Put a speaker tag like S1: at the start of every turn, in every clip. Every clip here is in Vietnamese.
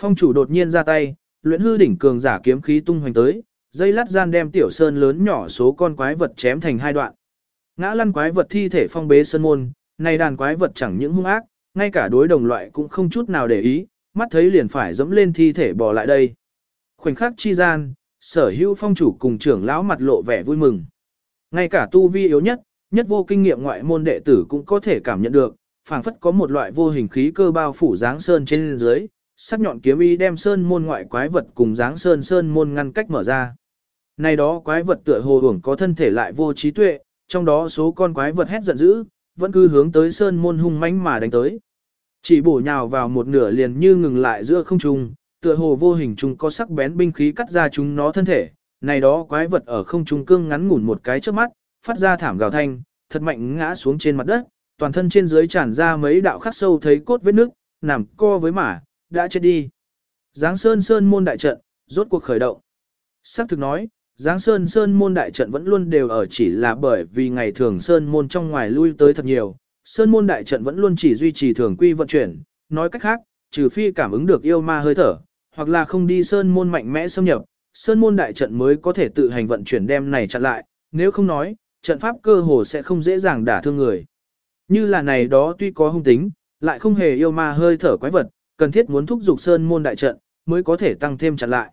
S1: Phong chủ đột nhiên ra tay, luyện hư đỉnh cường giả kiếm khí tung hoành tới, dây lát gian đem tiểu sơn lớn nhỏ số con quái vật chém thành hai đoạn. Ngã lăn quái vật thi thể phong bế sơn môn, này đàn quái vật chẳng những hung ác, ngay cả đối đồng loại cũng không chút nào để ý, mắt thấy liền phải dẫm lên thi thể bỏ lại đây. Khoảnh khắc chi gian, sở hữu phong chủ cùng trưởng lão mặt lộ vẻ vui mừng. Ngay cả tu vi yếu nhất, nhất vô kinh nghiệm ngoại môn đệ tử cũng có thể cảm nhận được, phảng phất có một loại vô hình khí cơ bao phủ dáng sơn trên dưới, sắc nhọn kiếm y đem sơn môn ngoại quái vật cùng dáng sơn sơn môn ngăn cách mở ra. Này đó quái vật tựa hồ hưởng có thân thể lại vô trí tuệ, trong đó số con quái vật hét giận dữ, vẫn cứ hướng tới sơn môn hung mãnh mà đánh tới. Chỉ bổ nhào vào một nửa liền như ngừng lại giữa không trung, tựa hồ vô hình trung có sắc bén binh khí cắt ra chúng nó thân thể. Này đó quái vật ở không trung cương ngắn ngủn một cái trước mắt, phát ra thảm gào thanh, thật mạnh ngã xuống trên mặt đất, toàn thân trên dưới tràn ra mấy đạo khắc sâu thấy cốt vết nước, nằm co với mả, đã chết đi. Giáng Sơn Sơn môn đại trận, rốt cuộc khởi động. Sắc thực nói, Giáng Sơn Sơn môn đại trận vẫn luôn đều ở chỉ là bởi vì ngày thường Sơn môn trong ngoài lui tới thật nhiều, Sơn môn đại trận vẫn luôn chỉ duy trì thường quy vận chuyển, nói cách khác, trừ phi cảm ứng được yêu ma hơi thở, hoặc là không đi Sơn môn mạnh mẽ xâm nhập, Sơn môn đại trận mới có thể tự hành vận chuyển đem này chặn lại, nếu không nói, trận pháp cơ hồ sẽ không dễ dàng đả thương người. Như là này đó tuy có hung tính, lại không hề yêu ma hơi thở quái vật, cần thiết muốn thúc giục Sơn môn đại trận, mới có thể tăng thêm chặn lại.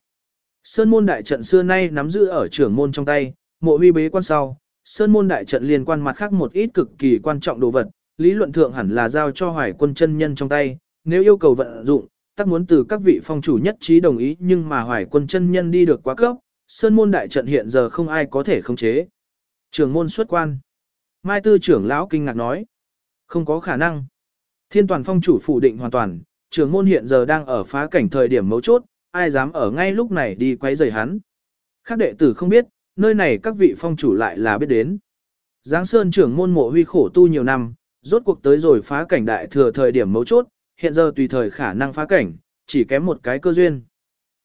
S1: Sơn môn đại trận xưa nay nắm giữ ở trưởng môn trong tay, mộ huy bế quan sau, Sơn môn đại trận liên quan mặt khác một ít cực kỳ quan trọng đồ vật, lý luận thượng hẳn là giao cho hoài quân chân nhân trong tay, nếu yêu cầu vận dụng, tắc muốn từ các vị phong chủ nhất trí đồng ý nhưng mà hoài quân chân nhân đi được quá cấp, Sơn môn đại trận hiện giờ không ai có thể khống chế. Trưởng môn xuất quan. Mai tư trưởng lão kinh ngạc nói. Không có khả năng. Thiên toàn phong chủ phủ định hoàn toàn, trưởng môn hiện giờ đang ở phá cảnh thời điểm mấu chốt, ai dám ở ngay lúc này đi quấy rầy hắn. Các đệ tử không biết, nơi này các vị phong chủ lại là biết đến. Giáng Sơn trưởng môn mộ huy khổ tu nhiều năm, rốt cuộc tới rồi phá cảnh đại thừa thời điểm mấu chốt, hiện giờ tùy thời khả năng phá cảnh, chỉ kém một cái cơ duyên.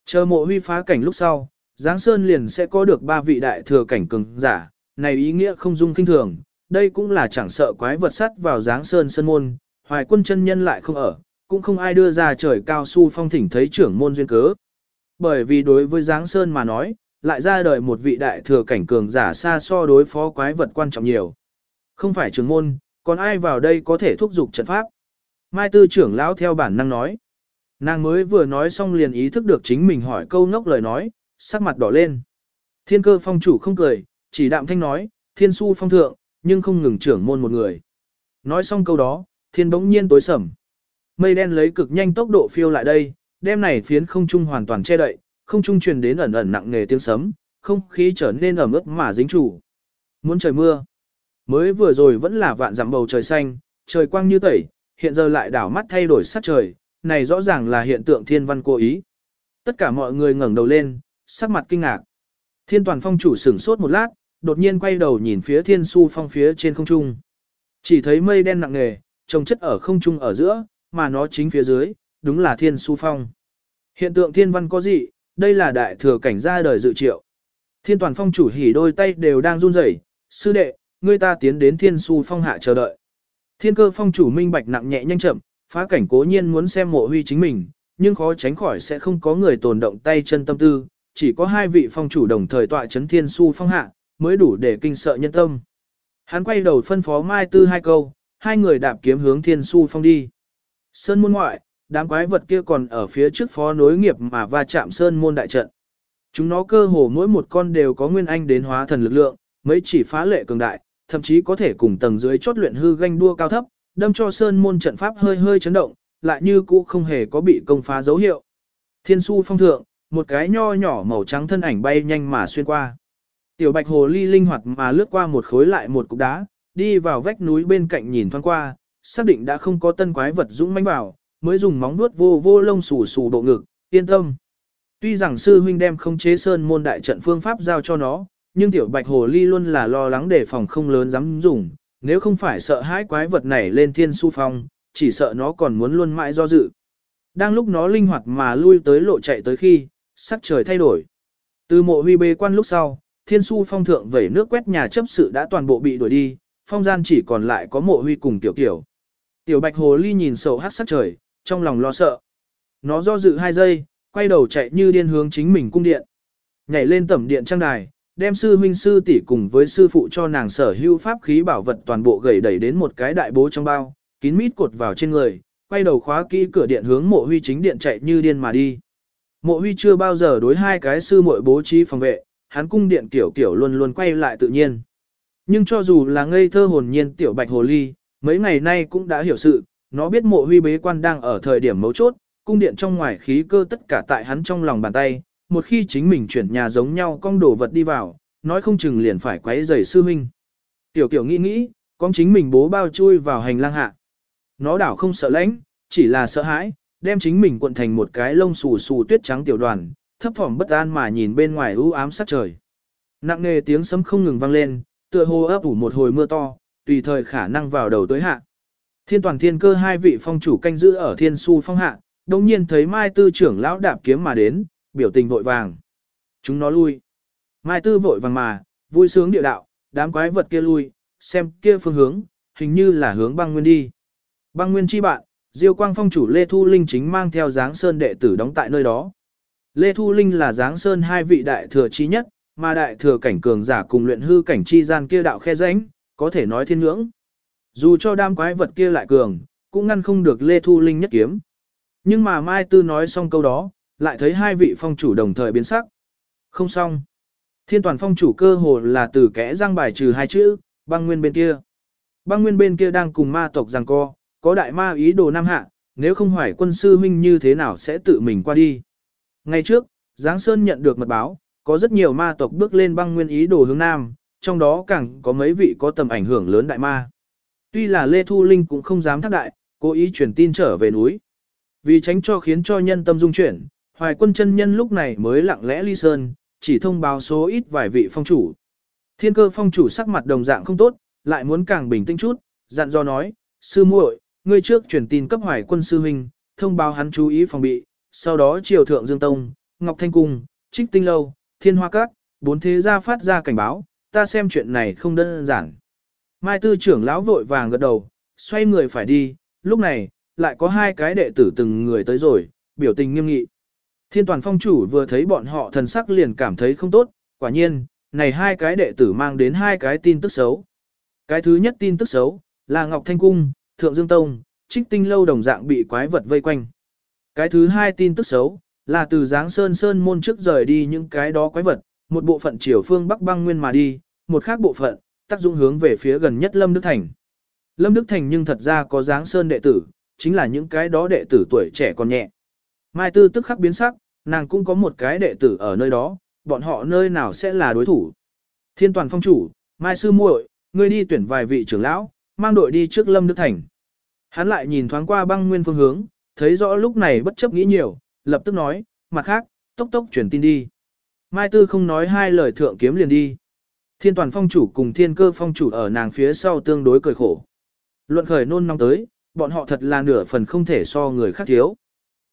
S1: Chờ mộ huy phá cảnh lúc sau, Giáng Sơn liền sẽ có được ba vị đại thừa cảnh cường giả, này ý nghĩa không dung kinh thường, đây cũng là chẳng sợ quái vật sắt vào Giáng Sơn Sơn môn, hoài quân chân nhân lại không ở, cũng không ai đưa ra trời cao su phong thỉnh thấy trưởng môn duyên cớ. Bởi vì đối với Giáng Sơn mà nói, lại ra đời một vị đại thừa cảnh cường giả xa so đối phó quái vật quan trọng nhiều. Không phải trưởng môn, còn ai vào đây có thể thúc giục trận pháp. Mai tư trưởng lão theo bản năng nói. Nàng mới vừa nói xong liền ý thức được chính mình hỏi câu ngốc lời nói, sắc mặt đỏ lên. Thiên cơ phong chủ không cười, chỉ đạm thanh nói, thiên su phong thượng, nhưng không ngừng trưởng môn một người. Nói xong câu đó, thiên bỗng nhiên tối sầm. Mây đen lấy cực nhanh tốc độ phiêu lại đây, đêm này phiến không trung hoàn toàn che đậy, không trung truyền đến ẩn ẩn nặng nề tiếng sấm, không khí trở nên ẩm ướt mà dính chủ. Muốn trời mưa. Mới vừa rồi vẫn là vạn dặm bầu trời xanh, trời quang như tẩy, hiện giờ lại đảo mắt thay đổi sắc trời, này rõ ràng là hiện tượng thiên văn cố ý. Tất cả mọi người ngẩng đầu lên, sắc mặt kinh ngạc. Thiên toàn phong chủ sửng sốt một lát, đột nhiên quay đầu nhìn phía thiên su phong phía trên không trung. Chỉ thấy mây đen nặng nề, trồng chất ở không trung ở giữa, mà nó chính phía dưới, đúng là thiên su phong. Hiện tượng thiên văn có gì, đây là đại thừa cảnh ra đời dự triệu. Thiên toàn phong chủ hỉ đôi tay đều đang run rẩy, sư đệ, ngươi ta tiến đến thiên su phong hạ chờ đợi. Thiên cơ phong chủ minh bạch nặng nhẹ nhanh chậm, phá cảnh cố nhiên muốn xem mộ huy chính mình, nhưng khó tránh khỏi sẽ không có người tồn động tay chân tâm tư, chỉ có hai vị phong chủ đồng thời tọa chấn thiên su phong hạ, mới đủ để kinh sợ nhân tâm. Hắn quay đầu phân phó Mai Tư hai câu, hai người đạp kiếm hướng thiên su phong đi. Sơn môn ngoại, đám quái vật kia còn ở phía trước phó nối nghiệp mà va chạm sơn môn đại trận. Chúng nó cơ hồ mỗi một con đều có nguyên anh đến hóa thần lực lượng, mấy chỉ phá lệ cường đại, thậm chí có thể cùng tầng dưới chốt luyện hư ganh đua cao thấp, đâm cho sơn môn trận pháp hơi hơi chấn động, lại như cũ không hề có bị công phá dấu hiệu. Thiên su phong thượng, một cái nho nhỏ màu trắng thân ảnh bay nhanh mà xuyên qua. Tiểu bạch hồ ly linh hoạt mà lướt qua một khối lại một cục đá, đi vào vách núi bên cạnh nhìn thoáng qua, xác định đã không có tân quái vật dũng mãnh vào, mới dùng móng vuốt vô vô lông xù xù độ ngực, yên tâm. Tuy rằng sư huynh đem không chế sơn môn đại trận phương pháp giao cho nó, nhưng tiểu bạch hồ ly luôn là lo lắng để phòng không lớn dám dùng, nếu không phải sợ hãi quái vật này lên thiên su phong, chỉ sợ nó còn muốn luôn mãi do dự. Đang lúc nó linh hoạt mà lui tới lộ chạy tới khi, sắc trời thay đổi. Từ mộ huy bê quan lúc sau, thiên su phong thượng vẩy nước quét nhà chấp sự đã toàn bộ bị đuổi đi, phong gian chỉ còn lại có mộ huy cùng tiểu kiểu. Tiểu bạch hồ ly nhìn sầu hát sắc trời, trong lòng lo sợ. nó do dự hai giây, quay đầu chạy như điên hướng chính mình cung điện. Nhảy lên tẩm điện trang đài, đem sư huynh sư tỷ cùng với sư phụ cho nàng sở hữu pháp khí bảo vật toàn bộ gầy đẩy đến một cái đại bố trong bao, kín mít cột vào trên người, quay đầu khóa kỹ cửa điện hướng mộ huy chính điện chạy như điên mà đi. Mộ huy chưa bao giờ đối hai cái sư muội bố trí phòng vệ, hắn cung điện kiểu kiểu luôn luôn quay lại tự nhiên. Nhưng cho dù là ngây thơ hồn nhiên tiểu bạch hồ ly, mấy ngày nay cũng đã hiểu sự, nó biết mộ huy bế quan đang ở thời điểm mấu chốt, cung điện trong ngoài khí cơ tất cả tại hắn trong lòng bàn tay, một khi chính mình chuyển nhà giống nhau cong đổ vật đi vào, nói không chừng liền phải quấy rầy sư huynh. Tiểu kiểu nghĩ nghĩ, con chính mình bố bao chui vào hành lang hạ. Nó đảo không sợ lãnh, chỉ là sợ hãi, đem chính mình cuộn thành một cái lông xù xù tuyết trắng tiểu đoàn, thấp thỏm bất an mà nhìn bên ngoài u ám sát trời. Nặng nề tiếng sấm không ngừng vang lên, tựa hồ ấp ủ một hồi mưa to, tùy thời khả năng vào đầu tới hạ. Thiên toàn thiên cơ hai vị phong chủ canh giữ ở thiên su phong hạ, đồng nhiên thấy Mai Tư trưởng lão đạp kiếm mà đến, biểu tình vội vàng. Chúng nó lui. Mai Tư vội vàng mà, vui sướng địa đạo, đám quái vật kia lui, xem kia phương hướng, hình như là hướng băng nguyên đi. Băng nguyên chi bạn, Diêu Quang Phong chủ Lê Thu Linh chính mang theo giáng sơn đệ tử đóng tại nơi đó. Lê Thu Linh là giáng sơn hai vị đại thừa chi nhất, mà đại thừa cảnh cường giả cùng luyện hư cảnh chi gian kia đạo khe rãnh, có thể nói thiên ngưỡng. Dù cho đám quái vật kia lại cường, cũng ngăn không được Lê Thu Linh nhất kiếm. Nhưng mà Mai Tư nói xong câu đó, lại thấy hai vị phong chủ đồng thời biến sắc. Không xong. Thiên toàn phong chủ cơ hồ là từ kẽ răng bài trừ hai chữ, băng nguyên bên kia. Băng nguyên bên kia đang cùng ma tộc giằng co, có đại ma ý đồ nam hạ, nếu không hỏi quân sư huynh như thế nào sẽ tự mình qua đi. Ngày trước, Giáng Sơn nhận được mật báo, có rất nhiều ma tộc bước lên băng nguyên ý đồ hướng nam, trong đó càng có mấy vị có tầm ảnh hưởng lớn đại ma. Tuy là Lê Thu Linh cũng không dám thác đại, cố ý truyền tin trở về núi. Vì tránh cho khiến cho nhân tâm dung chuyển, hoài quân chân nhân lúc này mới lặng lẽ ly sơn, chỉ thông báo số ít vài vị phong chủ. Thiên cơ phong chủ sắc mặt đồng dạng không tốt, lại muốn càng bình tĩnh chút, dặn dò nói, sư muội, ngươi trước truyền tin cấp hoài quân sư huynh, thông báo hắn chú ý phòng bị, sau đó triều thượng Dương Tông, Ngọc Thanh Cung, Trích Tinh Lâu, Thiên Hoa Các, bốn thế gia phát ra cảnh báo, ta xem chuyện này không đơn giản. Mai tư trưởng lão vội vàng gật đầu, xoay người phải đi, lúc này, lại có hai cái đệ tử từng người tới rồi, biểu tình nghiêm nghị. Thiên toàn phong chủ vừa thấy bọn họ thần sắc liền cảm thấy không tốt, quả nhiên, này hai cái đệ tử mang đến hai cái tin tức xấu. Cái thứ nhất tin tức xấu, là Ngọc Thanh Cung, Thượng Dương Tông, trích tinh lâu đồng dạng bị quái vật vây quanh. Cái thứ hai tin tức xấu, là từ Giáng Sơn Sơn môn trước rời đi những cái đó quái vật, một bộ phận chiều phương Bắc băng nguyên mà đi, một khác bộ phận, tác dụng hướng về phía gần nhất Lâm Đức Thành. Lâm Đức Thành nhưng thật ra có dáng Sơn đệ tử, chính là những cái đó đệ tử tuổi trẻ còn nhẹ. Mai Tư tức khắc biến sắc, nàng cũng có một cái đệ tử ở nơi đó, bọn họ nơi nào sẽ là đối thủ. Thiên toàn phong chủ, Mai Sư muội, ngươi đi tuyển vài vị trưởng lão, mang đội đi trước Lâm Đức Thành. Hắn lại nhìn thoáng qua băng nguyên phương hướng, thấy rõ lúc này bất chấp nghĩ nhiều, lập tức nói, mặt khác, tốc tốc chuyển tin đi. Mai Tư không nói hai lời thượng kiếm liền đi. Thiên toàn phong chủ cùng thiên cơ phong chủ ở nàng phía sau tương đối cười khổ. Luận khởi nôn nóng tới, bọn họ thật là nửa phần không thể so người khác thiếu.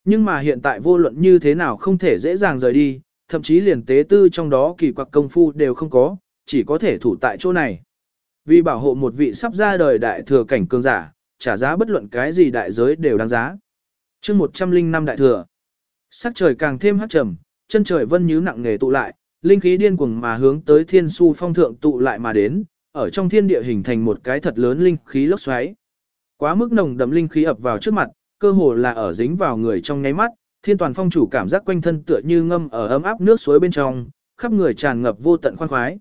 S1: Nhưng mà hiện tại vô luận như thế nào không thể dễ dàng rời đi, thậm chí liền tế tư trong đó kỳ quặc công phu đều không có, chỉ có thể thủ tại chỗ này. Vì bảo hộ một vị sắp ra đời đại thừa cảnh cường giả, trả giá bất luận cái gì đại giới đều đáng giá. chương 105 đại thừa, sắc trời càng thêm hắt trầm, chân trời vân như nặng nghề tụ lại, linh khí điên cuồng mà hướng tới thiên su phong thượng tụ lại mà đến, ở trong thiên địa hình thành một cái thật lớn linh khí lốc xoáy. Quá mức nồng đậm linh khí ập vào trước mặt, cơ hồ là ở dính vào người trong nháy mắt, thiên toàn phong chủ cảm giác quanh thân tựa như ngâm ở ấm áp nước suối bên trong, khắp người tràn ngập vô tận khoan khoái.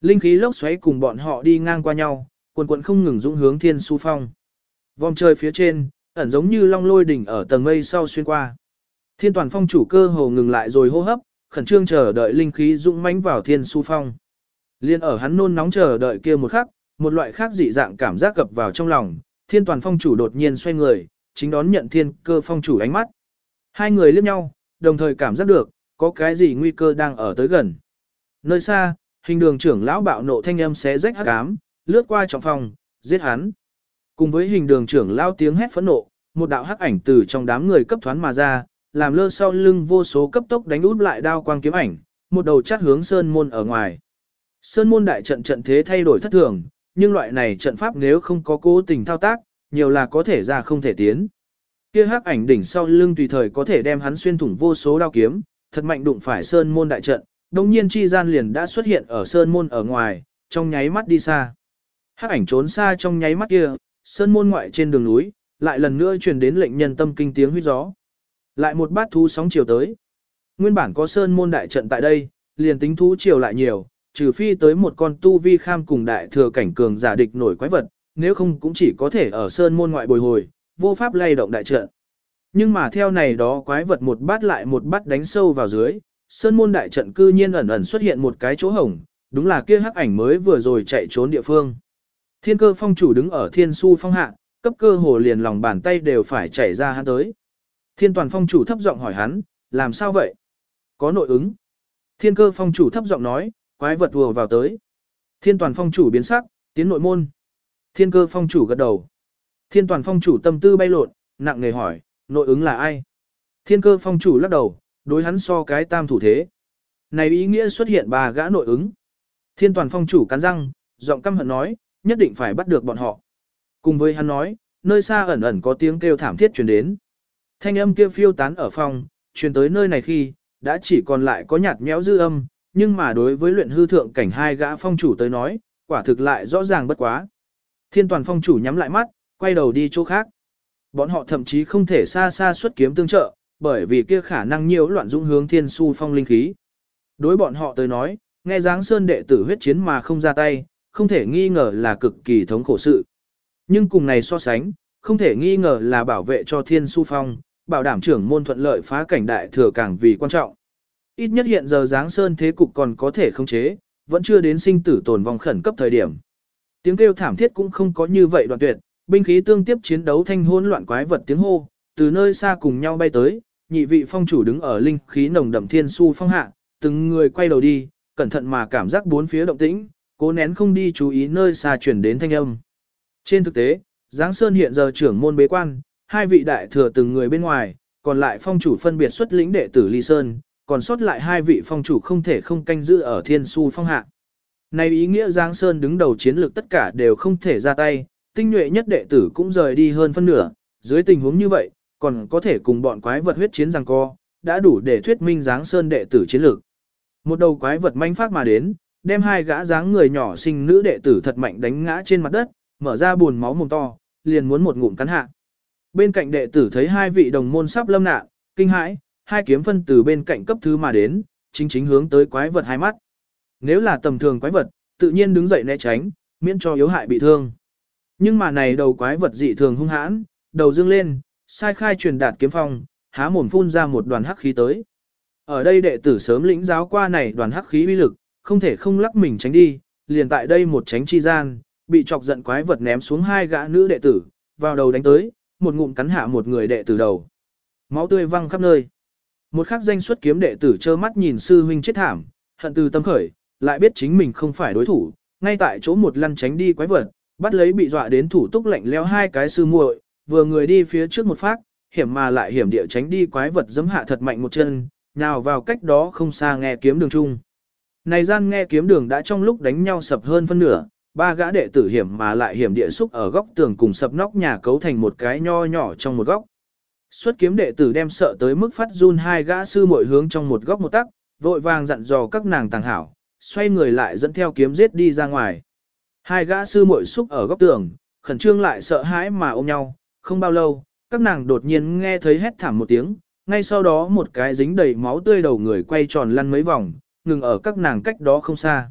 S1: Linh khí lốc xoáy cùng bọn họ đi ngang qua nhau, quần quần không ngừng dũng hướng thiên su phong. Vòng trời phía trên, ẩn giống như long lôi đỉnh ở tầng mây sau xuyên qua. Thiên toàn phong chủ cơ hồ ngừng lại rồi hô hấp, khẩn trương chờ đợi linh khí dũng mãnh vào thiên su phong. Liên ở hắn nôn nóng chờ đợi kia một khắc, một loại khác dị dạng cảm giác cập vào trong lòng, thiên toàn phong chủ đột nhiên xoay người, chính đón nhận thiên cơ phong chủ ánh mắt. Hai người liếc nhau, đồng thời cảm giác được, có cái gì nguy cơ đang ở tới gần. Nơi xa, hình đường trưởng lão bạo nộ thanh âm xé rách hắc ám, lướt qua trọng phòng, giết hắn. Cùng với hình đường trưởng lão tiếng hét phẫn nộ, một đạo hắc ảnh từ trong đám người cấp thoán mà ra, làm lơ sau lưng vô số cấp tốc đánh út lại đao quang kiếm ảnh, một đầu chát hướng sơn môn ở ngoài. Sơn môn đại trận trận thế thay đổi thất thường, nhưng loại này trận pháp nếu không có cố tình thao tác, nhiều là có thể ra không thể tiến. Kia hắc ảnh đỉnh sau lưng tùy thời có thể đem hắn xuyên thủng vô số đao kiếm, thật mạnh đụng phải sơn môn đại trận, đồng nhiên chi gian liền đã xuất hiện ở sơn môn ở ngoài, trong nháy mắt đi xa. Hắc ảnh trốn xa trong nháy mắt kia, sơn môn ngoại trên đường núi, lại lần nữa truyền đến lệnh nhân tâm kinh tiếng huyết gió. Lại một bát thú sóng chiều tới. Nguyên bản có sơn môn đại trận tại đây, liền tính thú chiều lại nhiều, trừ phi tới một con tu vi kham cùng đại thừa cảnh cường giả địch nổi quái vật, nếu không cũng chỉ có thể ở sơn môn ngoại bồi hồi, vô pháp lay động đại trận. Nhưng mà theo này đó quái vật một bát lại một bát đánh sâu vào dưới, sơn môn đại trận cư nhiên ẩn ẩn xuất hiện một cái chỗ hổng, đúng là kia hắc ảnh mới vừa rồi chạy trốn địa phương. Thiên cơ phong chủ đứng ở thiên su phong hạ, cấp cơ hồ liền lòng bàn tay đều phải chảy ra hắn tới. Thiên toàn phong chủ thấp giọng hỏi hắn, làm sao vậy? Có nội ứng. Thiên cơ phong chủ thấp giọng nói, quái vật vừa vào tới. Thiên toàn phong chủ biến sắc, tiến nội môn. Thiên cơ phong chủ gật đầu. Thiên toàn phong chủ tâm tư bay lộn, nặng nề hỏi, nội ứng là ai? Thiên cơ phong chủ lắc đầu, đối hắn so cái tam thủ thế. Này ý nghĩa xuất hiện ba gã nội ứng. Thiên toàn phong chủ cắn răng, giọng căm hận nói, nhất định phải bắt được bọn họ. Cùng với hắn nói, nơi xa ẩn ẩn có tiếng kêu thảm thiết truyền đến. Thanh âm kia phiêu tán ở phòng, truyền tới nơi này khi, đã chỉ còn lại có nhạt nhẽo dư âm, nhưng mà đối với luyện hư thượng cảnh hai gã phong chủ tới nói, quả thực lại rõ ràng bất quá. Thiên toàn phong chủ nhắm lại mắt, quay đầu đi chỗ khác. Bọn họ thậm chí không thể xa xa xuất kiếm tương trợ, bởi vì kia khả năng nhiều loạn dũng hướng thiên su phong linh khí. Đối bọn họ tới nói, nghe dáng sơn đệ tử huyết chiến mà không ra tay, không thể nghi ngờ là cực kỳ thống khổ sự. Nhưng cùng này so sánh, không thể nghi ngờ là bảo vệ cho thiên su phong, bảo đảm trưởng môn thuận lợi phá cảnh đại thừa càng vì quan trọng. Ít nhất hiện giờ Giáng sơn thế cục còn có thể khống chế, vẫn chưa đến sinh tử tồn vong khẩn cấp thời điểm. Tiếng kêu thảm thiết cũng không có như vậy đoạn tuyệt, binh khí tương tiếp chiến đấu thanh hỗn loạn quái vật tiếng hô, từ nơi xa cùng nhau bay tới, nhị vị phong chủ đứng ở linh khí nồng đậm thiên su phong hạ, từng người quay đầu đi, cẩn thận mà cảm giác bốn phía động tĩnh, cố nén không đi chú ý nơi xa chuyển đến thanh âm. Trên thực tế, Giáng Sơn hiện giờ trưởng môn bế quan, hai vị đại thừa từng người bên ngoài, còn lại phong chủ phân biệt xuất lĩnh đệ tử Ly Sơn, còn sót lại hai vị phong chủ không thể không canh giữ ở thiên su phong hạ. Này ý nghĩa Giáng Sơn đứng đầu chiến lược tất cả đều không thể ra tay, tinh nhuệ nhất đệ tử cũng rời đi hơn phân nửa, dưới tình huống như vậy, còn có thể cùng bọn quái vật huyết chiến rằng co, đã đủ để thuyết minh Giáng Sơn đệ tử chiến lược. Một đầu quái vật manh phát mà đến, đem hai gã dáng người nhỏ sinh nữ đệ tử thật mạnh đánh ngã trên mặt đất, mở ra buồn máu mồm to, liền muốn một ngụm cắn hạ. Bên cạnh đệ tử thấy hai vị đồng môn sắp lâm nạn, kinh hãi, hai kiếm phân từ bên cạnh cấp thứ mà đến, chính chính hướng tới quái vật hai mắt. Nếu là tầm thường quái vật, tự nhiên đứng dậy né tránh, miễn cho yếu hại bị thương. Nhưng mà này đầu quái vật dị thường hung hãn, đầu dương lên, sai khai truyền đạt kiếm phong, há mồm phun ra một đoàn hắc khí tới. Ở đây đệ tử sớm lĩnh giáo qua này đoàn hắc khí uy lực, không thể không lắc mình tránh đi, liền tại đây một tránh chi gian, bị chọc giận quái vật ném xuống hai gã nữ đệ tử, vào đầu đánh tới, một ngụm cắn hạ một người đệ tử đầu. Máu tươi văng khắp nơi. Một khắc danh xuất kiếm đệ tử trơ mắt nhìn sư huynh chết thảm, hận từ tâm khởi, lại biết chính mình không phải đối thủ, ngay tại chỗ một lăn tránh đi quái vật, bắt lấy bị dọa đến thủ túc lạnh leo hai cái sư muội, vừa người đi phía trước một phát, hiểm mà lại hiểm địa tránh đi quái vật giẫm hạ thật mạnh một chân, nào vào cách đó không xa nghe kiếm đường chung. Này gian nghe kiếm đường đã trong lúc đánh nhau sập hơn phân nửa, ba gã đệ tử hiểm mà lại hiểm địa xúc ở góc tường cùng sập nóc nhà cấu thành một cái nho nhỏ trong một góc. Xuất kiếm đệ tử đem sợ tới mức phát run hai gã sư muội hướng trong một góc một tắc, vội vàng dặn dò các nàng tàng hảo, xoay người lại dẫn theo kiếm giết đi ra ngoài. Hai gã sư muội xúc ở góc tường, khẩn trương lại sợ hãi mà ôm nhau, không bao lâu, các nàng đột nhiên nghe thấy hét thảm một tiếng, ngay sau đó một cái dính đầy máu tươi đầu người quay tròn lăn mấy vòng, ngừng ở các nàng cách đó không xa.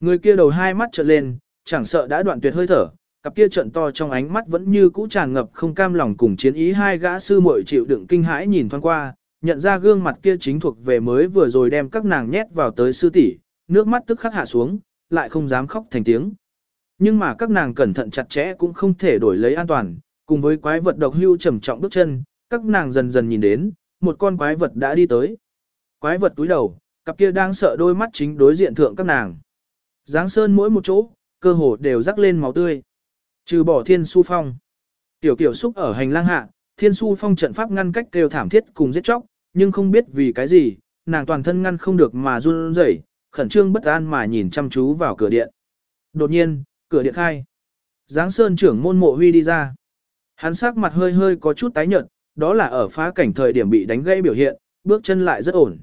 S1: Người kia đầu hai mắt trợn lên, chẳng sợ đã đoạn tuyệt hơi thở, cặp kia trận to trong ánh mắt vẫn như cũ tràn ngập không cam lòng cùng chiến ý hai gã sư muội chịu đựng kinh hãi nhìn thoáng qua, nhận ra gương mặt kia chính thuộc về mới vừa rồi đem các nàng nhét vào tới sư tỷ, nước mắt tức khắc hạ xuống, lại không dám khóc thành tiếng. Nhưng mà các nàng cẩn thận chặt chẽ cũng không thể đổi lấy an toàn, cùng với quái vật độc hưu trầm trọng bước chân, các nàng dần dần nhìn đến, một con quái vật đã đi tới. Quái vật túi đầu, cặp kia đang sợ đôi mắt chính đối diện thượng các nàng. Giáng sơn mỗi một chỗ, cơ hồ đều rắc lên máu tươi. Trừ bỏ thiên su phong. Tiểu kiểu xúc ở hành lang hạ, thiên su phong trận pháp ngăn cách kêu thảm thiết cùng giết chóc, nhưng không biết vì cái gì, nàng toàn thân ngăn không được mà run rẩy, khẩn trương bất an mà nhìn chăm chú vào cửa điện. Đột nhiên, cửa điện khai. Giáng Sơn trưởng môn mộ huy đi ra. Hắn sắc mặt hơi hơi có chút tái nhợt, đó là ở phá cảnh thời điểm bị đánh gãy biểu hiện, bước chân lại rất ổn.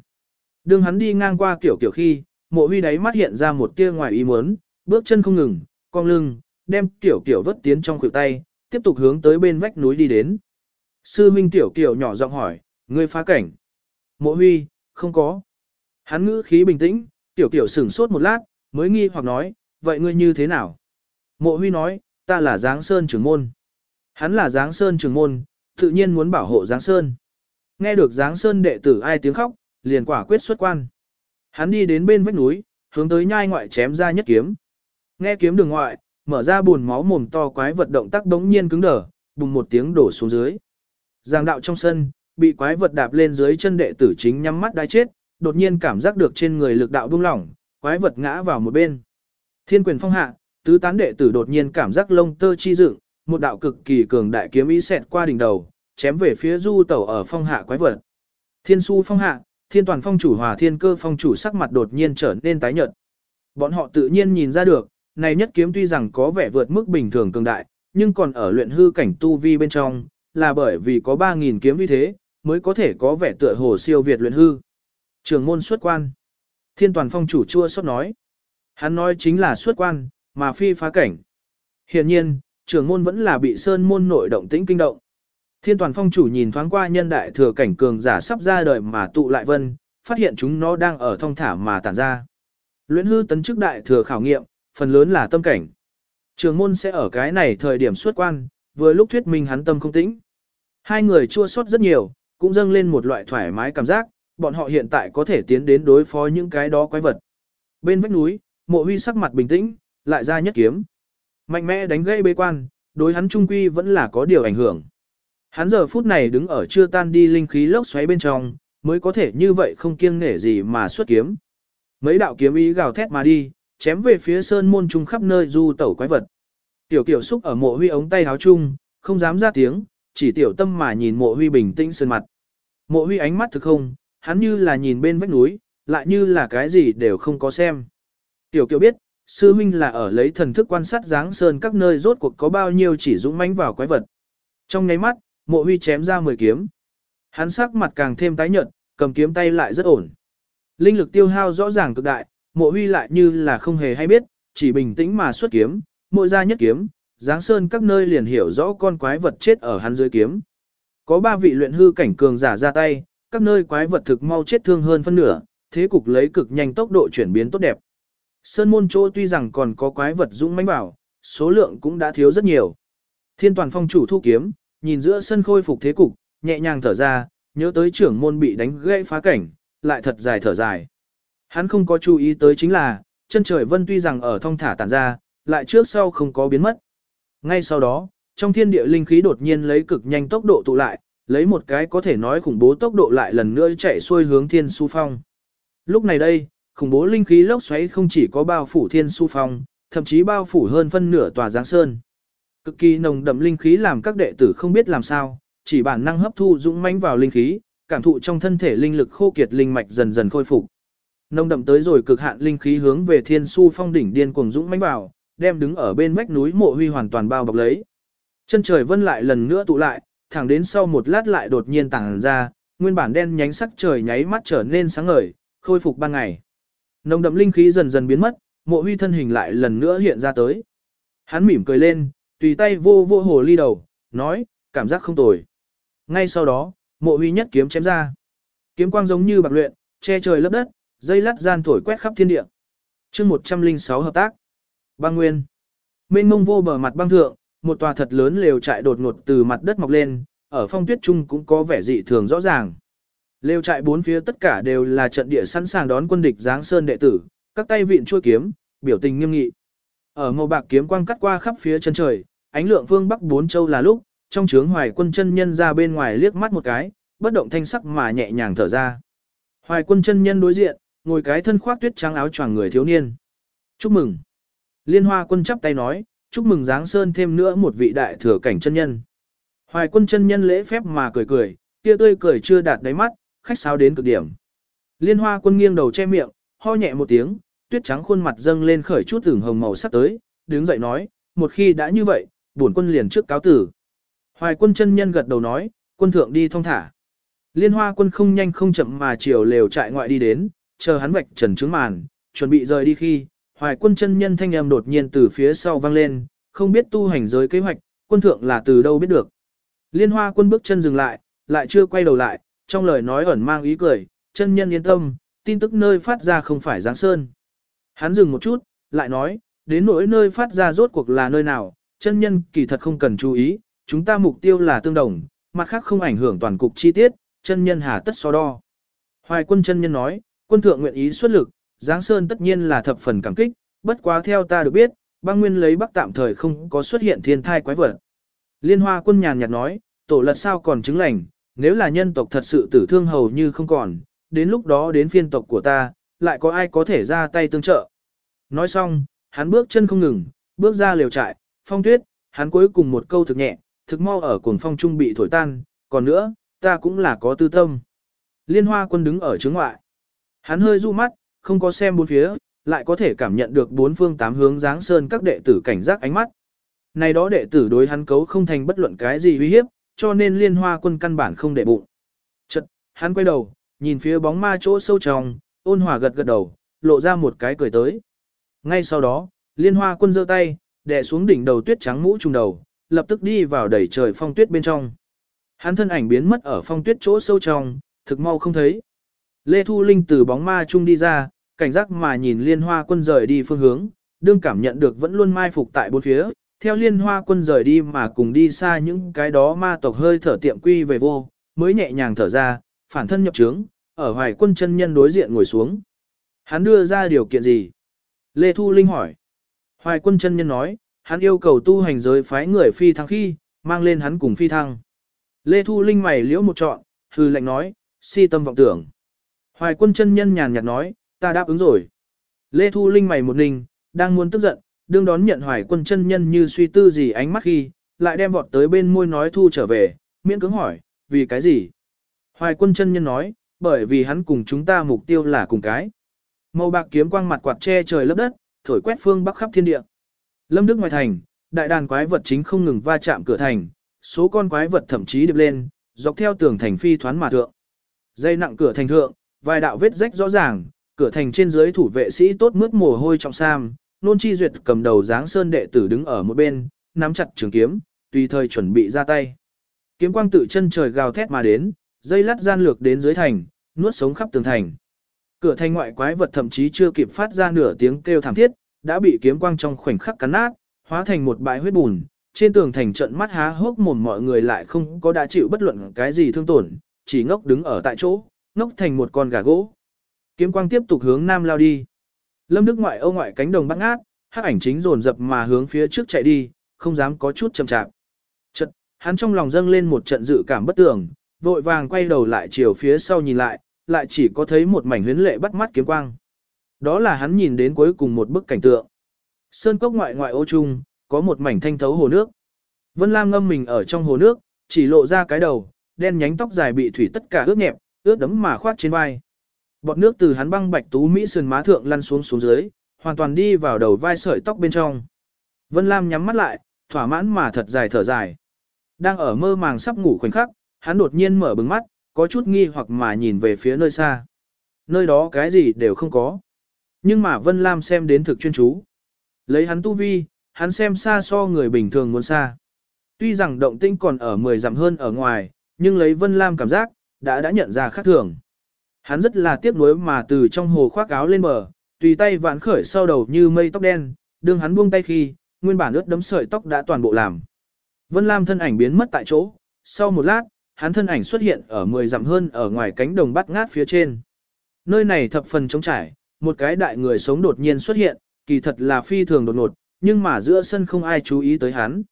S1: Đường hắn đi ngang qua kiểu kiểu khi, mộ huy đáy mắt hiện ra một tia ngoài ý muốn, bước chân không ngừng, cong lưng, đem tiểu tiểu vất tiến trong khuỷu tay, tiếp tục hướng tới bên vách núi đi đến. Sư Minh tiểu tiểu nhỏ giọng hỏi, ngươi phá cảnh. Mộ huy, không có. Hắn ngữ khí bình tĩnh, tiểu tiểu sửng sốt một lát, mới nghi hoặc nói, vậy ngươi như thế nào? Mộ huy nói, ta là Giáng Sơn trưởng môn. Hắn là Giáng Sơn trưởng môn, tự nhiên muốn bảo hộ Giáng Sơn. Nghe được Giáng Sơn đệ tử ai tiếng khóc, liền quả quyết xuất quan. Hắn đi đến bên vách núi, hướng tới nhai ngoại chém ra nhất kiếm. Nghe kiếm đường ngoại, mở ra buồn máu mồm to quái vật động tác đống nhiên cứng đờ, bùng một tiếng đổ xuống dưới. Giang đạo trong sân, bị quái vật đạp lên dưới chân đệ tử chính nhắm mắt đai chết, đột nhiên cảm giác được trên người lực đạo buông lỏng, quái vật ngã vào một bên. Thiên quyền phong hạ, tứ tán đệ tử đột nhiên cảm giác lông tơ chi dựng, một đạo cực kỳ cường đại kiếm ý xẹt qua đỉnh đầu, chém về phía du tẩu ở phong hạ quái vật. Thiên su phong hạ, thiên toàn phong chủ hòa thiên cơ phong chủ sắc mặt đột nhiên trở nên tái nhợt. Bọn họ tự nhiên nhìn ra được, này nhất kiếm tuy rằng có vẻ vượt mức bình thường cường đại, nhưng còn ở luyện hư cảnh tu vi bên trong, là bởi vì có 3.000 kiếm như thế, mới có thể có vẻ tựa hồ siêu việt luyện hư. Trường môn xuất quan. Thiên toàn phong chủ chua xót nói. Hắn nói chính là xuất quan, mà phi phá cảnh. Hiện nhiên, trưởng môn vẫn là bị sơn môn nội động tĩnh kinh động. Thiên toàn phong chủ nhìn thoáng qua nhân đại thừa cảnh cường giả sắp ra đời mà tụ lại vân, phát hiện chúng nó đang ở thông thả mà tản ra. Luyện hư tấn chức đại thừa khảo nghiệm, phần lớn là tâm cảnh. Trường môn sẽ ở cái này thời điểm xuất quan, vừa lúc thuyết minh hắn tâm không tĩnh. Hai người chua sót rất nhiều, cũng dâng lên một loại thoải mái cảm giác, bọn họ hiện tại có thể tiến đến đối phó những cái đó quái vật. Bên vách núi, mộ huy sắc mặt bình tĩnh, lại ra nhất kiếm. Mạnh mẽ đánh gây bế quan, đối hắn trung quy vẫn là có điều ảnh hưởng. Hắn giờ phút này đứng ở chưa tan đi linh khí lốc xoáy bên trong, mới có thể như vậy không kiêng nể gì mà xuất kiếm. Mấy đạo kiếm ý gào thét mà đi, chém về phía sơn môn trung khắp nơi du tẩu quái vật. Tiểu tiểu xúc ở mộ huy ống tay áo chung, không dám ra tiếng, chỉ tiểu tâm mà nhìn mộ huy bình tĩnh sơn mặt. Mộ huy ánh mắt thực không, hắn như là nhìn bên vách núi, lại như là cái gì đều không có xem. Tiểu kiểu biết, sư huynh là ở lấy thần thức quan sát dáng sơn các nơi rốt cuộc có bao nhiêu chỉ dũng mãnh vào quái vật. Trong nháy mắt, mộ huy chém ra 10 kiếm. Hắn sắc mặt càng thêm tái nhợt, cầm kiếm tay lại rất ổn. Linh lực tiêu hao rõ ràng cực đại, mộ huy lại như là không hề hay biết, chỉ bình tĩnh mà xuất kiếm, mỗi ra nhất kiếm, giáng sơn các nơi liền hiểu rõ con quái vật chết ở hắn dưới kiếm. Có ba vị luyện hư cảnh cường giả ra tay, các nơi quái vật thực mau chết thương hơn phân nửa, thế cục lấy cực nhanh tốc độ chuyển biến tốt đẹp. Sơn môn chỗ tuy rằng còn có quái vật dũng mãnh bảo, số lượng cũng đã thiếu rất nhiều. Thiên toàn phong chủ thu kiếm, nhìn giữa sân khôi phục thế cục, nhẹ nhàng thở ra, nhớ tới trưởng môn bị đánh gãy phá cảnh, lại thật dài thở dài. Hắn không có chú ý tới chính là, chân trời vân tuy rằng ở thông thả tản ra, lại trước sau không có biến mất. Ngay sau đó, trong thiên địa linh khí đột nhiên lấy cực nhanh tốc độ tụ lại, lấy một cái có thể nói khủng bố tốc độ lại lần nữa chạy xuôi hướng thiên su phong. Lúc này đây, khủng bố linh khí lốc xoáy không chỉ có bao phủ thiên su phong, thậm chí bao phủ hơn phân nửa tòa giáng sơn. Cực kỳ nồng đậm linh khí làm các đệ tử không biết làm sao, chỉ bản năng hấp thu dũng mãnh vào linh khí, cảm thụ trong thân thể linh lực khô kiệt linh mạch dần dần khôi phục. Nông đậm tới rồi cực hạn linh khí hướng về thiên su phong đỉnh điên cuồng dũng mãnh vào, đem đứng ở bên vách núi mộ huy hoàn toàn bao bọc lấy. Chân trời vân lại lần nữa tụ lại, thẳng đến sau một lát lại đột nhiên tàng ra, nguyên bản đen nhánh sắc trời nháy mắt trở nên sáng ngời, khôi phục ban ngày. Nồng đậm linh khí dần dần biến mất, mộ huy thân hình lại lần nữa hiện ra tới. Hắn mỉm cười lên, tùy tay vô vô hồ ly đầu, nói, cảm giác không tồi. Ngay sau đó, mộ huy nhất kiếm chém ra. Kiếm quang giống như bạc luyện, che trời lấp đất, dây lát gian thổi quét khắp thiên địa. chương 106 hợp tác. Băng nguyên. Mênh mông vô bờ mặt băng thượng, một tòa thật lớn lều trại đột ngột từ mặt đất mọc lên, ở phong tuyết trung cũng có vẻ dị thường rõ ràng. Lều trại bốn phía tất cả đều là trận địa sẵn sàng đón quân địch giáng sơn đệ tử, các tay vịn chua kiếm, biểu tình nghiêm nghị. Ở màu bạc kiếm quang cắt qua khắp phía chân trời, ánh lượng phương bắc bốn châu là lúc, trong trướng hoài quân chân nhân ra bên ngoài liếc mắt một cái, bất động thanh sắc mà nhẹ nhàng thở ra. Hoài quân chân nhân đối diện, ngồi cái thân khoác tuyết trắng áo choàng người thiếu niên. Chúc mừng. Liên hoa quân chắp tay nói, chúc mừng Giáng Sơn thêm nữa một vị đại thừa cảnh chân nhân. Hoài quân chân nhân lễ phép mà cười cười, kia tươi cười chưa đạt đáy mắt, khách sáo đến cực điểm. Liên hoa quân nghiêng đầu che miệng, ho nhẹ một tiếng, tuyết trắng khuôn mặt dâng lên khởi chút ửng hồng màu sắc tới, đứng dậy nói, một khi đã như vậy, bổn quân liền trước cáo tử. Hoài quân chân nhân gật đầu nói, quân thượng đi thong thả. Liên hoa quân không nhanh không chậm mà chiều lều trại ngoại đi đến, chờ hắn vạch trần trướng màn, chuẩn bị rời đi khi, hoài quân chân nhân thanh âm đột nhiên từ phía sau vang lên, không biết tu hành giới kế hoạch, quân thượng là từ đâu biết được. Liên hoa quân bước chân dừng lại, lại chưa quay đầu lại, trong lời nói ẩn mang ý cười, chân nhân yên tâm, tin tức nơi phát ra không phải Giáng Sơn. Hắn dừng một chút, lại nói, đến nỗi nơi phát ra rốt cuộc là nơi nào, chân nhân kỳ thật không cần chú ý, chúng ta mục tiêu là tương đồng, mặt khác không ảnh hưởng toàn cục chi tiết, chân nhân hà tất so đo. Hoài quân chân nhân nói, quân thượng nguyện ý xuất lực, Giáng Sơn tất nhiên là thập phần cảm kích, bất quá theo ta được biết, băng nguyên lấy bắc tạm thời không có xuất hiện thiên thai quái vật. Liên hoa quân nhàn nhạt nói, tổ lật sao còn chứng lành, nếu là nhân tộc thật sự tử thương hầu như không còn, đến lúc đó đến phiên tộc của ta, lại có ai có thể ra tay tương trợ. Nói xong, hắn bước chân không ngừng, bước ra liều trại, phong tuyết, hắn cuối cùng một câu thực nhẹ, thực mau ở cuồng phong trung bị thổi tan, còn nữa, ta cũng là có tư tâm. Liên hoa quân đứng ở trước ngoại. Hắn hơi du mắt, không có xem bốn phía, lại có thể cảm nhận được bốn phương tám hướng dáng sơn các đệ tử cảnh giác ánh mắt. Này đó đệ tử đối hắn cấu không thành bất luận cái gì uy hiếp, cho nên liên hoa quân căn bản không để bụng. Chật, hắn quay đầu, nhìn phía bóng ma chỗ sâu trong, ôn hòa gật gật đầu, lộ ra một cái cười tới. Ngay sau đó, liên hoa quân giơ tay, đè xuống đỉnh đầu tuyết trắng mũ trùng đầu, lập tức đi vào đẩy trời phong tuyết bên trong. Hắn thân ảnh biến mất ở phong tuyết chỗ sâu trong, thực mau không thấy. Lê Thu Linh từ bóng ma chung đi ra, cảnh giác mà nhìn liên hoa quân rời đi phương hướng, đương cảm nhận được vẫn luôn mai phục tại bốn phía, theo liên hoa quân rời đi mà cùng đi xa những cái đó ma tộc hơi thở tiệm quy về vô, mới nhẹ nhàng thở ra, phản thân nhập trướng, ở hoài quân chân nhân đối diện ngồi xuống. Hắn đưa ra điều kiện gì? Lê Thu Linh hỏi. Hoài quân chân nhân nói, hắn yêu cầu tu hành giới phái người phi thăng khi, mang lên hắn cùng phi thăng. Lê Thu Linh mày liễu một trọn, hư lệnh nói, si tâm vọng tưởng. Hoài quân chân nhân nhàn nhạt nói, ta đáp ứng rồi. Lê Thu Linh mày một ninh, đang muốn tức giận, đương đón nhận hoài quân chân nhân như suy tư gì ánh mắt khi, lại đem vọt tới bên môi nói thu trở về, miễn cưỡng hỏi, vì cái gì? Hoài quân chân nhân nói, bởi vì hắn cùng chúng ta mục tiêu là cùng cái. Màu bạc kiếm quang mặt quạt che trời lấp đất, thổi quét phương bắc khắp thiên địa. Lâm Đức ngoài thành, đại đàn quái vật chính không ngừng va chạm cửa thành, số con quái vật thậm chí điệp lên, dọc theo tường thành phi thoán mà thượng. Dây nặng cửa thành thượng, vài đạo vết rách rõ ràng, cửa thành trên dưới thủ vệ sĩ tốt mướt mồ hôi trọng sam, nôn chi duyệt cầm đầu dáng sơn đệ tử đứng ở một bên, nắm chặt trường kiếm, tùy thời chuẩn bị ra tay. Kiếm quang tự chân trời gào thét mà đến, dây lát gian lược đến dưới thành, nuốt sống khắp tường thành. Cửa thành ngoại quái vật thậm chí chưa kịp phát ra nửa tiếng kêu thảm thiết, đã bị kiếm quang trong khoảnh khắc cắn nát, hóa thành một bãi huyết bùn. Trên tường thành trận mắt há hốc mồm mọi người lại không có đã chịu bất luận cái gì thương tổn, chỉ ngốc đứng ở tại chỗ, ngốc thành một con gà gỗ. Kiếm quang tiếp tục hướng nam lao đi. Lâm Đức ngoại ô ngoại cánh đồng bắt ngát, hắc ảnh chính dồn dập mà hướng phía trước chạy đi, không dám có chút chậm chạp. Chật, hắn trong lòng dâng lên một trận dự cảm bất tường, vội vàng quay đầu lại chiều phía sau nhìn lại, lại chỉ có thấy một mảnh huyến lệ bắt mắt kiếm quang. Đó là hắn nhìn đến cuối cùng một bức cảnh tượng. Sơn cốc ngoại ngoại ô trung, có một mảnh thanh thấu hồ nước. Vân Lam ngâm mình ở trong hồ nước, chỉ lộ ra cái đầu, đen nhánh tóc dài bị thủy tất cả ướt nhẹp, ướt đấm mà khoát trên vai. Bọt nước từ hắn băng bạch tú mỹ sườn má thượng lăn xuống xuống dưới, hoàn toàn đi vào đầu vai sợi tóc bên trong. Vân Lam nhắm mắt lại, thỏa mãn mà thật dài thở dài. Đang ở mơ màng sắp ngủ khoảnh khắc, hắn đột nhiên mở bừng mắt, có chút nghi hoặc mà nhìn về phía nơi xa. Nơi đó cái gì đều không có. Nhưng mà Vân Lam xem đến thực chuyên chú. Lấy hắn tu vi, hắn xem xa so người bình thường muốn xa. Tuy rằng động tinh còn ở 10 dặm hơn ở ngoài, nhưng lấy Vân Lam cảm giác, đã đã nhận ra khác thường. Hắn rất là tiếc nuối mà từ trong hồ khoác áo lên bờ, tùy tay vạn khởi sau đầu như mây tóc đen, đương hắn buông tay khi, nguyên bản ướt đấm sợi tóc đã toàn bộ làm. Vân Lam thân ảnh biến mất tại chỗ, sau một lát, hắn thân ảnh xuất hiện ở 10 dặm hơn ở ngoài cánh đồng bắt ngát phía trên. Nơi này thập phần trống trải, một cái đại người sống đột nhiên xuất hiện, kỳ thật là phi thường đột ngột, nhưng mà giữa sân không ai chú ý tới hắn.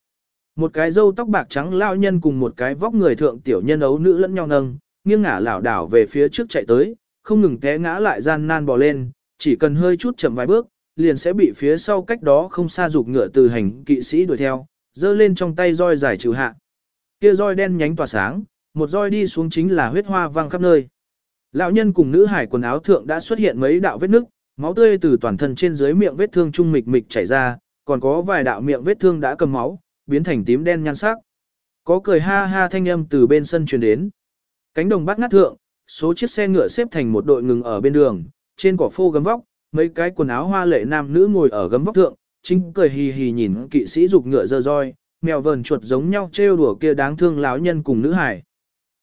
S1: Một cái râu tóc bạc trắng lao nhân cùng một cái vóc người thượng tiểu nhân ấu nữ lẫn nhau nâng, nghiêng ngả lảo đảo về phía trước chạy tới, không ngừng té ngã lại gian nan bò lên, chỉ cần hơi chút chậm vài bước, liền sẽ bị phía sau cách đó không xa dục ngựa từ hành kỵ sĩ đuổi theo, giơ lên trong tay roi giải trừ hạ. Kia roi đen nhánh tỏa sáng, một roi đi xuống chính là huyết hoa vang khắp nơi. Lão nhân cùng nữ hải quần áo thượng đã xuất hiện mấy đạo vết nứt, máu tươi từ toàn thân trên dưới miệng vết thương trung mịch mịch chảy ra, còn có vài đạo miệng vết thương đã cầm máu, biến thành tím đen nhan sắc. Có cười ha ha thanh âm từ bên sân truyền đến. Cánh đồng bát ngát thượng, số chiếc xe ngựa xếp thành một đội ngừng ở bên đường, trên cỏ phô gấm vóc, mấy cái quần áo hoa lệ nam nữ ngồi ở gấm vóc thượng, chính cười hì hì nhìn kỵ sĩ dục ngựa dơ roi, mèo vờn chuột giống nhau trêu đùa kia đáng thương láo nhân cùng nữ hải.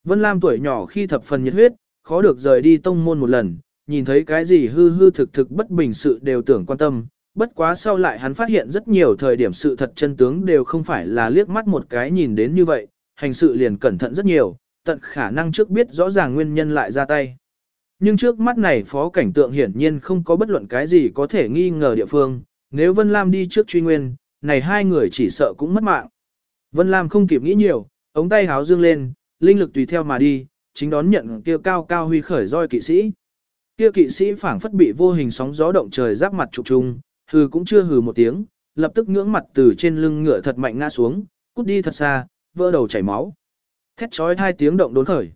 S1: Vân Lam tuổi nhỏ khi thập phần nhiệt huyết, khó được rời đi tông môn một lần, nhìn thấy cái gì hư hư thực thực bất bình sự đều tưởng quan tâm, bất quá sau lại hắn phát hiện rất nhiều thời điểm sự thật chân tướng đều không phải là liếc mắt một cái nhìn đến như vậy, hành sự liền cẩn thận rất nhiều, tận khả năng trước biết rõ ràng nguyên nhân lại ra tay. Nhưng trước mắt này phó cảnh tượng hiển nhiên không có bất luận cái gì có thể nghi ngờ địa phương, nếu Vân Lam đi trước truy nguyên, này hai người chỉ sợ cũng mất mạng. Vân Lam không kịp nghĩ nhiều, ống tay háo dương lên, linh lực tùy theo mà đi, chính đón nhận kia cao cao huy khởi roi kỵ sĩ. Kia kỵ sĩ phảng phất bị vô hình sóng gió động trời giáp mặt trục trùng, hừ cũng chưa hừ một tiếng, lập tức ngưỡng mặt từ trên lưng ngựa thật mạnh ngã xuống, cút đi thật xa, vỡ đầu chảy máu. Thét chói hai tiếng động đốn khởi.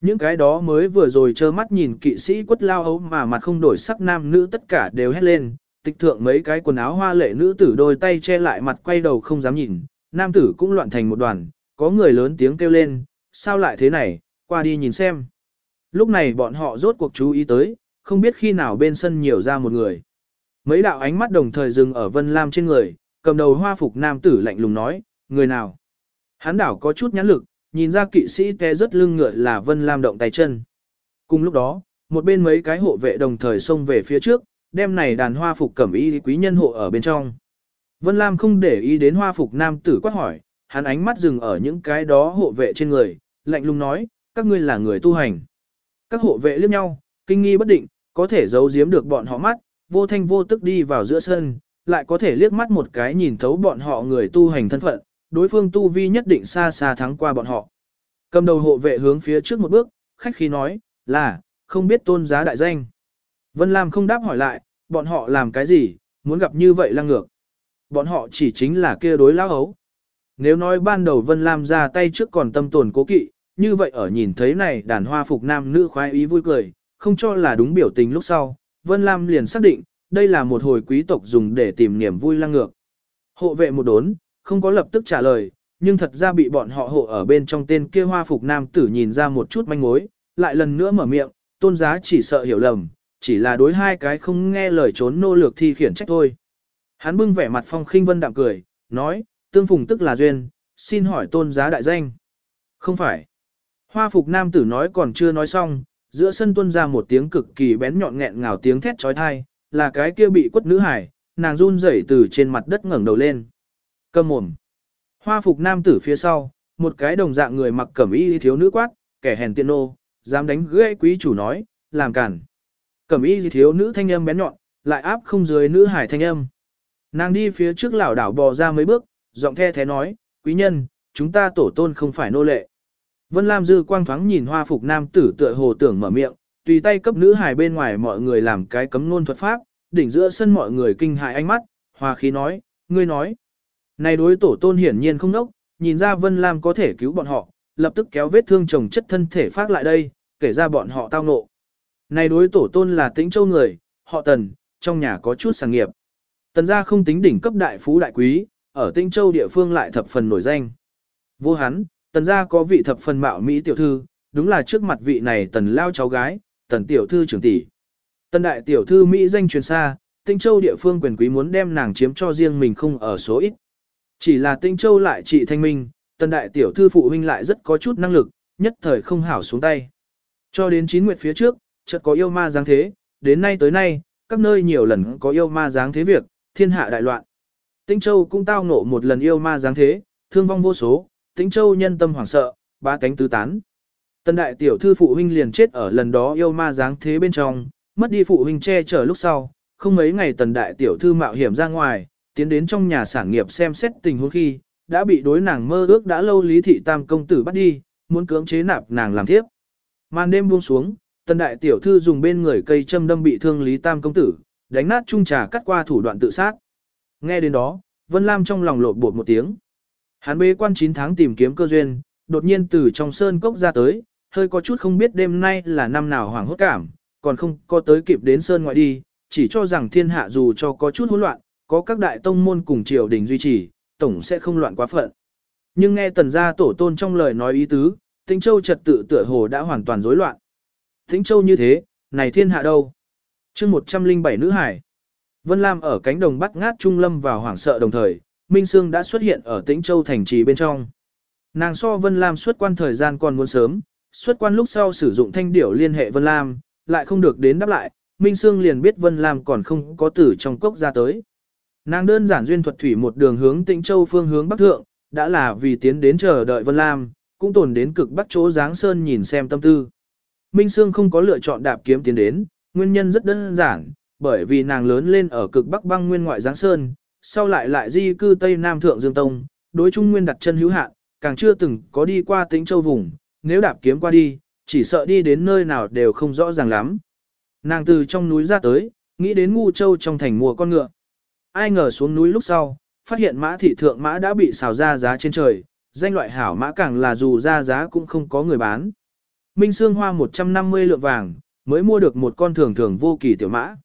S1: Những cái đó mới vừa rồi trơ mắt nhìn kỵ sĩ quất lao ấu mà mặt không đổi sắc nam nữ tất cả đều hét lên, tịch thượng mấy cái quần áo hoa lệ nữ tử đôi tay che lại mặt quay đầu không dám nhìn, nam tử cũng loạn thành một đoàn, có người lớn tiếng kêu lên, sao lại thế này, qua đi nhìn xem. Lúc này bọn họ rốt cuộc chú ý tới, không biết khi nào bên sân nhiều ra một người. Mấy đạo ánh mắt đồng thời dừng ở Vân Lam trên người, cầm đầu hoa phục nam tử lạnh lùng nói, người nào. Hán đảo có chút nhãn lực, nhìn ra kỵ sĩ té rất lưng ngựa là Vân Lam động tay chân. Cùng lúc đó, một bên mấy cái hộ vệ đồng thời xông về phía trước, đem này đàn hoa phục cẩm y quý nhân hộ ở bên trong. Vân Lam không để ý đến hoa phục nam tử quát hỏi, hắn ánh mắt dừng ở những cái đó hộ vệ trên người, lạnh lùng nói, các ngươi là người tu hành. Các hộ vệ liếc nhau, kinh nghi bất định, có thể giấu giếm được bọn họ mắt, vô thanh vô tức đi vào giữa sân, lại có thể liếc mắt một cái nhìn thấu bọn họ người tu hành thân phận, đối phương tu vi nhất định xa xa thắng qua bọn họ. Cầm đầu hộ vệ hướng phía trước một bước, khách khí nói, là, không biết tôn giá đại danh. Vân Lam không đáp hỏi lại, bọn họ làm cái gì, muốn gặp như vậy lăng ngược. Bọn họ chỉ chính là kia đối lão ấu. Nếu nói ban đầu Vân Lam ra tay trước còn tâm tồn cố kỵ, như vậy ở nhìn thấy này đàn hoa phục nam nữ khoái ý vui cười, không cho là đúng biểu tình lúc sau, Vân Lam liền xác định, đây là một hồi quý tộc dùng để tìm niềm vui lăng ngược. Hộ vệ một đốn, không có lập tức trả lời, nhưng thật ra bị bọn họ hộ ở bên trong tên kia hoa phục nam tử nhìn ra một chút manh mối, lại lần nữa mở miệng, tôn giá chỉ sợ hiểu lầm, chỉ là đối hai cái không nghe lời trốn nô lược thi khiển trách thôi. Hắn bưng vẻ mặt phong khinh vân đạm cười, nói, tương phùng tức là duyên, xin hỏi tôn giá đại danh. Không phải. Hoa phục nam tử nói còn chưa nói xong, giữa sân tuân ra một tiếng cực kỳ bén nhọn nghẹn ngào tiếng thét trói thai, là cái kia bị quất nữ hải, nàng run rẩy từ trên mặt đất ngẩng đầu lên. Cầm mồm. Hoa phục nam tử phía sau, một cái đồng dạng người mặc cẩm y thiếu nữ quát, kẻ hèn tiện nô, dám đánh gãy quý chủ nói, làm cản. Cẩm y thiếu nữ thanh âm bén nhọn, lại áp không dưới nữ hải thanh âm. Nàng đi phía trước lão đảo bò ra mấy bước, giọng the thế nói, quý nhân, chúng ta tổ tôn không phải nô lệ. Vân Lam dư quang thoáng nhìn hoa phục nam tử tựa hồ tưởng mở miệng, tùy tay cấp nữ hài bên ngoài mọi người làm cái cấm ngôn thuật pháp, đỉnh giữa sân mọi người kinh hại ánh mắt, hoa khí nói, ngươi nói. Này đối tổ tôn hiển nhiên không nốc, nhìn ra Vân Lam có thể cứu bọn họ, lập tức kéo vết thương chồng chất thân thể phát lại đây, kể ra bọn họ tao nộ. Này đối tổ tôn là tĩnh châu người, họ tần, trong nhà có chút sản nghiệp. Tần gia không tính đỉnh cấp đại phú đại quý, ở tĩnh châu địa phương lại thập phần nổi danh. Vô hắn, tần gia có vị thập phần mạo Mỹ tiểu thư, đúng là trước mặt vị này tần lao cháu gái, tần tiểu thư trưởng tỷ. Tần đại tiểu thư Mỹ danh truyền xa, tĩnh Châu địa phương quyền quý muốn đem nàng chiếm cho riêng mình không ở số ít. Chỉ là Tinh Châu lại trị thanh minh, tần đại tiểu thư phụ huynh lại rất có chút năng lực, nhất thời không hảo xuống tay. Cho đến chín nguyệt phía trước, chợt có yêu ma dáng thế, đến nay tới nay, các nơi nhiều lần có yêu ma dáng thế việc, thiên hạ đại loạn. Tinh Châu cũng tao ngộ một lần yêu ma dáng thế, thương vong vô số, Tinh Châu nhân tâm hoảng sợ, ba cánh tứ tán. Tần đại tiểu thư phụ huynh liền chết ở lần đó yêu ma dáng thế bên trong, mất đi phụ huynh che chở lúc sau, không mấy ngày tần đại tiểu thư mạo hiểm ra ngoài, tiến đến trong nhà sản nghiệp xem xét tình huống khi, đã bị đối nàng mơ ước đã lâu lý thị tam công tử bắt đi, muốn cưỡng chế nạp nàng làm thiếp. Màn đêm buông xuống, tần đại tiểu thư dùng bên người cây châm đâm bị thương lý tam công tử, đánh nát chung trà cắt qua thủ đoạn tự sát. Nghe đến đó, Vân Lam trong lòng lột bột một tiếng. Hắn bế quan 9 tháng tìm kiếm cơ duyên, đột nhiên từ trong sơn cốc ra tới, hơi có chút không biết đêm nay là năm nào hoảng hốt cảm, còn không có tới kịp đến sơn ngoại đi, chỉ cho rằng thiên hạ dù cho có chút hỗn loạn, có các đại tông môn cùng triều đình duy trì, tổng sẽ không loạn quá phận. Nhưng nghe tần gia tổ tôn trong lời nói ý tứ, Tĩnh Châu trật tự tựa hồ đã hoàn toàn rối loạn. Tĩnh Châu như thế, này thiên hạ đâu? chương 107 nữ hải. Vân Lam ở cánh đồng bắt ngát trung lâm vào hoảng sợ đồng thời, Minh Sương đã xuất hiện ở Tĩnh Châu thành trì bên trong. Nàng so Vân Lam xuất quan thời gian còn muốn sớm, xuất quan lúc sau sử dụng thanh điểu liên hệ Vân Lam, lại không được đến đáp lại, Minh Sương liền biết Vân Lam còn không có tử trong cốc ra tới. Nàng đơn giản duyên thuật thủy một đường hướng Tĩnh Châu phương hướng bắc thượng, đã là vì tiến đến chờ đợi Vân Lam, cũng tồn đến cực bắc chỗ Giáng sơn nhìn xem tâm tư. Minh Sương không có lựa chọn đạp kiếm tiến đến, nguyên nhân rất đơn giản, bởi vì nàng lớn lên ở cực bắc băng nguyên ngoại giáng sơn, sau lại lại di cư Tây Nam Thượng Dương Tông, đối trung nguyên đặt chân hữu hạn, càng chưa từng có đi qua Tĩnh châu vùng, nếu đạp kiếm qua đi, chỉ sợ đi đến nơi nào đều không rõ ràng lắm. Nàng từ trong núi ra tới, nghĩ đến ngu châu trong thành mùa con ngựa. Ai ngờ xuống núi lúc sau, phát hiện mã thị thượng mã đã bị xào ra giá trên trời, danh loại hảo mã càng là dù ra giá cũng không có người bán. Minh Sương Hoa 150 lượng vàng, mới mua được một con thường thường vô kỳ tiểu mã.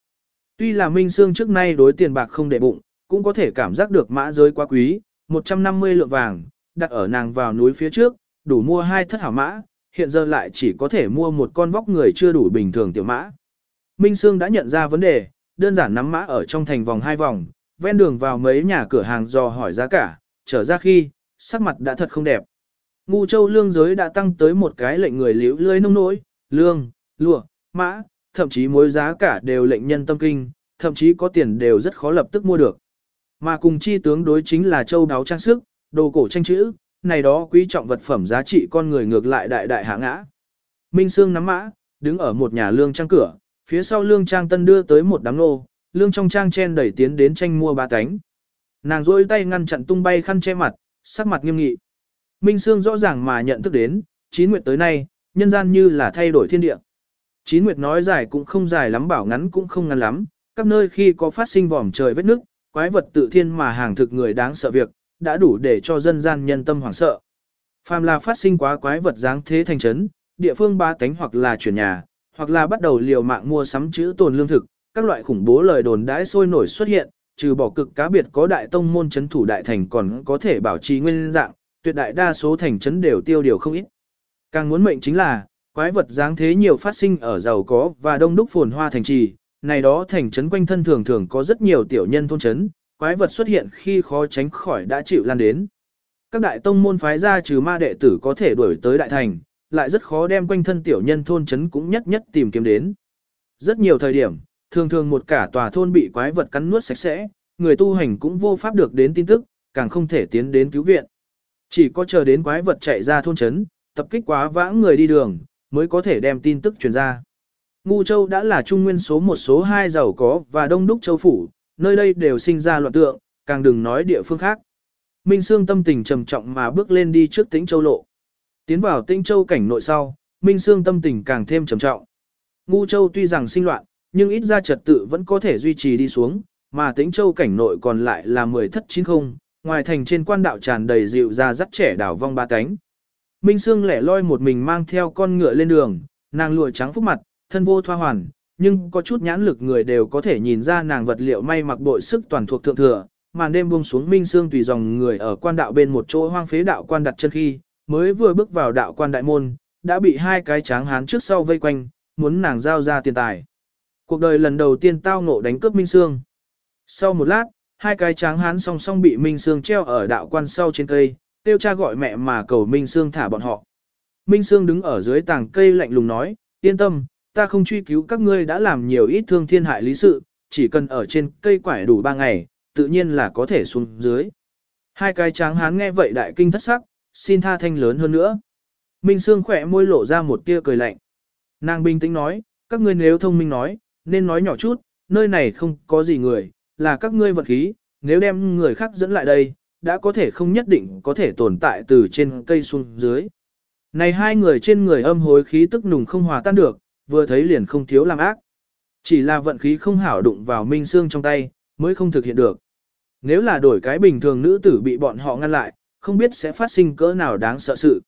S1: Tuy là Minh Sương trước nay đối tiền bạc không để bụng, cũng có thể cảm giác được mã giới quá quý, 150 lượng vàng, đặt ở nàng vào núi phía trước, đủ mua hai thất hảo mã, hiện giờ lại chỉ có thể mua một con vóc người chưa đủ bình thường tiểu mã. Minh Sương đã nhận ra vấn đề, đơn giản nắm mã ở trong thành vòng hai vòng, ven đường vào mấy nhà cửa hàng dò hỏi giá cả, trở ra khi, sắc mặt đã thật không đẹp. Ngu châu lương giới đã tăng tới một cái lệnh người liễu lưới nông nỗi, lương, lụa, mã, thậm chí mối giá cả đều lệnh nhân tâm kinh, thậm chí có tiền đều rất khó lập tức mua được. Mà cùng chi tướng đối chính là châu đáo trang sức, đồ cổ tranh chữ, này đó quý trọng vật phẩm giá trị con người ngược lại đại đại hạ ngã. Minh Sương nắm mã, đứng ở một nhà lương trang cửa, phía sau lương trang tân đưa tới một đám nô, lương trong trang chen đẩy tiến đến tranh mua ba cánh. Nàng rôi tay ngăn chặn tung bay khăn che mặt, sắc mặt nghiêm nghị. Minh Sương rõ ràng mà nhận thức đến, chín nguyệt tới nay, nhân gian như là thay đổi thiên địa. Chín nguyệt nói dài cũng không dài lắm bảo ngắn cũng không ngắn lắm, các nơi khi có phát sinh vòm trời vết nước, quái vật tự thiên mà hàng thực người đáng sợ việc, đã đủ để cho dân gian nhân tâm hoảng sợ. Phàm là phát sinh quá quái vật dáng thế thành trấn, địa phương ba tánh hoặc là chuyển nhà, hoặc là bắt đầu liều mạng mua sắm chữ tồn lương thực, các loại khủng bố lời đồn đãi sôi nổi xuất hiện, trừ bỏ cực cá biệt có đại tông môn chấn thủ đại thành còn có thể bảo trì nguyên dạng, tuyệt đại đa số thành chấn đều tiêu điều không ít. Càng muốn mệnh chính là, quái vật dáng thế nhiều phát sinh ở giàu có và đông đúc phồn hoa thành trì, này đó thành trấn quanh thân thường thường có rất nhiều tiểu nhân thôn trấn, quái vật xuất hiện khi khó tránh khỏi đã chịu lan đến. Các đại tông môn phái ra trừ ma đệ tử có thể đuổi tới đại thành, lại rất khó đem quanh thân tiểu nhân thôn trấn cũng nhất nhất tìm kiếm đến. Rất nhiều thời điểm, thường thường một cả tòa thôn bị quái vật cắn nuốt sạch sẽ, người tu hành cũng vô pháp được đến tin tức, càng không thể tiến đến cứu viện. Chỉ có chờ đến quái vật chạy ra thôn trấn, tập kích quá vãng người đi đường, mới có thể đem tin tức truyền ra. Ngu Châu đã là trung nguyên số một số hai giàu có và đông đúc châu phủ, nơi đây đều sinh ra loạn tượng, càng đừng nói địa phương khác. Minh Sương tâm tình trầm trọng mà bước lên đi trước tĩnh châu lộ. Tiến vào tĩnh châu cảnh nội sau, Minh Sương tâm tình càng thêm trầm trọng. Ngu Châu tuy rằng sinh loạn, nhưng ít ra trật tự vẫn có thể duy trì đi xuống, mà tĩnh châu cảnh nội còn lại là mười thất chín không, ngoài thành trên quan đạo tràn đầy dịu ra dắt trẻ đảo vong ba cánh. Minh Sương lẻ loi một mình mang theo con ngựa lên đường, nàng lụa trắng phúc mặt, thân vô thoa hoàn, nhưng có chút nhãn lực người đều có thể nhìn ra nàng vật liệu may mặc bội sức toàn thuộc thượng thừa. Màn đêm buông xuống Minh Sương tùy dòng người ở quan đạo bên một chỗ hoang phế đạo quan đặt chân khi, mới vừa bước vào đạo quan đại môn, đã bị hai cái tráng hán trước sau vây quanh, muốn nàng giao ra tiền tài. Cuộc đời lần đầu tiên tao ngộ đánh cướp Minh Sương. Sau một lát, hai cái tráng hán song song bị Minh Sương treo ở đạo quan sau trên cây, tiêu cha gọi mẹ mà cầu Minh Sương thả bọn họ. Minh Sương đứng ở dưới tàng cây lạnh lùng nói, yên tâm, ta không truy cứu các ngươi đã làm nhiều ít thương thiên hại lý sự, chỉ cần ở trên cây quải đủ ba ngày, tự nhiên là có thể xuống dưới. Hai cái tráng hán nghe vậy đại kinh thất sắc, xin tha thanh lớn hơn nữa. Minh Sương khỏe môi lộ ra một tia cười lạnh. Nàng bình tĩnh nói, các ngươi nếu thông minh nói, nên nói nhỏ chút, nơi này không có gì người, là các ngươi vật khí, nếu đem người khác dẫn lại đây, đã có thể không nhất định có thể tồn tại từ trên cây xuống dưới. Này hai người trên người âm hối khí tức nùng không hòa tan được, vừa thấy liền không thiếu làm ác. Chỉ là vận khí không hảo đụng vào minh xương trong tay, mới không thực hiện được. Nếu là đổi cái bình thường nữ tử bị bọn họ ngăn lại, không biết sẽ phát sinh cỡ nào đáng sợ sự.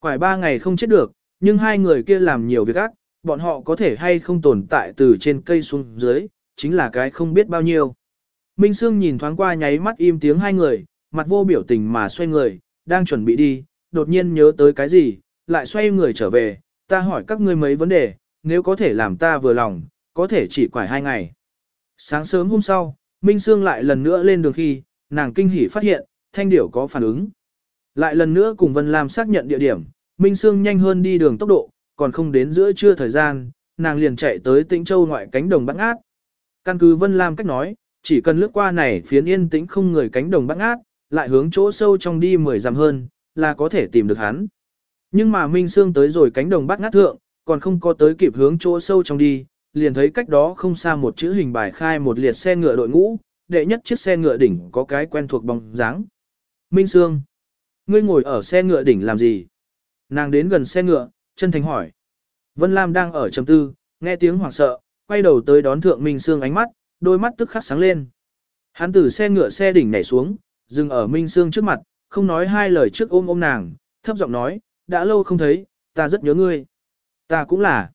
S1: Quải ba ngày không chết được, nhưng hai người kia làm nhiều việc ác, bọn họ có thể hay không tồn tại từ trên cây xuống dưới, chính là cái không biết bao nhiêu. Minh Sương nhìn thoáng qua nháy mắt im tiếng hai người, mặt vô biểu tình mà xoay người, đang chuẩn bị đi, đột nhiên nhớ tới cái gì, lại xoay người trở về, ta hỏi các ngươi mấy vấn đề, nếu có thể làm ta vừa lòng, có thể chỉ quải hai ngày. Sáng sớm hôm sau, Minh Sương lại lần nữa lên đường khi, nàng kinh hỉ phát hiện, thanh điểu có phản ứng. Lại lần nữa cùng Vân Lam xác nhận địa điểm, Minh Sương nhanh hơn đi đường tốc độ, còn không đến giữa trưa thời gian, nàng liền chạy tới Tĩnh Châu ngoại cánh đồng bắt ngát. Căn cứ Vân Lam cách nói, chỉ cần lướt qua này phiến yên tĩnh không người cánh đồng bắt ngát, lại hướng chỗ sâu trong đi 10 dặm hơn, là có thể tìm được hắn. Nhưng mà Minh Sương tới rồi cánh đồng bắt ngát thượng, còn không có tới kịp hướng chỗ sâu trong đi, liền thấy cách đó không xa một chữ hình bài khai một liệt xe ngựa đội ngũ, đệ nhất chiếc xe ngựa đỉnh có cái quen thuộc bóng dáng. Minh Sương, ngươi ngồi ở xe ngựa đỉnh làm gì? Nàng đến gần xe ngựa, chân thành hỏi. Vân Lam đang ở trầm tư, nghe tiếng hoảng sợ, quay đầu tới đón thượng Minh Sương ánh mắt, đôi mắt tức khắc sáng lên. Hắn từ xe ngựa xe đỉnh nhảy xuống, dừng ở Minh Sương trước mặt, không nói hai lời trước ôm ôm nàng, thấp giọng nói, đã lâu không thấy, ta rất nhớ ngươi. Ta cũng là.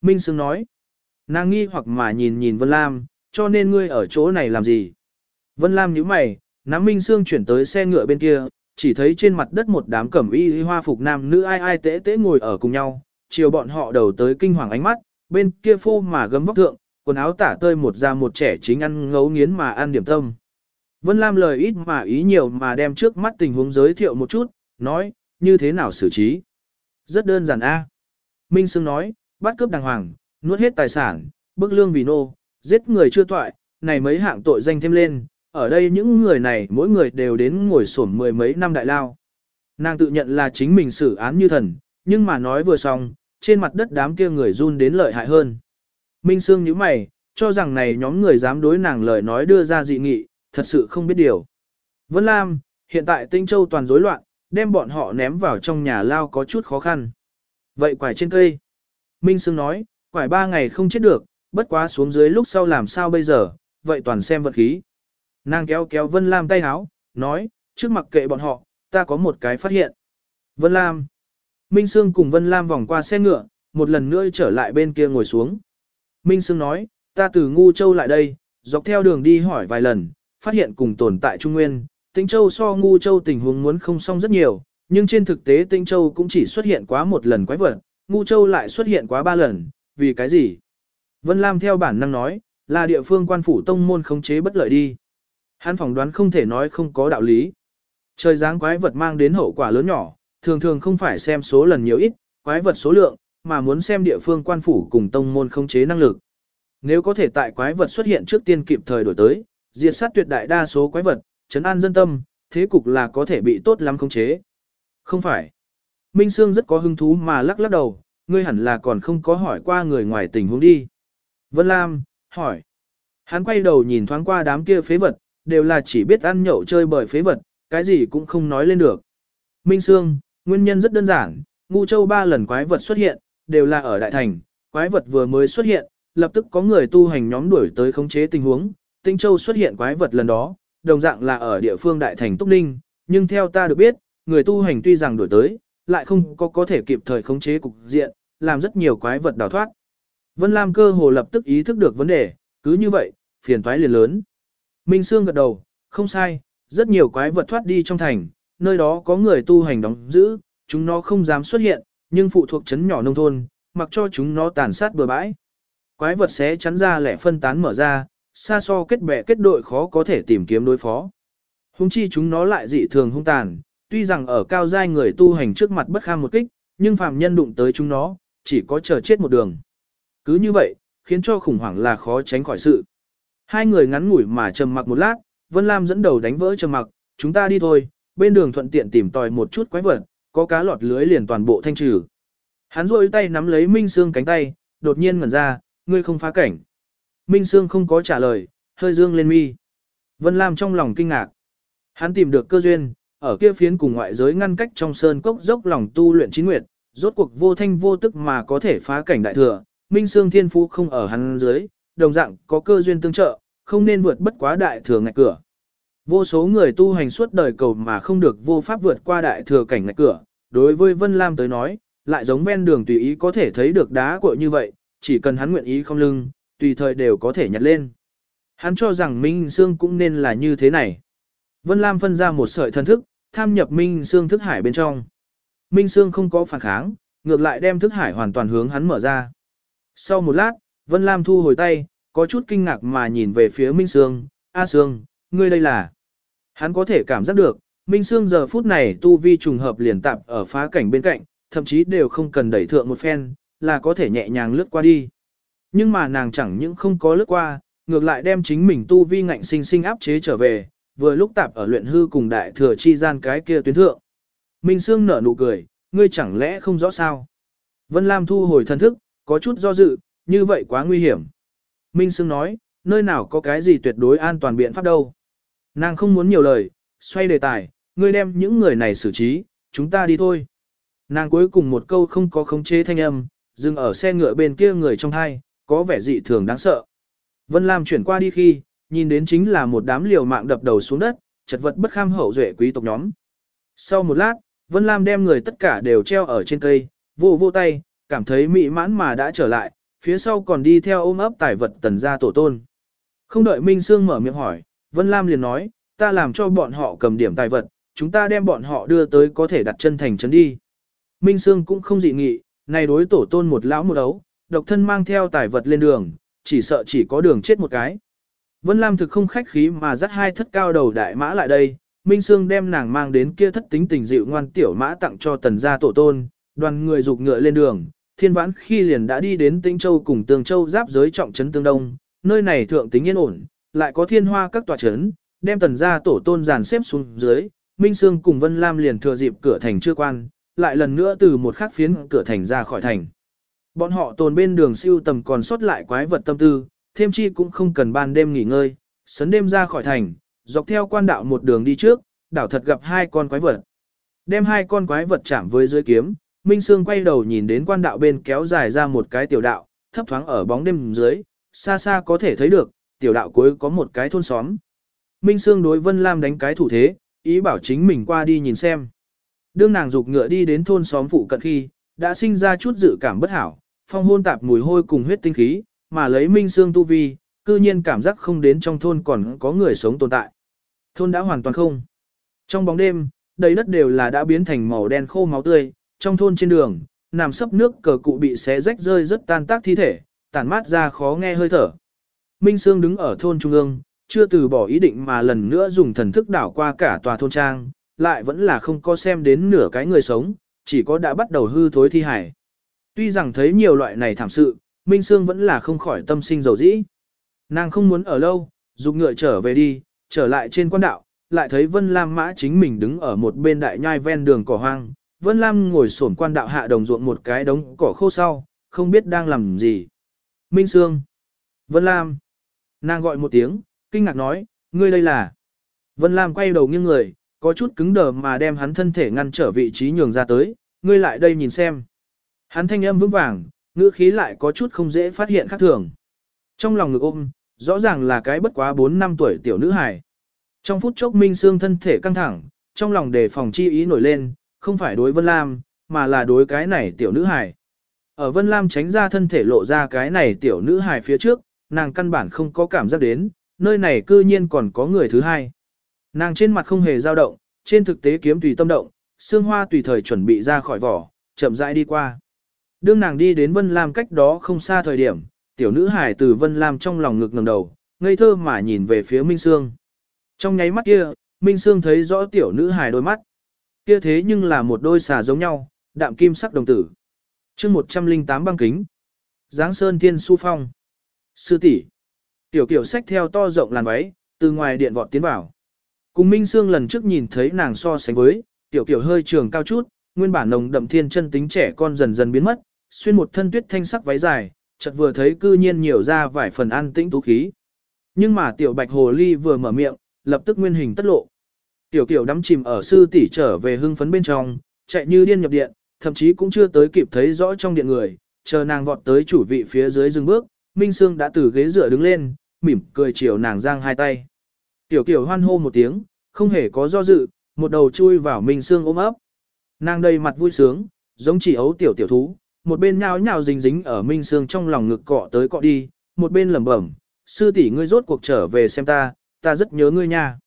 S1: Minh Sương nói. Nàng nghi hoặc mà nhìn nhìn Vân Lam, cho nên ngươi ở chỗ này làm gì? Vân Lam nhíu mày, nắm Minh Sương chuyển tới xe ngựa bên kia, chỉ thấy trên mặt đất một đám cẩm y hoa phục nam nữ ai ai tễ tễ ngồi ở cùng nhau, chiều bọn họ đầu tới kinh hoàng ánh mắt, bên kia phô mà gấm vóc thượng, quần áo tả tơi một da một trẻ chính ăn ngấu nghiến mà ăn điểm tâm. Vân Lam lời ít mà ý nhiều mà đem trước mắt tình huống giới thiệu một chút, nói, như thế nào xử trí. Rất đơn giản a. Minh Sương nói, bắt cướp đàng hoàng, nuốt hết tài sản, bức lương vì nô, giết người chưa toại, này mấy hạng tội danh thêm lên, ở đây những người này mỗi người đều đến ngồi sổm mười mấy năm đại lao. Nàng tự nhận là chính mình xử án như thần, nhưng mà nói vừa xong, trên mặt đất đám kia người run đến lợi hại hơn. Minh Sương nhíu mày, cho rằng này nhóm người dám đối nàng lời nói đưa ra dị nghị, thật sự không biết điều. Vân Lam, hiện tại Tinh Châu toàn rối loạn, đem bọn họ ném vào trong nhà lao có chút khó khăn. Vậy quải trên cây. Minh Sương nói, quải ba ngày không chết được, bất quá xuống dưới lúc sau làm sao bây giờ, vậy toàn xem vật khí. Nàng kéo kéo Vân Lam tay háo, nói, trước mặt kệ bọn họ, ta có một cái phát hiện. Vân Lam. Minh Sương cùng Vân Lam vòng qua xe ngựa, một lần nữa trở lại bên kia ngồi xuống. Minh Sương nói, ta từ Ngu Châu lại đây, dọc theo đường đi hỏi vài lần, phát hiện cùng tồn tại Trung Nguyên, Tĩnh Châu so Ngu Châu tình huống muốn không xong rất nhiều, nhưng trên thực tế Tĩnh Châu cũng chỉ xuất hiện quá một lần quái vật, Ngu Châu lại xuất hiện quá ba lần, vì cái gì? Vân Lam theo bản năng nói, là địa phương quan phủ tông môn khống chế bất lợi đi. Hắn phỏng đoán không thể nói không có đạo lý. Trời giáng quái vật mang đến hậu quả lớn nhỏ, thường thường không phải xem số lần nhiều ít, quái vật số lượng, mà muốn xem địa phương quan phủ cùng tông môn khống chế năng lực. Nếu có thể tại quái vật xuất hiện trước tiên kịp thời đổi tới, diệt sát tuyệt đại đa số quái vật, chấn an dân tâm, thế cục là có thể bị tốt lắm khống chế. Không phải. Minh Sương rất có hứng thú mà lắc lắc đầu, ngươi hẳn là còn không có hỏi qua người ngoài tình huống đi. Vân Lam, hỏi. Hắn quay đầu nhìn thoáng qua đám kia phế vật, đều là chỉ biết ăn nhậu chơi bời phế vật, cái gì cũng không nói lên được. Minh Sương, nguyên nhân rất đơn giản, ngu châu ba lần quái vật xuất hiện, đều là ở Đại Thành, quái vật vừa mới xuất hiện, lập tức có người tu hành nhóm đuổi tới khống chế tình huống, Tinh Châu xuất hiện quái vật lần đó, đồng dạng là ở địa phương Đại Thành Túc Ninh, nhưng theo ta được biết, người tu hành tuy rằng đuổi tới, lại không có có thể kịp thời khống chế cục diện, làm rất nhiều quái vật đào thoát. Vân Lam cơ hồ lập tức ý thức được vấn đề, cứ như vậy, phiền toái liền lớn. Minh Sương gật đầu, không sai, rất nhiều quái vật thoát đi trong thành, nơi đó có người tu hành đóng giữ, chúng nó không dám xuất hiện, nhưng phụ thuộc chấn nhỏ nông thôn, mặc cho chúng nó tàn sát bừa bãi. Quái vật sẽ chắn ra lẻ phân tán mở ra, xa so kết bè kết đội khó có thể tìm kiếm đối phó. Hùng chi chúng nó lại dị thường hung tàn, tuy rằng ở cao giai người tu hành trước mặt bất kham một kích, nhưng phàm nhân đụng tới chúng nó, chỉ có chờ chết một đường. Cứ như vậy, khiến cho khủng hoảng là khó tránh khỏi sự. Hai người ngắn ngủi mà trầm mặc một lát, Vân Lam dẫn đầu đánh vỡ trầm mặc, chúng ta đi thôi, bên đường thuận tiện tìm tòi một chút quái vật, có cá lọt lưới liền toàn bộ thanh trừ. Hắn rôi tay nắm lấy Minh Sương cánh tay, đột nhiên ngẩn ra, ngươi không phá cảnh. Minh Sương không có trả lời, hơi dương lên mi. Vân Lam trong lòng kinh ngạc. Hắn tìm được cơ duyên, ở kia phiến cùng ngoại giới ngăn cách trong sơn cốc dốc lòng tu luyện chính nguyệt, rốt cuộc vô thanh vô tức mà có thể phá cảnh đại thừa, Minh Sương Thiên Phú không ở hắn dưới, đồng dạng có cơ duyên tương trợ, không nên vượt bất quá đại thừa ngạch cửa. Vô số người tu hành suốt đời cầu mà không được vô pháp vượt qua đại thừa cảnh ngạch cửa, đối với Vân Lam tới nói, lại giống ven đường tùy ý có thể thấy được đá cội như vậy, chỉ cần hắn nguyện ý không lưng, tùy thời đều có thể nhặt lên. Hắn cho rằng Minh Sương cũng nên là như thế này. Vân Lam phân ra một sợi thân thức, tham nhập Minh Sương thức hải bên trong. Minh Sương không có phản kháng, ngược lại đem thức hải hoàn toàn hướng hắn mở ra. Sau một lát, Vân Lam thu hồi tay, có chút kinh ngạc mà nhìn về phía Minh Sương, A Sương, ngươi đây là. Hắn có thể cảm giác được, Minh Sương giờ phút này tu vi trùng hợp liền tạp ở phá cảnh bên cạnh, thậm chí đều không cần đẩy thượng một phen, là có thể nhẹ nhàng lướt qua đi. Nhưng mà nàng chẳng những không có lướt qua, ngược lại đem chính mình tu vi ngạnh sinh sinh áp chế trở về, vừa lúc tạp ở luyện hư cùng đại thừa chi gian cái kia tuyến thượng. Minh Sương nở nụ cười, ngươi chẳng lẽ không rõ sao? Vân Lam thu hồi thần thức, có chút do dự, như vậy quá nguy hiểm. Minh Sương nói, nơi nào có cái gì tuyệt đối an toàn biện pháp đâu. Nàng không muốn nhiều lời, xoay đề tài, ngươi đem những người này xử trí, chúng ta đi thôi. Nàng cuối cùng một câu không có khống chế thanh âm, dừng ở xe ngựa bên kia người trong hai, có vẻ dị thường đáng sợ. Vân Lam chuyển qua đi khi, nhìn đến chính là một đám liều mạng đập đầu xuống đất, chật vật bất kham hậu duệ quý tộc nhóm. Sau một lát, Vân Lam đem người tất cả đều treo ở trên cây, vô vô tay, cảm thấy mị mãn mà đã trở lại, phía sau còn đi theo ôm ấp tài vật tần gia tổ tôn. Không đợi Minh Sương mở miệng hỏi, Vân Lam liền nói, ta làm cho bọn họ cầm điểm tài vật, chúng ta đem bọn họ đưa tới có thể đặt chân thành trấn đi. Minh Sương cũng không dị nghị, này đối tổ tôn một lão một ấu, độc thân mang theo tài vật lên đường, chỉ sợ chỉ có đường chết một cái. Vân Lam thực không khách khí mà dắt hai thất cao đầu đại mã lại đây, Minh Sương đem nàng mang đến kia thất tính tình dịu ngoan tiểu mã tặng cho tần gia tổ tôn, đoàn người dục ngựa lên đường, thiên vãn khi liền đã đi đến Tĩnh Châu cùng Tường Châu giáp giới trọng trấn tương đông, nơi này thượng tính yên ổn, lại có thiên hoa các tòa trấn, đem tần gia tổ tôn giàn xếp xuống dưới, Minh Sương cùng Vân Lam liền thừa dịp cửa thành chưa quan, lại lần nữa từ một khắc phiến cửa thành ra khỏi thành. Bọn họ tồn bên đường siêu tầm còn sót lại quái vật tâm tư, thêm chi cũng không cần ban đêm nghỉ ngơi, sấn đêm ra khỏi thành, dọc theo quan đạo một đường đi trước, đảo thật gặp hai con quái vật. Đem hai con quái vật chạm với dưới kiếm, Minh Sương quay đầu nhìn đến quan đạo bên kéo dài ra một cái tiểu đạo, thấp thoáng ở bóng đêm dưới, xa xa có thể thấy được, tiểu đạo cuối có một cái thôn xóm. Minh Sương đối Vân Lam đánh cái thủ thế, ý bảo chính mình qua đi nhìn xem. Đương nàng dục ngựa đi đến thôn xóm phụ cận khi, đã sinh ra chút dự cảm bất hảo, phong hôn tạp mùi hôi cùng huyết tinh khí, mà lấy Minh Sương tu vi, cư nhiên cảm giác không đến trong thôn còn có người sống tồn tại. Thôn đã hoàn toàn không. Trong bóng đêm, đầy đất đều là đã biến thành màu đen khô máu tươi, trong thôn trên đường, nằm sấp nước cờ cụ bị xé rách rơi rất tan tác thi thể, tản mát ra khó nghe hơi thở. Minh Sương đứng ở thôn trung ương, chưa từ bỏ ý định mà lần nữa dùng thần thức đảo qua cả tòa thôn trang, lại vẫn là không có xem đến nửa cái người sống, chỉ có đã bắt đầu hư thối thi hải. Tuy rằng thấy nhiều loại này thảm sự, Minh Sương vẫn là không khỏi tâm sinh dầu dĩ. Nàng không muốn ở lâu, dục ngựa trở về đi, trở lại trên quan đạo, lại thấy Vân Lam mã chính mình đứng ở một bên đại nhai ven đường cỏ hoang. Vân Lam ngồi xổm quan đạo hạ đồng ruộng một cái đống cỏ khô sau, không biết đang làm gì. Minh Sương. Vân Lam. Nàng gọi một tiếng, kinh ngạc nói, ngươi đây là. Vân Lam quay đầu nghiêng người, có chút cứng đờ mà đem hắn thân thể ngăn trở vị trí nhường ra tới, ngươi lại đây nhìn xem. Hắn thanh âm vững vàng, ngữ khí lại có chút không dễ phát hiện khác thường. Trong lòng ngực ôm, rõ ràng là cái bất quá 4 năm tuổi tiểu nữ hài. Trong phút chốc Minh Sương thân thể căng thẳng, trong lòng đề phòng chi ý nổi lên, không phải đối Vân Lam, mà là đối cái này tiểu nữ hài. Ở Vân Lam tránh ra thân thể lộ ra cái này tiểu nữ hài phía trước, nàng căn bản không có cảm giác đến, nơi này cư nhiên còn có người thứ hai. Nàng trên mặt không hề dao động, trên thực tế kiếm tùy tâm động, xương hoa tùy thời chuẩn bị ra khỏi vỏ, chậm rãi đi qua. Đương nàng đi đến Vân Lam cách đó không xa thời điểm, tiểu nữ hải từ Vân Lam trong lòng ngực ngẩng đầu, ngây thơ mà nhìn về phía Minh Sương. Trong nháy mắt kia, Minh Sương thấy rõ tiểu nữ hải đôi mắt. Kia thế nhưng là một đôi xà giống nhau, đạm kim sắc đồng tử. chương 108 băng kính. Giáng Sơn Thiên Su Phong. Sư tỷ Tiểu kiểu sách theo to rộng làn váy, từ ngoài điện vọt tiến vào. Cùng Minh Sương lần trước nhìn thấy nàng so sánh với, tiểu kiểu hơi trường cao chút, nguyên bản nồng đậm thiên chân tính trẻ con dần dần biến mất, xuyên một thân tuyết thanh sắc váy dài, chợt vừa thấy cư nhiên nhiều ra vài phần an tĩnh tú khí. Nhưng mà tiểu bạch hồ ly vừa mở miệng, lập tức nguyên hình tất lộ. Tiểu kiểu đắm chìm ở sư tỷ trở về hưng phấn bên trong, chạy như điên nhập điện, thậm chí cũng chưa tới kịp thấy rõ trong điện người, chờ nàng vọt tới chủ vị phía dưới dừng bước, Minh Sương đã từ ghế dựa đứng lên, mỉm cười chiều nàng giang hai tay. Tiểu kiểu hoan hô một tiếng, không hề có do dự, một đầu chui vào Minh Sương ôm ấp. Nàng đầy mặt vui sướng, giống chỉ ấu tiểu tiểu thú, một bên nhào nhào dính dính ở Minh Sương trong lòng ngực cọ tới cọ đi, một bên lẩm bẩm, sư tỷ ngươi rốt cuộc trở về xem ta, ta rất nhớ ngươi nha.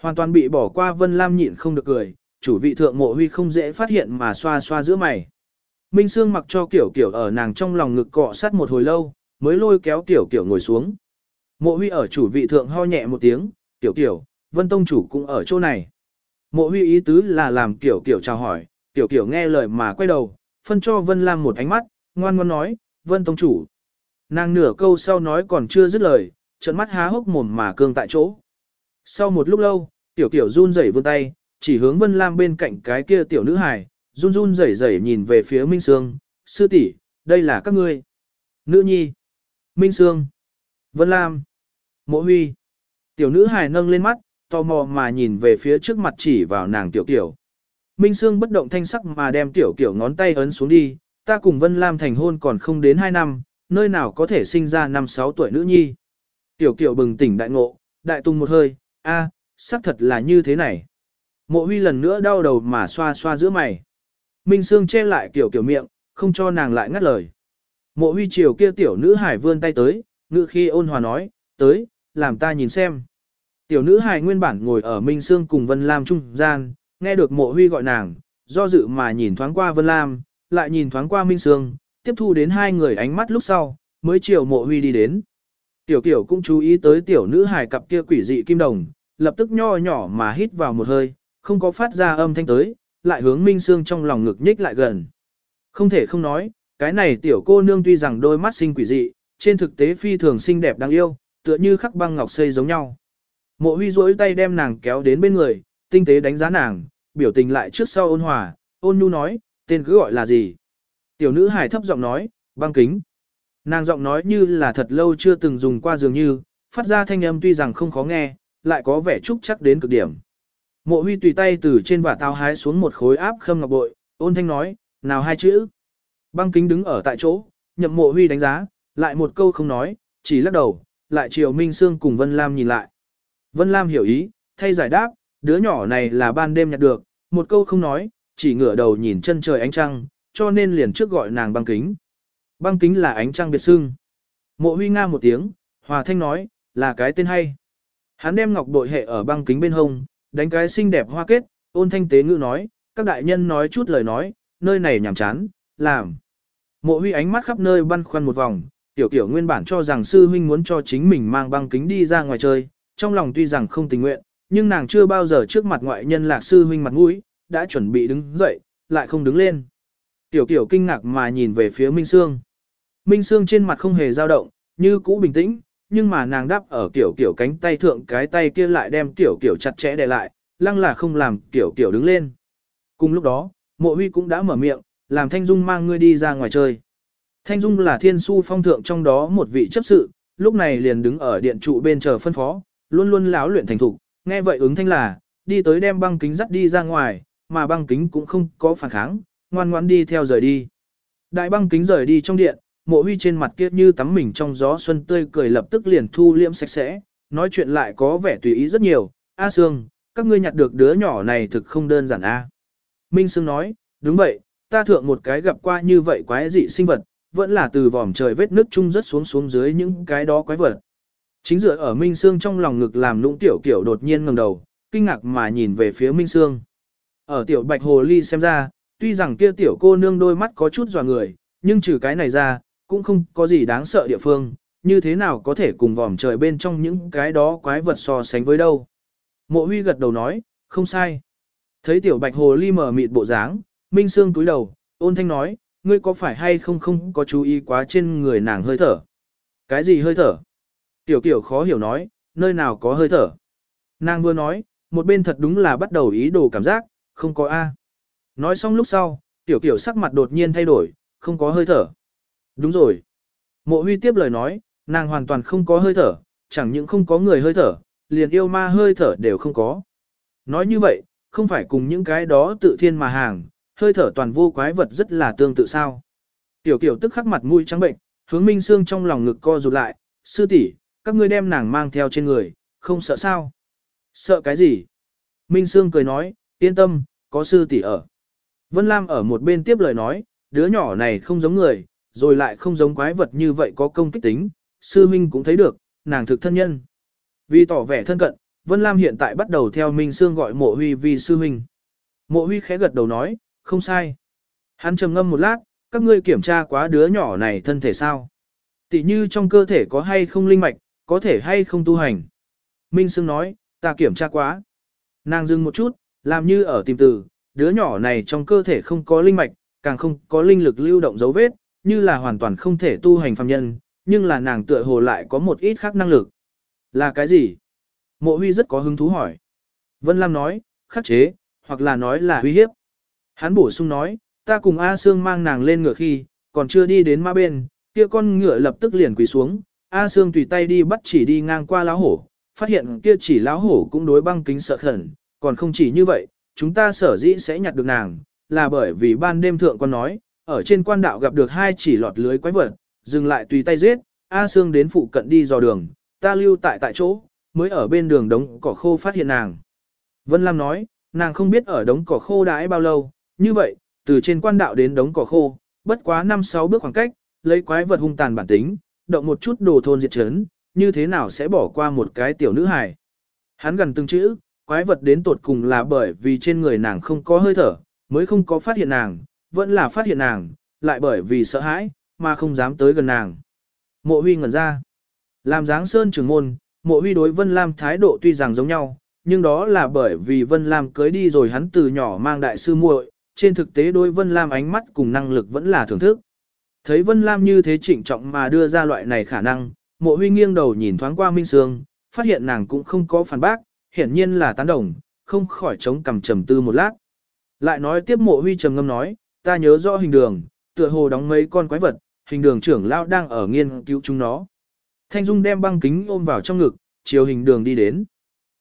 S1: Hoàn toàn bị bỏ qua Vân Lam nhịn không được cười, chủ vị thượng mộ huy không dễ phát hiện mà xoa xoa giữa mày. Minh Sương mặc cho kiểu kiểu ở nàng trong lòng ngực cọ sát một hồi lâu, mới lôi kéo kiểu kiểu ngồi xuống. Mộ huy ở chủ vị thượng ho nhẹ một tiếng, kiểu kiểu, vân tông chủ cũng ở chỗ này. Mộ huy ý tứ là làm kiểu kiểu chào hỏi, kiểu kiểu nghe lời mà quay đầu, phân cho vân lam một ánh mắt, ngoan ngoan nói, vân tông chủ. Nàng nửa câu sau nói còn chưa dứt lời, trận mắt há hốc mồm mà cương tại chỗ. Sau một lúc lâu, tiểu tiểu run rẩy vươn tay, chỉ hướng Vân Lam bên cạnh cái kia tiểu nữ hài, run run rẩy rẩy nhìn về phía Minh Sương, sư tỷ, đây là các ngươi. Nữ nhi, Minh Sương, Vân Lam, Mộ Huy. Tiểu nữ hài nâng lên mắt, tò mò mà nhìn về phía trước mặt chỉ vào nàng tiểu tiểu. Minh Sương bất động thanh sắc mà đem tiểu tiểu ngón tay ấn xuống đi, ta cùng Vân Lam thành hôn còn không đến 2 năm, nơi nào có thể sinh ra năm sáu tuổi nữ nhi. Tiểu kiểu bừng tỉnh đại ngộ, đại tung một hơi, a, xác thật là như thế này. Mộ huy lần nữa đau đầu mà xoa xoa giữa mày. Minh Sương che lại kiểu kiểu miệng, không cho nàng lại ngắt lời. Mộ huy chiều kia tiểu nữ hải vươn tay tới, ngự khi ôn hòa nói, tới, làm ta nhìn xem. Tiểu nữ hải nguyên bản ngồi ở Minh Sương cùng Vân Lam trung gian, nghe được mộ huy gọi nàng, do dự mà nhìn thoáng qua Vân Lam, lại nhìn thoáng qua Minh Sương, tiếp thu đến hai người ánh mắt lúc sau, mới chiều mộ huy đi đến. Tiểu kiểu cũng chú ý tới tiểu nữ hài cặp kia quỷ dị kim đồng, lập tức nho nhỏ mà hít vào một hơi, không có phát ra âm thanh tới, lại hướng Minh Sương trong lòng ngực nhích lại gần. Không thể không nói, cái này tiểu cô nương tuy rằng đôi mắt xinh quỷ dị, trên thực tế phi thường xinh đẹp đáng yêu, tựa như khắc băng ngọc xây giống nhau. Mộ huy duỗi tay đem nàng kéo đến bên người, tinh tế đánh giá nàng, biểu tình lại trước sau ôn hòa, ôn nhu nói, tên cứ gọi là gì. Tiểu nữ hài thấp giọng nói, băng kính. Nàng giọng nói như là thật lâu chưa từng dùng qua dường như, phát ra thanh âm tuy rằng không khó nghe, lại có vẻ trúc chắc đến cực điểm. Mộ huy tùy tay từ trên vả tao hái xuống một khối áp khâm ngọc bội, ôn thanh nói, nào hai chữ. Băng kính đứng ở tại chỗ, nhậm mộ huy đánh giá, lại một câu không nói, chỉ lắc đầu, lại chiều Minh Sương cùng Vân Lam nhìn lại. Vân Lam hiểu ý, thay giải đáp, đứa nhỏ này là ban đêm nhặt được, một câu không nói, chỉ ngửa đầu nhìn chân trời ánh trăng, cho nên liền trước gọi nàng băng kính. Băng kính là ánh trăng biệt sưng. Mộ huy nga một tiếng, hòa thanh nói, là cái tên hay. Hắn đem ngọc bội hệ ở băng kính bên hông, đánh cái xinh đẹp hoa kết, ôn thanh tế ngữ nói, các đại nhân nói chút lời nói, nơi này nhảm chán, làm. Mộ huy ánh mắt khắp nơi băn khoăn một vòng, tiểu tiểu nguyên bản cho rằng sư huynh muốn cho chính mình mang băng kính đi ra ngoài chơi, trong lòng tuy rằng không tình nguyện, nhưng nàng chưa bao giờ trước mặt ngoại nhân lạc sư huynh mặt mũi, đã chuẩn bị đứng dậy, lại không đứng lên. Tiểu tiểu kinh ngạc mà nhìn về phía Minh Sương. Minh Sương trên mặt không hề dao động, như cũ bình tĩnh, nhưng mà nàng đáp ở kiểu kiểu cánh tay thượng cái tay kia lại đem kiểu kiểu chặt chẽ đè lại, lăng là không làm kiểu kiểu đứng lên. Cùng lúc đó, mộ huy cũng đã mở miệng, làm Thanh Dung mang ngươi đi ra ngoài chơi. Thanh Dung là thiên su phong thượng trong đó một vị chấp sự, lúc này liền đứng ở điện trụ bên chờ phân phó, luôn luôn láo luyện thành thục, nghe vậy ứng thanh là, đi tới đem băng kính dắt đi ra ngoài, mà băng kính cũng không có phản kháng, ngoan ngoan đi theo rời đi. Đại băng kính rời đi trong điện, mộ huy trên mặt kia như tắm mình trong gió xuân tươi cười lập tức liền thu liễm sạch sẽ, nói chuyện lại có vẻ tùy ý rất nhiều, A Sương, các ngươi nhặt được đứa nhỏ này thực không đơn giản A. Minh Sương nói, đúng vậy, ta thượng một cái gặp qua như vậy quái dị sinh vật, vẫn là từ vòm trời vết nước chung rất xuống xuống dưới những cái đó quái vật. Chính dựa ở Minh Sương trong lòng ngực làm lũng tiểu kiểu đột nhiên ngẩng đầu, kinh ngạc mà nhìn về phía Minh Sương. Ở tiểu bạch hồ ly xem ra, tuy rằng kia tiểu cô nương đôi mắt có chút dò người, nhưng trừ cái này ra, cũng không có gì đáng sợ địa phương, như thế nào có thể cùng vòm trời bên trong những cái đó quái vật so sánh với đâu. Mộ huy gật đầu nói, không sai. Thấy tiểu bạch hồ ly mở mịt bộ dáng, Minh Sương túi đầu, ôn thanh nói, ngươi có phải hay không không có chú ý quá trên người nàng hơi thở. Cái gì hơi thở? Tiểu kiểu khó hiểu nói, nơi nào có hơi thở. Nàng vừa nói, một bên thật đúng là bắt đầu ý đồ cảm giác, không có A. Nói xong lúc sau, tiểu kiểu sắc mặt đột nhiên thay đổi, không có hơi thở. Đúng rồi. Mộ huy tiếp lời nói, nàng hoàn toàn không có hơi thở, chẳng những không có người hơi thở, liền yêu ma hơi thở đều không có. Nói như vậy, không phải cùng những cái đó tự thiên mà hàng, hơi thở toàn vô quái vật rất là tương tự sao. Tiểu kiểu tức khắc mặt mũi trắng bệnh, hướng minh xương trong lòng ngực co rụt lại, sư tỷ, các ngươi đem nàng mang theo trên người, không sợ sao. Sợ cái gì? Minh Sương cười nói, yên tâm, có sư tỷ ở. Vân Lam ở một bên tiếp lời nói, đứa nhỏ này không giống người, rồi lại không giống quái vật như vậy có công kích tính, sư minh cũng thấy được, nàng thực thân nhân. Vì tỏ vẻ thân cận, Vân Lam hiện tại bắt đầu theo Minh Sương gọi mộ huy vì sư minh. Mộ huy khẽ gật đầu nói, không sai. Hắn trầm ngâm một lát, các ngươi kiểm tra quá đứa nhỏ này thân thể sao? Tỷ như trong cơ thể có hay không linh mạch, có thể hay không tu hành. Minh Sương nói, ta kiểm tra quá. Nàng dừng một chút, làm như ở tìm từ, đứa nhỏ này trong cơ thể không có linh mạch, càng không có linh lực lưu động dấu vết, như là hoàn toàn không thể tu hành phàm nhân, nhưng là nàng tựa hồ lại có một ít khác năng lực. Là cái gì? Mộ huy rất có hứng thú hỏi. Vân Lam nói, khắc chế, hoặc là nói là huy hiếp. Hắn bổ sung nói, ta cùng A Sương mang nàng lên ngựa khi, còn chưa đi đến ma bên, kia con ngựa lập tức liền quỳ xuống, A Sương tùy tay đi bắt chỉ đi ngang qua lão hổ, phát hiện kia chỉ lão hổ cũng đối băng kính sợ khẩn, còn không chỉ như vậy, chúng ta sở dĩ sẽ nhặt được nàng, là bởi vì ban đêm thượng con nói, ở trên quan đạo gặp được hai chỉ lọt lưới quái vật, dừng lại tùy tay giết, A Sương đến phụ cận đi dò đường, ta lưu tại tại chỗ, mới ở bên đường đống cỏ khô phát hiện nàng. Vân Lam nói, nàng không biết ở đống cỏ khô đãi bao lâu, như vậy, từ trên quan đạo đến đống cỏ khô, bất quá 5-6 bước khoảng cách, lấy quái vật hung tàn bản tính, động một chút đồ thôn diệt chấn, như thế nào sẽ bỏ qua một cái tiểu nữ hài. Hắn gần từng chữ, quái vật đến tột cùng là bởi vì trên người nàng không có hơi thở, mới không có phát hiện nàng, vẫn là phát hiện nàng, lại bởi vì sợ hãi, mà không dám tới gần nàng. Mộ huy ngẩn ra. Làm dáng sơn trưởng môn, mộ huy đối Vân Lam thái độ tuy rằng giống nhau, nhưng đó là bởi vì Vân Lam cưới đi rồi hắn từ nhỏ mang đại sư muội, trên thực tế đối Vân Lam ánh mắt cùng năng lực vẫn là thưởng thức. Thấy Vân Lam như thế trịnh trọng mà đưa ra loại này khả năng, mộ huy nghiêng đầu nhìn thoáng qua Minh Sương, phát hiện nàng cũng không có phản bác, hiển nhiên là tán đồng, không khỏi chống cằm trầm tư một lát. Lại nói tiếp mộ huy trầm ngâm nói, ta nhớ rõ hình đường, tựa hồ đóng mấy con quái vật, hình đường trưởng lão đang ở nghiên cứu chúng nó. Thanh Dung đem băng kính ôm vào trong ngực, chiều hình đường đi đến.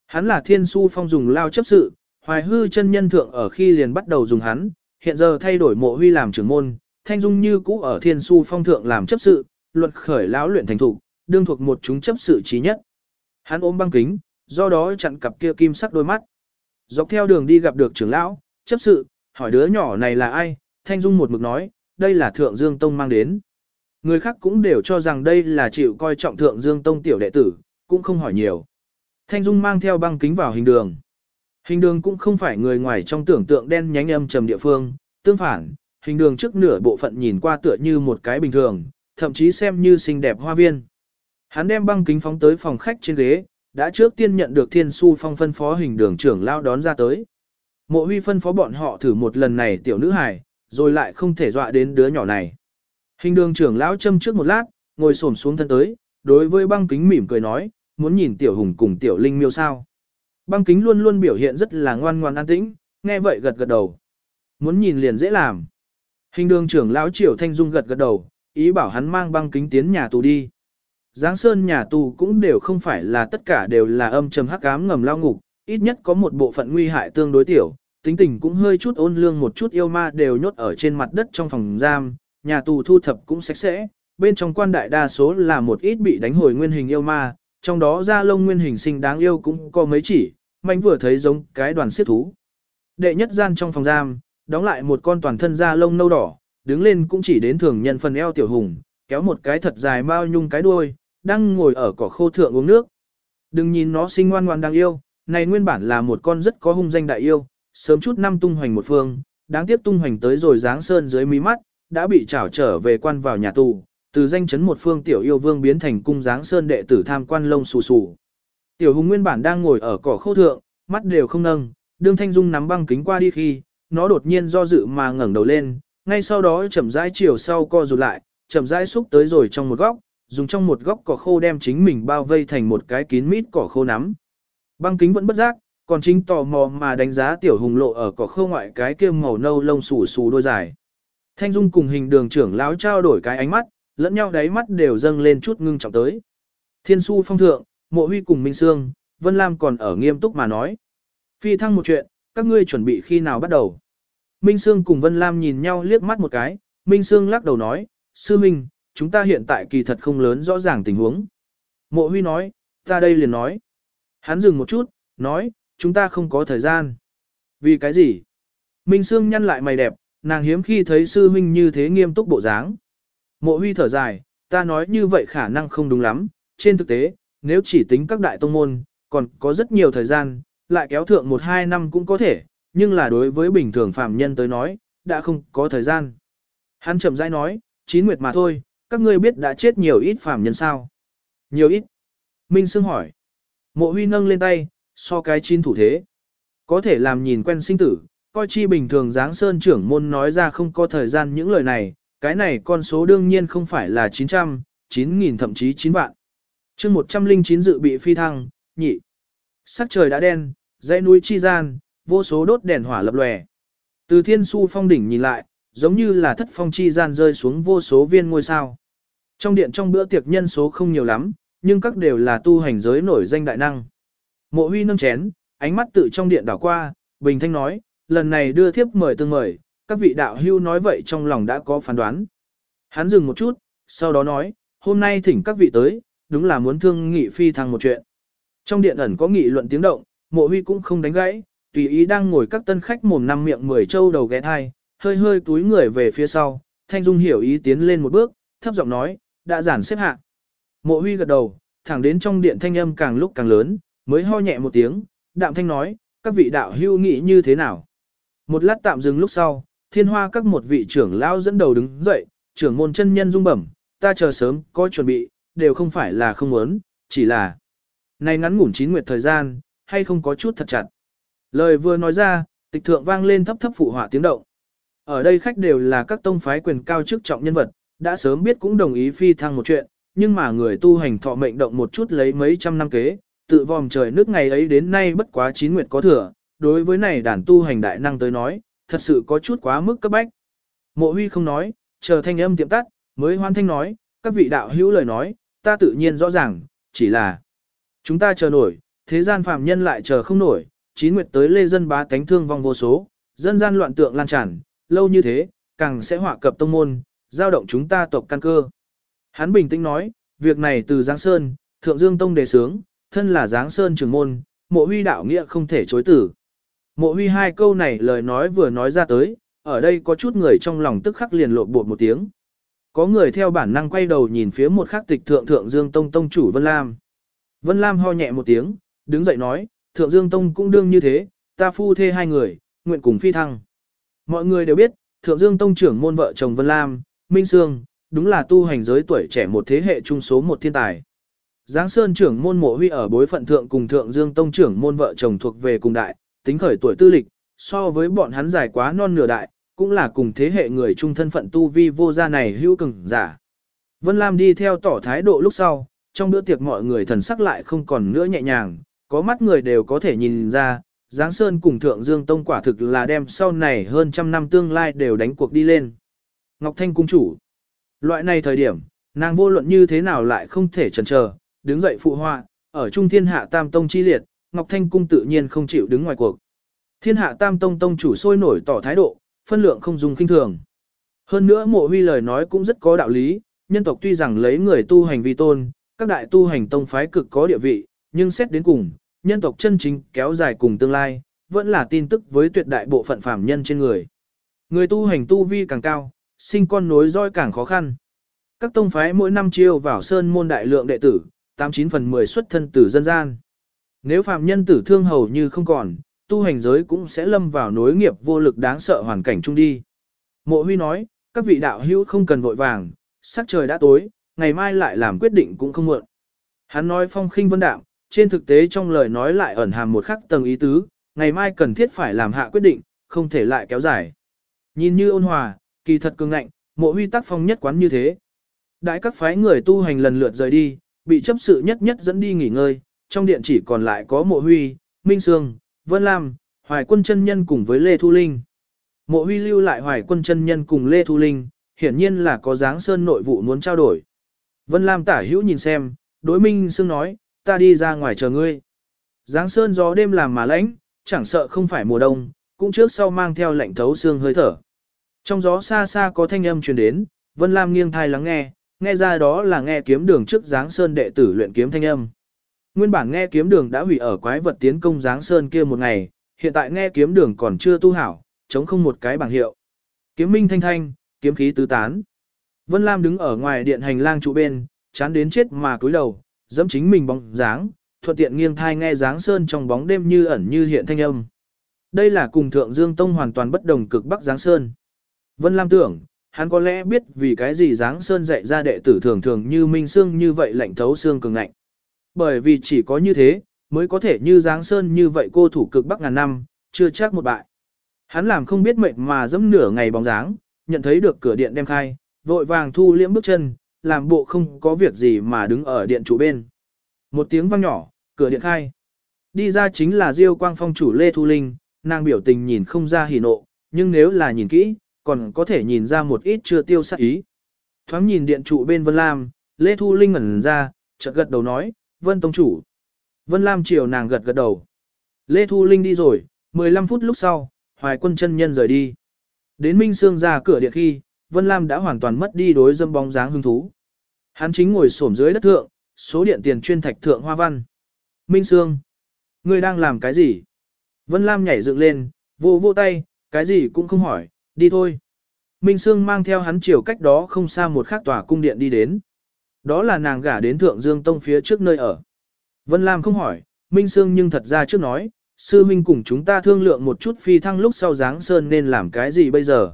S1: Hắn là thiên su phong dùng lao chấp sự, hoài hư chân nhân thượng ở khi liền bắt đầu dùng hắn, hiện giờ thay đổi mộ huy làm trưởng môn, Thanh Dung như cũ ở thiên su phong thượng làm chấp sự, luật khởi lão luyện thành thủ, đương thuộc một chúng chấp sự trí nhất. Hắn ôm băng kính, do đó chặn cặp kia kim sắc đôi mắt. Dọc theo đường đi gặp được trưởng lão, chấp sự, hỏi đứa nhỏ này là ai, Thanh Dung một mực nói, đây là Thượng Dương Tông mang đến. Người khác cũng đều cho rằng đây là chịu coi trọng Thượng Dương Tông tiểu đệ tử, cũng không hỏi nhiều. Thanh Dung mang theo băng kính vào hình đường. Hình đường cũng không phải người ngoài trong tưởng tượng đen nhánh âm trầm địa phương, tương phản, hình đường trước nửa bộ phận nhìn qua tựa như một cái bình thường, thậm chí xem như xinh đẹp hoa viên. Hắn đem băng kính phóng tới phòng khách trên ghế, đã trước tiên nhận được thiên su phong phân phó hình đường trưởng lao đón ra tới. Mộ huy phân phó bọn họ thử một lần này tiểu nữ hài, rồi lại không thể dọa đến đứa nhỏ này. Hình đường trưởng lão châm trước một lát, ngồi xổm xuống thân tới, đối với băng kính mỉm cười nói, muốn nhìn tiểu hùng cùng tiểu linh miêu sao. Băng kính luôn luôn biểu hiện rất là ngoan ngoan an tĩnh, nghe vậy gật gật đầu. Muốn nhìn liền dễ làm. Hình đường trưởng lão triều thanh dung gật gật đầu, ý bảo hắn mang băng kính tiến nhà tù đi. Giáng sơn nhà tù cũng đều không phải là tất cả đều là âm trầm hắc ám ngầm lao ngục, ít nhất có một bộ phận nguy hại tương đối tiểu, tính tình cũng hơi chút ôn lương một chút yêu ma đều nhốt ở trên mặt đất trong phòng giam, nhà tù thu thập cũng sạch sẽ, bên trong quan đại đa số là một ít bị đánh hồi nguyên hình yêu ma, trong đó da lông nguyên hình sinh đáng yêu cũng có mấy chỉ, mạnh vừa thấy giống cái đoàn siết thú. Đệ nhất gian trong phòng giam, đóng lại một con toàn thân da lông nâu đỏ, đứng lên cũng chỉ đến thường nhân phần eo tiểu hùng, kéo một cái thật dài mao nhung cái đuôi, đang ngồi ở cỏ khô thượng uống nước. Đừng nhìn nó sinh ngoan ngoan đáng yêu, này nguyên bản là một con rất có hung danh đại yêu, sớm chút năm tung hoành một phương, đáng tiếc tung hoành tới rồi dáng sơn dưới mí mắt, đã bị trảo trở về quan vào nhà tù, từ danh chấn một phương tiểu yêu vương biến thành cung dáng sơn đệ tử tham quan lông xù xù. Tiểu hùng nguyên bản đang ngồi ở cỏ khô thượng, mắt đều không nâng, đương thanh dung nắm băng kính qua đi khi, nó đột nhiên do dự mà ngẩng đầu lên, ngay sau đó chậm rãi chiều sau co rụt lại, chậm rãi xúc tới rồi trong một góc, dùng trong một góc cỏ khô đem chính mình bao vây thành một cái kín mít cỏ khô nắm. Băng kính vẫn bất giác, còn chính tò mò mà đánh giá tiểu hùng lộ ở cỏ khâu ngoại cái kia màu nâu lông xù xù đôi dài. Thanh Dung cùng hình đường trưởng lão trao đổi cái ánh mắt, lẫn nhau đáy mắt đều dâng lên chút ngưng trọng tới. Thiên su phong thượng, mộ huy cùng Minh Sương, Vân Lam còn ở nghiêm túc mà nói. Phi thăng một chuyện, các ngươi chuẩn bị khi nào bắt đầu? Minh Sương cùng Vân Lam nhìn nhau liếc mắt một cái, Minh Sương lắc đầu nói, Sư Minh, chúng ta hiện tại kỳ thật không lớn rõ ràng tình huống. Mộ huy nói, ta đây liền nói. Hắn dừng một chút, nói, chúng ta không có thời gian. Vì cái gì? Minh Sương nhăn lại mày đẹp, nàng hiếm khi thấy sư huynh như thế nghiêm túc bộ dáng. Mộ huy thở dài, ta nói như vậy khả năng không đúng lắm, trên thực tế, nếu chỉ tính các đại tông môn, còn có rất nhiều thời gian, lại kéo thượng một hai năm cũng có thể, nhưng là đối với bình thường phạm nhân tới nói, đã không có thời gian. Hắn chậm rãi nói, chín nguyệt mà thôi, các ngươi biết đã chết nhiều ít phạm nhân sao? Nhiều ít. Minh Sương hỏi. Mộ huy nâng lên tay, so cái chín thủ thế. Có thể làm nhìn quen sinh tử, coi chi bình thường dáng sơn trưởng môn nói ra không có thời gian những lời này, cái này con số đương nhiên không phải là 900, 9.000 thậm chí 9 vạn. chương 109 dự bị phi thăng, nhị. Sắc trời đã đen, dãy núi chi gian, vô số đốt đèn hỏa lập lòe. Từ thiên su phong đỉnh nhìn lại, giống như là thất phong chi gian rơi xuống vô số viên ngôi sao. Trong điện trong bữa tiệc nhân số không nhiều lắm, nhưng các đều là tu hành giới nổi danh đại năng. Mộ huy nâng chén, ánh mắt tự trong điện đảo qua, bình thanh nói, lần này đưa thiếp mời tương mời, các vị đạo hưu nói vậy trong lòng đã có phán đoán. Hắn dừng một chút, sau đó nói, hôm nay thỉnh các vị tới, đúng là muốn thương nghị phi thăng một chuyện. Trong điện ẩn có nghị luận tiếng động, mộ huy cũng không đánh gãy, tùy ý đang ngồi các tân khách mồm năm miệng mười châu đầu ghé thai, hơi hơi túi người về phía sau, thanh dung hiểu ý tiến lên một bước, thấp giọng nói, đã giản xếp hạ. Mộ huy gật đầu, thẳng đến trong điện thanh âm càng lúc càng lớn, mới ho nhẹ một tiếng, đạm thanh nói, các vị đạo hưu nghĩ như thế nào. Một lát tạm dừng lúc sau, thiên hoa các một vị trưởng lao dẫn đầu đứng dậy, trưởng môn chân nhân rung bẩm, ta chờ sớm, có chuẩn bị, đều không phải là không muốn, chỉ là này ngắn ngủn chín nguyệt thời gian, hay không có chút thật chặt. Lời vừa nói ra, tịch thượng vang lên thấp thấp phụ họa tiếng động. Ở đây khách đều là các tông phái quyền cao chức trọng nhân vật, đã sớm biết cũng đồng ý phi thăng một chuyện, nhưng mà người tu hành thọ mệnh động một chút lấy mấy trăm năm kế, tự vòm trời nước ngày ấy đến nay bất quá chín nguyệt có thừa, đối với này đàn tu hành đại năng tới nói, thật sự có chút quá mức cấp bách. Mộ huy không nói, chờ thanh âm tiệm tắt, mới hoan thanh nói, các vị đạo hữu lời nói, ta tự nhiên rõ ràng, chỉ là chúng ta chờ nổi, thế gian phàm nhân lại chờ không nổi, chín nguyệt tới lê dân bá tánh thương vong vô số, dân gian loạn tượng lan tràn, lâu như thế, càng sẽ họa cập tông môn, giao động chúng ta tộc căn cơ. Hắn bình tĩnh nói, việc này từ giang Sơn, Thượng Dương Tông đề sướng, thân là Giáng Sơn trường môn, mộ huy đạo nghĩa không thể chối tử. Mộ huy hai câu này lời nói vừa nói ra tới, ở đây có chút người trong lòng tức khắc liền lộn bột một tiếng. Có người theo bản năng quay đầu nhìn phía một khắc tịch thượng thượng Dương Tông Tông chủ Vân Lam. Vân Lam ho nhẹ một tiếng, đứng dậy nói, thượng Dương Tông cũng đương như thế, ta phu thê hai người, nguyện cùng phi thăng. Mọi người đều biết, thượng Dương Tông trưởng môn vợ chồng Vân Lam, Minh Sương, đúng là tu hành giới tuổi trẻ một thế hệ trung số một thiên tài. Giáng Sơn trưởng môn mộ huy ở bối phận thượng cùng thượng Dương Tông trưởng môn vợ chồng thuộc về cùng đại, tính khởi tuổi tư lịch, so với bọn hắn dài quá non nửa đại, cũng là cùng thế hệ người trung thân phận tu vi vô gia này hữu cường giả. Vân Lam đi theo tỏ thái độ lúc sau, trong bữa tiệc mọi người thần sắc lại không còn nữa nhẹ nhàng, có mắt người đều có thể nhìn ra, Giáng Sơn cùng Thượng Dương Tông quả thực là đem sau này hơn trăm năm tương lai đều đánh cuộc đi lên. Ngọc Thanh cung chủ. Loại này thời điểm, nàng vô luận như thế nào lại không thể chần chờ, đứng dậy phụ họa, ở trung thiên hạ tam tông chi liệt, Ngọc Thanh cung tự nhiên không chịu đứng ngoài cuộc. Thiên hạ tam tông tông chủ sôi nổi tỏ thái độ, phân lượng không dùng kinh thường. Hơn nữa mộ huy lời nói cũng rất có đạo lý, nhân tộc tuy rằng lấy người tu hành vi tôn, các đại tu hành tông phái cực có địa vị, nhưng xét đến cùng, nhân tộc chân chính kéo dài cùng tương lai, vẫn là tin tức với tuyệt đại bộ phận phàm nhân trên người. Người tu hành tu vi càng cao, sinh con nối roi càng khó khăn. Các tông phái mỗi năm chiêu vào sơn môn đại lượng đệ tử, 89 phần 10 xuất thân từ dân gian. Nếu phạm nhân tử thương hầu như không còn, tu hành giới cũng sẽ lâm vào nối nghiệp vô lực đáng sợ hoàn cảnh chung đi. Mộ huy nói, các vị đạo hữu không cần vội vàng, sắc trời đã tối, ngày mai lại làm quyết định cũng không muộn. Hắn nói phong khinh vân đạm, trên thực tế trong lời nói lại ẩn hàm một khắc tầng ý tứ, ngày mai cần thiết phải làm hạ quyết định, không thể lại kéo dài. Nhìn như ôn hòa, kỳ thật cường ngạnh, mộ huy tác phong nhất quán như thế. Đại các phái người tu hành lần lượt rời đi, bị chấp sự nhất nhất dẫn đi nghỉ ngơi, trong điện chỉ còn lại có mộ huy, Minh Sương, Vân Lam, Hoài quân chân nhân cùng với Lê Thu Linh. Mộ huy lưu lại Hoài quân chân nhân cùng Lê Thu Linh, hiển nhiên là có dáng sơn nội vụ muốn trao đổi. Vân Lam tả hữu nhìn xem, đối Minh Sương nói, ta đi ra ngoài chờ ngươi. Giáng sơn gió đêm làm mà lãnh, chẳng sợ không phải mùa đông, cũng trước sau mang theo lạnh thấu xương hơi thở. Trong gió xa xa có thanh âm truyền đến, Vân Lam nghiêng thai lắng nghe, nghe ra đó là nghe kiếm đường trước Giáng Sơn đệ tử luyện kiếm thanh âm. Nguyên bản nghe kiếm đường đã hủy ở quái vật tiến công Giáng Sơn kia một ngày, hiện tại nghe kiếm đường còn chưa tu hảo, chống không một cái bảng hiệu. Kiếm minh thanh thanh, kiếm khí tứ tán. Vân Lam đứng ở ngoài điện hành lang trụ bên, chán đến chết mà cúi đầu, dẫm chính mình bóng dáng, thuận tiện nghiêng thai nghe Giáng Sơn trong bóng đêm như ẩn như hiện thanh âm. Đây là cùng Thượng Dương Tông hoàn toàn bất đồng cực Bắc Giáng Sơn. Vân Lam tưởng, hắn có lẽ biết vì cái gì Giáng Sơn dạy ra đệ tử thường thường như Minh Sương như vậy lạnh thấu xương cường ngạnh. Bởi vì chỉ có như thế, mới có thể như Giáng Sơn như vậy cô thủ cực Bắc ngàn năm, chưa chắc một bại. Hắn làm không biết mệt mà dẫm nửa ngày bóng dáng, nhận thấy được cửa điện đem khai, vội vàng thu liễm bước chân, làm bộ không có việc gì mà đứng ở điện chủ bên. Một tiếng vang nhỏ, cửa điện khai. Đi ra chính là Diêu Quang Phong chủ Lê Thu Linh, nàng biểu tình nhìn không ra hỉ nộ, nhưng nếu là nhìn kỹ, còn có thể nhìn ra một ít chưa tiêu sát ý. Thoáng nhìn điện trụ bên Vân Lam, Lê Thu Linh ngẩn ra, chợt gật đầu nói, Vân Tông Chủ. Vân Lam chiều nàng gật gật đầu. Lê Thu Linh đi rồi, 15 phút lúc sau, Hoài quân chân nhân rời đi. Đến Minh Sương ra cửa điện khi, Vân Lam đã hoàn toàn mất đi đối dâm bóng dáng hứng thú. Hắn chính ngồi xổm dưới đất thượng, số điện tiền chuyên thạch thượng hoa văn. Minh Sương, ngươi đang làm cái gì? Vân Lam nhảy dựng lên, vô vô tay, cái gì cũng không hỏi, đi thôi. Minh Sương mang theo hắn chiều cách đó không xa một khắc tòa cung điện đi đến. Đó là nàng gả đến Thượng Dương Tông phía trước nơi ở. Vân Lam không hỏi, Minh Sương nhưng thật ra trước nói, sư minh cùng chúng ta thương lượng một chút phi thăng lúc sau giáng sơn nên làm cái gì bây giờ.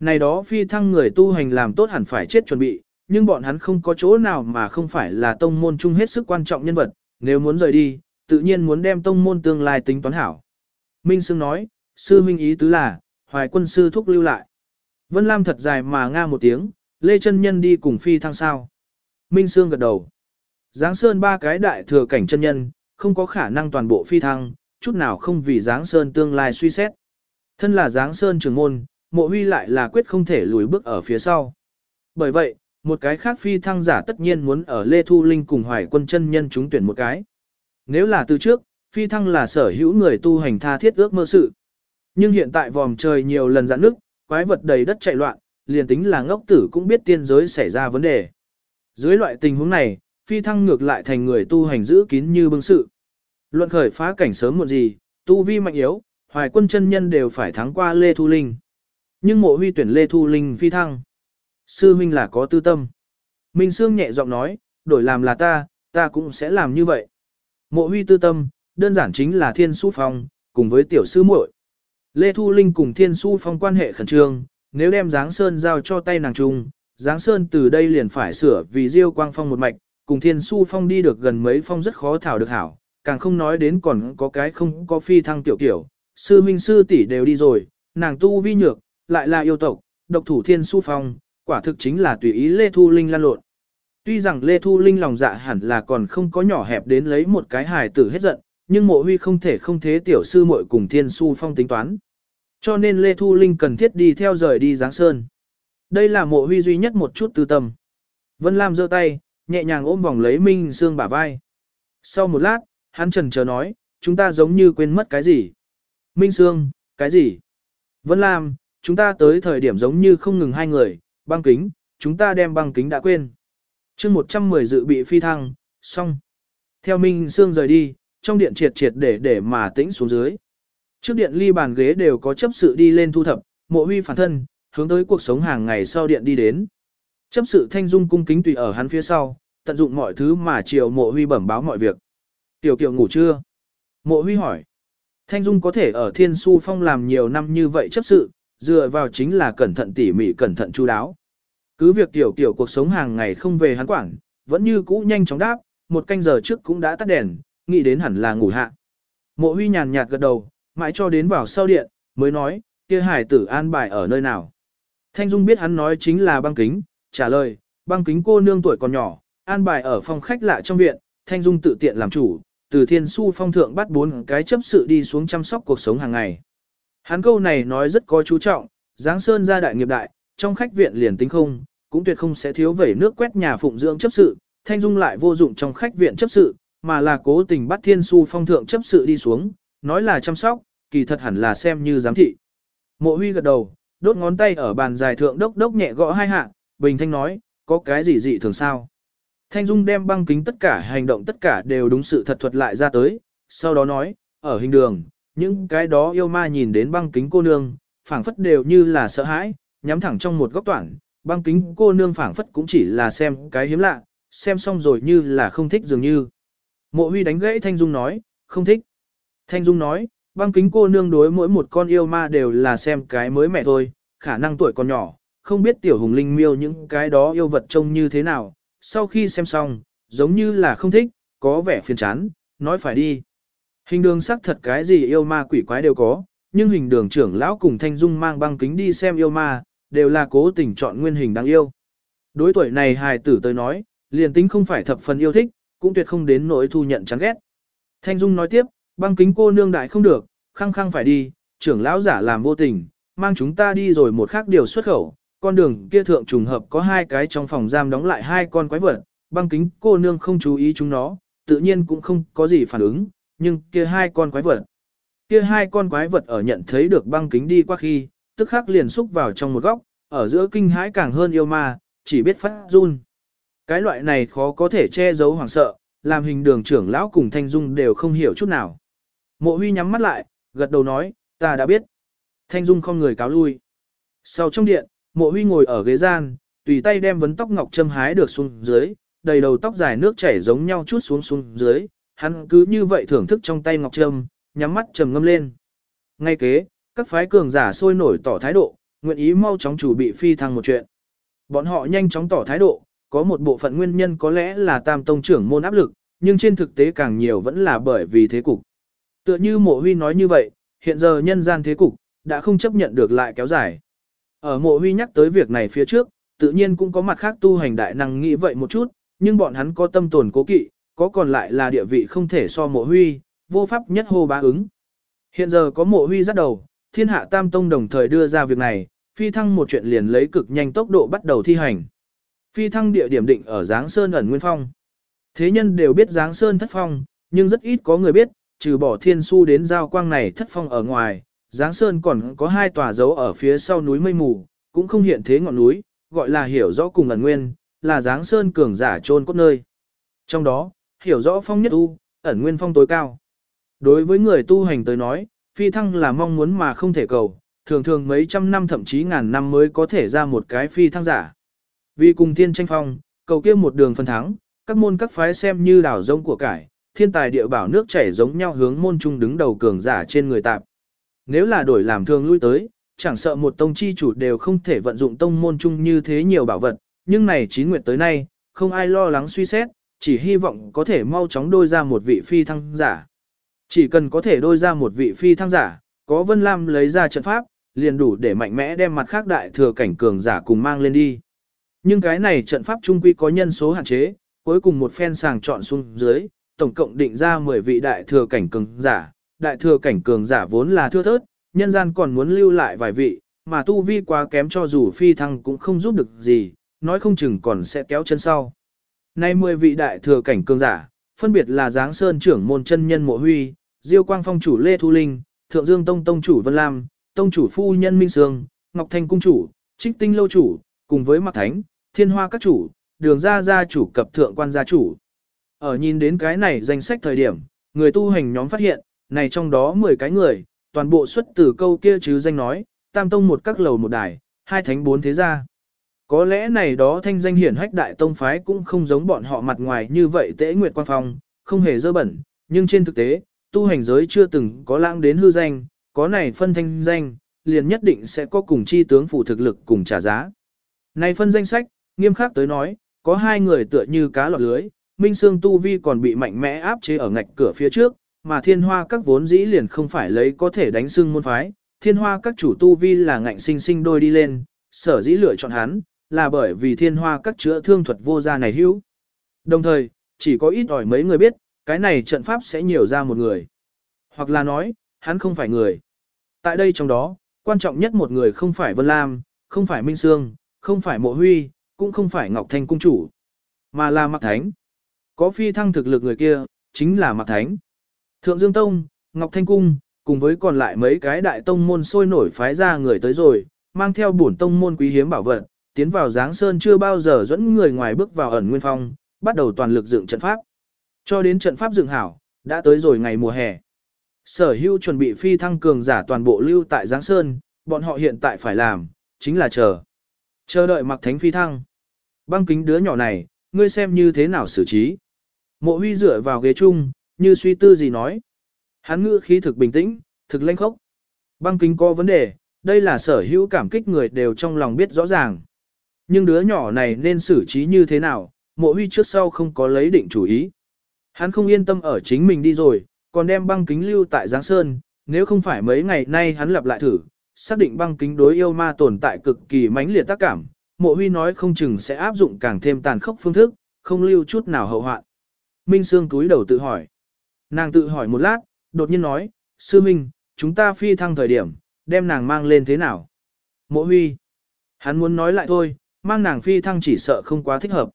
S1: Này đó phi thăng người tu hành làm tốt hẳn phải chết chuẩn bị, nhưng bọn hắn không có chỗ nào mà không phải là tông môn chung hết sức quan trọng nhân vật, nếu muốn rời đi, tự nhiên muốn đem tông môn tương lai tính toán hảo. Minh Sương nói, sư minh ý tứ là, hoài quân sư thúc lưu lại. Vân Lam thật dài mà nga một tiếng, Lê chân Nhân đi cùng phi thăng sao. Minh Sương gật đầu. Giáng Sơn ba cái đại thừa cảnh chân nhân, không có khả năng toàn bộ phi thăng, chút nào không vì Giáng Sơn tương lai suy xét. Thân là Giáng Sơn trưởng môn, mộ huy lại là quyết không thể lùi bước ở phía sau. Bởi vậy, một cái khác phi thăng giả tất nhiên muốn ở Lê Thu Linh cùng hoài quân chân nhân chúng tuyển một cái. Nếu là từ trước, phi thăng là sở hữu người tu hành tha thiết ước mơ sự. Nhưng hiện tại vòm trời nhiều lần giãn nước, quái vật đầy đất chạy loạn, liền tính là ngốc tử cũng biết tiên giới xảy ra vấn đề. Dưới loại tình huống này, phi thăng ngược lại thành người tu hành giữ kín như bưng sự. Luận khởi phá cảnh sớm muộn gì, tu vi mạnh yếu, hoài quân chân nhân đều phải thắng qua Lê Thu Linh. Nhưng mộ huy tuyển Lê Thu Linh phi thăng. Sư huynh là có tư tâm. Minh Sương nhẹ giọng nói, đổi làm là ta, ta cũng sẽ làm như vậy. Mộ huy tư tâm, đơn giản chính là thiên su phong, cùng với tiểu sư muội. Lê Thu Linh cùng thiên su phong quan hệ khẩn trương, nếu đem Giáng Sơn giao cho tay nàng trung, Giáng Sơn từ đây liền phải sửa vì Diêu Quang Phong một mạch, cùng Thiên Su Phong đi được gần mấy phong rất khó thảo được hảo, càng không nói đến còn có cái không có phi thăng tiểu tiểu, sư minh sư tỷ đều đi rồi, nàng tu vi nhược, lại là yêu tộc, độc thủ Thiên Su Phong, quả thực chính là tùy ý Lê Thu Linh lan lộn. Tuy rằng Lê Thu Linh lòng dạ hẳn là còn không có nhỏ hẹp đến lấy một cái hài tử hết giận, nhưng mộ huy không thể không thế tiểu sư muội cùng Thiên Su Phong tính toán. Cho nên Lê Thu Linh cần thiết đi theo rời đi Giáng Sơn. Đây là mộ huy duy nhất một chút tư tâm. Vân Lam giơ tay, nhẹ nhàng ôm vòng lấy Minh Sương bả vai. Sau một lát, hắn trần chờ nói, chúng ta giống như quên mất cái gì. Minh Sương, cái gì? Vân Lam, chúng ta tới thời điểm giống như không ngừng hai người, băng kính, chúng ta đem băng kính đã quên. chương 110 dự bị phi thăng, xong. Theo Minh Sương rời đi, trong điện triệt triệt để để mà tĩnh xuống dưới. Trước điện ly bàn ghế đều có chấp sự đi lên thu thập, mộ huy phản thân, hướng tới cuộc sống hàng ngày sau điện đi đến. Chấp sự thanh dung cung kính tùy ở hắn phía sau, tận dụng mọi thứ mà chiều mộ huy bẩm báo mọi việc. Tiểu kiều ngủ chưa? Mộ huy hỏi. Thanh dung có thể ở thiên su phong làm nhiều năm như vậy chấp sự, dựa vào chính là cẩn thận tỉ mỉ cẩn thận chu đáo. Cứ việc tiểu kiểu cuộc sống hàng ngày không về hắn quản, vẫn như cũ nhanh chóng đáp, một canh giờ trước cũng đã tắt đèn, nghĩ đến hẳn là ngủ hạ. Mộ huy nhàn nhạt gật đầu, mãi cho đến vào sau điện, mới nói, kia hải tử an bài ở nơi nào. Thanh Dung biết hắn nói chính là băng kính, trả lời, băng kính cô nương tuổi còn nhỏ, an bài ở phòng khách lạ trong viện, Thanh Dung tự tiện làm chủ, từ thiên su phong thượng bắt bốn cái chấp sự đi xuống chăm sóc cuộc sống hàng ngày. Hắn câu này nói rất có chú trọng, Giáng Sơn gia đại nghiệp đại, trong khách viện liền tính không, cũng tuyệt không sẽ thiếu vẩy nước quét nhà phụng dưỡng chấp sự, Thanh Dung lại vô dụng trong khách viện chấp sự, mà là cố tình bắt thiên su phong thượng chấp sự đi xuống, nói là chăm sóc, kỳ thật hẳn là xem như giám thị. Mộ huy gật đầu, đốt ngón tay ở bàn dài thượng đốc đốc nhẹ gõ hai hạ, bình thanh nói, có cái gì dị thường sao? Thanh Dung đem băng kính tất cả hành động tất cả đều đúng sự thật thuật lại ra tới, sau đó nói, ở hình đường, những cái đó yêu ma nhìn đến băng kính cô nương, phảng phất đều như là sợ hãi, nhắm thẳng trong một góc toản, băng kính cô nương phảng phất cũng chỉ là xem cái hiếm lạ, xem xong rồi như là không thích dường như. Mộ huy đánh gãy Thanh Dung nói, không thích. Thanh Dung nói, băng kính cô nương đối mỗi một con yêu ma đều là xem cái mới mẹ thôi, khả năng tuổi còn nhỏ, không biết tiểu hùng linh miêu những cái đó yêu vật trông như thế nào, sau khi xem xong, giống như là không thích, có vẻ phiền chán, nói phải đi. Hình đường sắc thật cái gì yêu ma quỷ quái đều có, nhưng hình đường trưởng lão cùng Thanh Dung mang băng kính đi xem yêu ma, đều là cố tình chọn nguyên hình đáng yêu. Đối tuổi này hài tử tới nói, liền tính không phải thập phần yêu thích, cũng tuyệt không đến nỗi thu nhận chán ghét. Thanh Dung nói tiếp, băng kính cô nương đại không được, khăng khăng phải đi, trưởng lão giả làm vô tình, mang chúng ta đi rồi một khác điều xuất khẩu, con đường kia thượng trùng hợp có hai cái trong phòng giam đóng lại hai con quái vật, băng kính cô nương không chú ý chúng nó, tự nhiên cũng không có gì phản ứng, nhưng kia hai con quái vật. Kia hai con quái vật ở nhận thấy được băng kính đi qua khi, tức khắc liền xúc vào trong một góc, ở giữa kinh hãi càng hơn yêu ma, chỉ biết phát run. Cái loại này khó có thể che giấu hoảng sợ, làm hình đường trưởng lão cùng Thanh Dung đều không hiểu chút nào. Mộ huy nhắm mắt lại, gật đầu nói, ta đã biết. Thanh Dung không người cáo lui. Sau trong điện, mộ huy ngồi ở ghế gian, tùy tay đem vấn tóc ngọc châm hái được xuống dưới, đầy đầu tóc dài nước chảy giống nhau chút xuống xuống dưới, hắn cứ như vậy thưởng thức trong tay ngọc trâm, nhắm mắt trầm ngâm lên. Ngay kế, các phái cường giả sôi nổi tỏ thái độ, nguyện ý mau chóng chủ bị phi thăng một chuyện. Bọn họ nhanh chóng tỏ thái độ, có một bộ phận nguyên nhân có lẽ là tam tông trưởng môn áp lực, nhưng trên thực tế càng nhiều vẫn là bởi vì thế cục. Tựa như mộ huy nói như vậy, hiện giờ nhân gian thế cục, đã không chấp nhận được lại kéo dài. Ở mộ huy nhắc tới việc này phía trước, tự nhiên cũng có mặt khác tu hành đại năng nghĩ vậy một chút, nhưng bọn hắn có tâm tồn cố kỵ, có còn lại là địa vị không thể so mộ huy, vô pháp nhất hô bá ứng. Hiện giờ có mộ huy dắt đầu, thiên hạ tam tông đồng thời đưa ra việc này, phi thăng một chuyện liền lấy cực nhanh tốc độ bắt đầu thi hành. Phi thăng địa điểm định ở Giáng Sơn ẩn Nguyên Phong. Thế nhân đều biết Giáng Sơn thất phong, nhưng rất ít có người biết, trừ bỏ thiên su đến giao quang này thất phong ở ngoài, Giáng Sơn còn có hai tòa dấu ở phía sau núi mây mù, cũng không hiện thế ngọn núi, gọi là hiểu rõ cùng ẩn nguyên, là Giáng Sơn cường giả trôn cốt nơi. Trong đó, hiểu rõ phong nhất u, ẩn nguyên phong tối cao. Đối với người tu hành tới nói, phi thăng là mong muốn mà không thể cầu, thường thường mấy trăm năm thậm chí ngàn năm mới có thể ra một cái phi thăng giả. Vì cùng thiên tranh phong, cầu kia một đường phân thắng, các môn các phái xem như đảo rông của cải, thiên tài địa bảo nước chảy giống nhau hướng môn trung đứng đầu cường giả trên người tạp. Nếu là đổi làm thường lui tới, chẳng sợ một tông chi chủ đều không thể vận dụng tông môn chung như thế nhiều bảo vật, nhưng này chín nguyệt tới nay, không ai lo lắng suy xét, chỉ hy vọng có thể mau chóng đôi ra một vị phi thăng giả. Chỉ cần có thể đôi ra một vị phi thăng giả, có Vân Lam lấy ra trận pháp, liền đủ để mạnh mẽ đem mặt khác đại thừa cảnh cường giả cùng mang lên đi. Nhưng cái này trận pháp trung quy có nhân số hạn chế, cuối cùng một phen sàng chọn xuống dưới, tổng cộng định ra 10 vị đại thừa cảnh cường giả, đại thừa cảnh cường giả vốn là thưa thớt, nhân gian còn muốn lưu lại vài vị, mà tu vi quá kém cho dù phi thăng cũng không giúp được gì, nói không chừng còn sẽ kéo chân sau. Nay 10 vị đại thừa cảnh cường giả, phân biệt là Giáng Sơn trưởng môn chân nhân Mộ Huy, Diêu Quang Phong chủ Lê Thu Linh, Thượng Dương Tông Tông chủ Vân Lam, Tông chủ Phu Nhân Minh Sương, Ngọc Thanh Cung chủ, Trích Tinh Lâu chủ, cùng với Mạc Thánh, Thiên Hoa các chủ, Đường Gia Gia chủ cập Thượng Quan Gia chủ. Ở nhìn đến cái này danh sách thời điểm, người tu hành nhóm phát hiện, này trong đó 10 cái người, toàn bộ xuất từ câu kia chứ danh nói, tam tông một các lầu một đài, hai thánh bốn thế gia. Có lẽ này đó thanh danh hiển hách đại tông phái cũng không giống bọn họ mặt ngoài như vậy tễ nguyệt quan phong, không hề dơ bẩn, nhưng trên thực tế, tu hành giới chưa từng có lãng đến hư danh, có này phân thanh danh, liền nhất định sẽ có cùng chi tướng phụ thực lực cùng trả giá. Này phân danh sách, nghiêm khắc tới nói, có hai người tựa như cá lọt lưới, Minh Sương Tu Vi còn bị mạnh mẽ áp chế ở ngạch cửa phía trước, mà thiên hoa các vốn dĩ liền không phải lấy có thể đánh xưng môn phái, thiên hoa các chủ Tu Vi là ngạnh sinh sinh đôi đi lên, sở dĩ lựa chọn hắn, là bởi vì thiên hoa các chữa thương thuật vô gia này hữu. Đồng thời, chỉ có ít ỏi mấy người biết, cái này trận pháp sẽ nhiều ra một người. Hoặc là nói, hắn không phải người. Tại đây trong đó, quan trọng nhất một người không phải Vân Lam, không phải Minh Sương, không phải Mộ Huy, cũng không phải Ngọc Thanh Cung Chủ, mà là Mạc Thánh. Có phi thăng thực lực người kia, chính là Mạc Thánh. Thượng Dương Tông, Ngọc Thanh Cung, cùng với còn lại mấy cái đại tông môn sôi nổi phái ra người tới rồi, mang theo bổn tông môn quý hiếm bảo vật, tiến vào Giáng Sơn chưa bao giờ dẫn người ngoài bước vào ẩn nguyên phong, bắt đầu toàn lực dựng trận pháp. Cho đến trận pháp dựng hảo, đã tới rồi ngày mùa hè. Sở hữu chuẩn bị phi thăng cường giả toàn bộ lưu tại Giáng Sơn, bọn họ hiện tại phải làm, chính là chờ. Chờ đợi mặc thánh phi thăng. Băng kính đứa nhỏ này, ngươi xem như thế nào xử trí. Mộ huy dựa vào ghế chung, như suy tư gì nói. Hắn ngữ khí thực bình tĩnh, thực lanh khốc. Băng kính có vấn đề, đây là sở hữu cảm kích người đều trong lòng biết rõ ràng. Nhưng đứa nhỏ này nên xử trí như thế nào, mộ huy trước sau không có lấy định chủ ý. Hắn không yên tâm ở chính mình đi rồi, còn đem băng kính lưu tại Giáng Sơn, nếu không phải mấy ngày nay hắn lặp lại thử, xác định băng kính đối yêu ma tồn tại cực kỳ mãnh liệt tác cảm, mộ huy nói không chừng sẽ áp dụng càng thêm tàn khốc phương thức, không lưu chút nào hậu hoạn. Minh Sương túi đầu tự hỏi. Nàng tự hỏi một lát, đột nhiên nói, Sư Minh, chúng ta phi thăng thời điểm, đem nàng mang lên thế nào? Mộ huy. Hắn muốn nói lại thôi, mang nàng phi thăng chỉ sợ không quá thích hợp.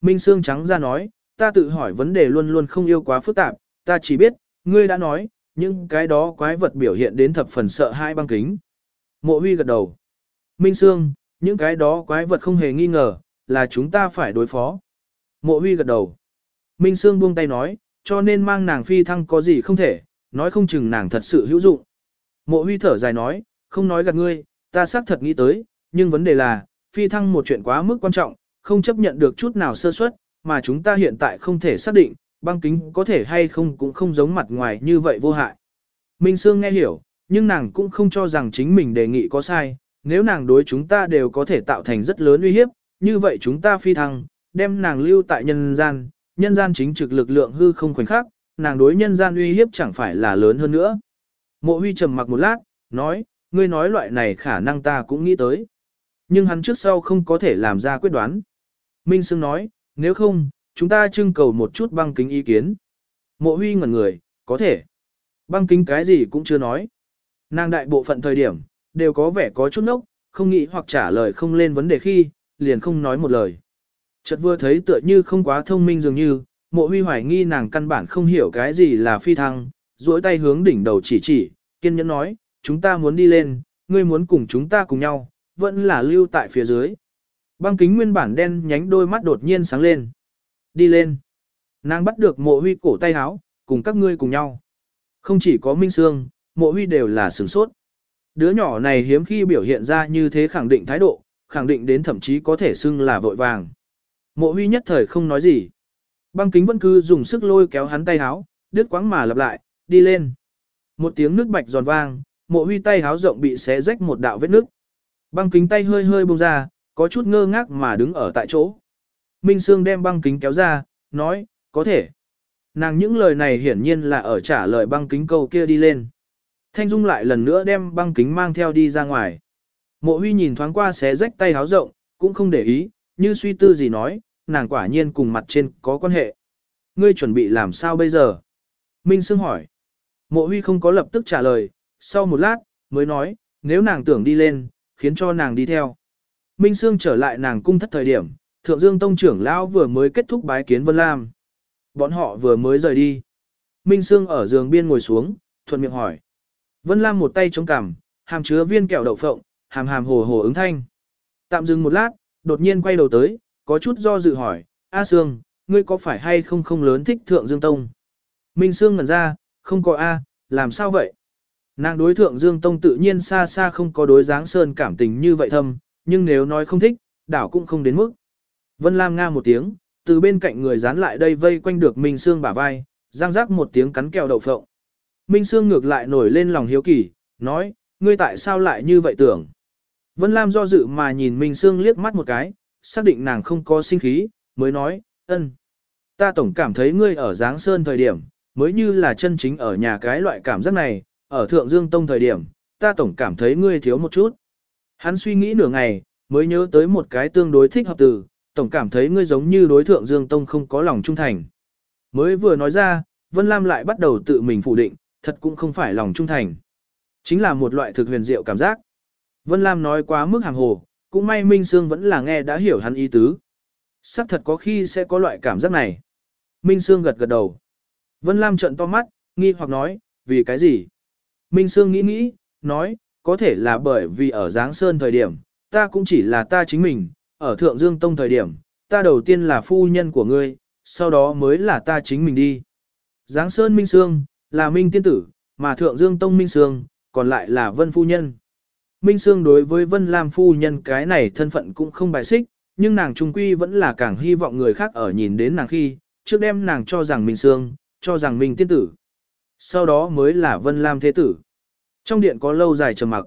S1: Minh Sương trắng ra nói, ta tự hỏi vấn đề luôn luôn không yêu quá phức tạp, ta chỉ biết, ngươi đã nói, những cái đó quái vật biểu hiện đến thập phần sợ hai băng kính. Mộ huy gật đầu. Minh Sương, những cái đó quái vật không hề nghi ngờ, là chúng ta phải đối phó. Mộ huy gật đầu. Minh Sương buông tay nói, cho nên mang nàng phi thăng có gì không thể, nói không chừng nàng thật sự hữu dụng. Mộ huy thở dài nói, không nói gạt ngươi, ta xác thật nghĩ tới, nhưng vấn đề là, phi thăng một chuyện quá mức quan trọng, không chấp nhận được chút nào sơ suất, mà chúng ta hiện tại không thể xác định, băng kính có thể hay không cũng không giống mặt ngoài như vậy vô hại. Minh Sương nghe hiểu, nhưng nàng cũng không cho rằng chính mình đề nghị có sai, nếu nàng đối chúng ta đều có thể tạo thành rất lớn uy hiếp, như vậy chúng ta phi thăng, đem nàng lưu tại nhân gian, nhân gian chính trực lực lượng hư không khoảnh khắc, nàng đối nhân gian uy hiếp chẳng phải là lớn hơn nữa. Mộ huy trầm mặc một lát, nói, ngươi nói loại này khả năng ta cũng nghĩ tới. Nhưng hắn trước sau không có thể làm ra quyết đoán. Minh Sương nói, nếu không, chúng ta trưng cầu một chút băng kính ý kiến. Mộ huy ngẩn người, có thể. Băng kính cái gì cũng chưa nói. Nàng đại bộ phận thời điểm, đều có vẻ có chút nốc, không nghĩ hoặc trả lời không lên vấn đề khi, liền không nói một lời. Chợt vừa thấy tựa như không quá thông minh dường như, mộ huy hoài nghi nàng căn bản không hiểu cái gì là phi thăng, duỗi tay hướng đỉnh đầu chỉ chỉ, kiên nhẫn nói, chúng ta muốn đi lên, ngươi muốn cùng chúng ta cùng nhau, vẫn là lưu tại phía dưới. Băng kính nguyên bản đen nhánh đôi mắt đột nhiên sáng lên. Đi lên. Nàng bắt được mộ huy cổ tay háo, cùng các ngươi cùng nhau. Không chỉ có Minh Sương, mộ huy đều là sửng sốt. Đứa nhỏ này hiếm khi biểu hiện ra như thế khẳng định thái độ, khẳng định đến thậm chí có thể xưng là vội vàng. Mộ huy nhất thời không nói gì. Băng kính vẫn cứ dùng sức lôi kéo hắn tay háo, đứt quãng mà lặp lại, đi lên. Một tiếng nước bạch giòn vang, mộ huy tay háo rộng bị xé rách một đạo vết nước. Băng kính tay hơi hơi bông ra, có chút ngơ ngác mà đứng ở tại chỗ. Minh Sương đem băng kính kéo ra, nói, có thể. Nàng những lời này hiển nhiên là ở trả lời băng kính câu kia đi lên. Thanh Dung lại lần nữa đem băng kính mang theo đi ra ngoài. Mộ huy nhìn thoáng qua xé rách tay háo rộng, cũng không để ý, như suy tư gì nói, nàng quả nhiên cùng mặt trên có quan hệ. Ngươi chuẩn bị làm sao bây giờ? Minh Sương hỏi. Mộ huy không có lập tức trả lời, sau một lát, mới nói, nếu nàng tưởng đi lên, khiến cho nàng đi theo. Minh Sương trở lại nàng cung thất thời điểm, Thượng Dương Tông trưởng lão vừa mới kết thúc bái kiến Vân Lam. Bọn họ vừa mới rời đi. Minh Sương ở giường biên ngồi xuống, thuận miệng hỏi. Vân Lam một tay chống cằm, hàm chứa viên kẹo đậu phộng, hàm hàm hồ hồ ứng thanh. Tạm dừng một lát, đột nhiên quay đầu tới, có chút do dự hỏi, A Sương, ngươi có phải hay không không lớn thích Thượng Dương Tông? Minh Sương ngẩn ra, không có A, làm sao vậy? Nàng đối Thượng Dương Tông tự nhiên xa xa không có đối dáng sơn cảm tình như vậy thâm, nhưng nếu nói không thích, đảo cũng không đến mức. Vân Lam nga một tiếng, từ bên cạnh người dán lại đây vây quanh được Minh Sương bả vai, răng rác một tiếng cắn kẹo đậu phộng. Minh Sương ngược lại nổi lên lòng hiếu kỳ, nói, ngươi tại sao lại như vậy tưởng? Vân Lam do dự mà nhìn Minh Sương liếc mắt một cái, xác định nàng không có sinh khí, mới nói, ân. Ta tổng cảm thấy ngươi ở Giáng Sơn thời điểm, mới như là chân chính ở nhà cái loại cảm giác này, ở Thượng Dương Tông thời điểm, ta tổng cảm thấy ngươi thiếu một chút. Hắn suy nghĩ nửa ngày, mới nhớ tới một cái tương đối thích hợp từ, tổng cảm thấy ngươi giống như đối Thượng Dương Tông không có lòng trung thành. Mới vừa nói ra, Vân Lam lại bắt đầu tự mình phủ định, thật cũng không phải lòng trung thành. Chính là một loại thực huyền diệu cảm giác. Vân Lam nói quá mức hàng hồ, cũng may Minh Sương vẫn là nghe đã hiểu hắn ý tứ. Sắc thật có khi sẽ có loại cảm giác này. Minh Sương gật gật đầu. Vân Lam trợn to mắt, nghi hoặc nói, vì cái gì? Minh Sương nghĩ nghĩ, nói, có thể là bởi vì ở Giáng Sơn thời điểm, ta cũng chỉ là ta chính mình, ở Thượng Dương Tông thời điểm, ta đầu tiên là phu nhân của ngươi, sau đó mới là ta chính mình đi. Giáng Sơn Minh Sương, là Minh Tiên Tử, mà Thượng Dương Tông Minh Sương, còn lại là Vân Phu Nhân. Minh Sương đối với Vân Lam Phu Nhân cái này thân phận cũng không bài xích, nhưng nàng trung quy vẫn là càng hy vọng người khác ở nhìn đến nàng khi, trước đem nàng cho rằng Minh Sương, cho rằng Minh Tiên Tử. Sau đó mới là Vân Lam Thế Tử. Trong điện có lâu dài trầm mặc.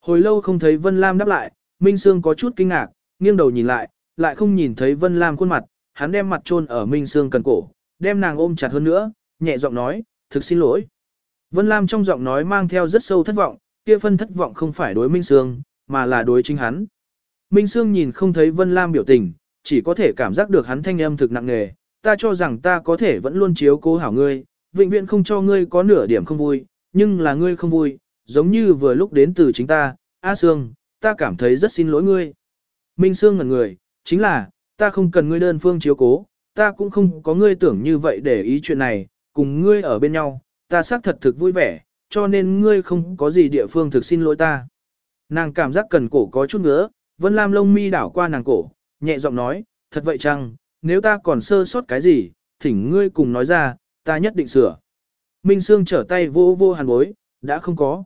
S1: Hồi lâu không thấy Vân Lam đáp lại, Minh Sương có chút kinh ngạc, nghiêng đầu nhìn lại, lại không nhìn thấy Vân Lam khuôn mặt, hắn đem mặt chôn ở Minh Sương cần cổ, đem nàng ôm chặt hơn nữa, nhẹ giọng nói, thực xin lỗi. Vân Lam trong giọng nói mang theo rất sâu thất vọng, kia phân thất vọng không phải đối Minh Sương, mà là đối chính hắn. Minh Sương nhìn không thấy Vân Lam biểu tình, chỉ có thể cảm giác được hắn thanh âm thực nặng nề, ta cho rằng ta có thể vẫn luôn chiếu cố hảo ngươi, vĩnh viễn không cho ngươi có nửa điểm không vui, nhưng là ngươi không vui, giống như vừa lúc đến từ chính ta, A Sương, ta cảm thấy rất xin lỗi ngươi. Minh Sương ngẩn người, chính là, ta không cần ngươi đơn phương chiếu cố, ta cũng không có ngươi tưởng như vậy để ý chuyện này, cùng ngươi ở bên nhau, ta xác thật thực vui vẻ, cho nên ngươi không có gì địa phương thực xin lỗi ta. Nàng cảm giác cần cổ có chút nữa, Vân Lam lông mi đảo qua nàng cổ, nhẹ giọng nói, thật vậy chăng, nếu ta còn sơ sót cái gì, thỉnh ngươi cùng nói ra, ta nhất định sửa. Minh Sương trở tay vô vô hàn bối, đã không có.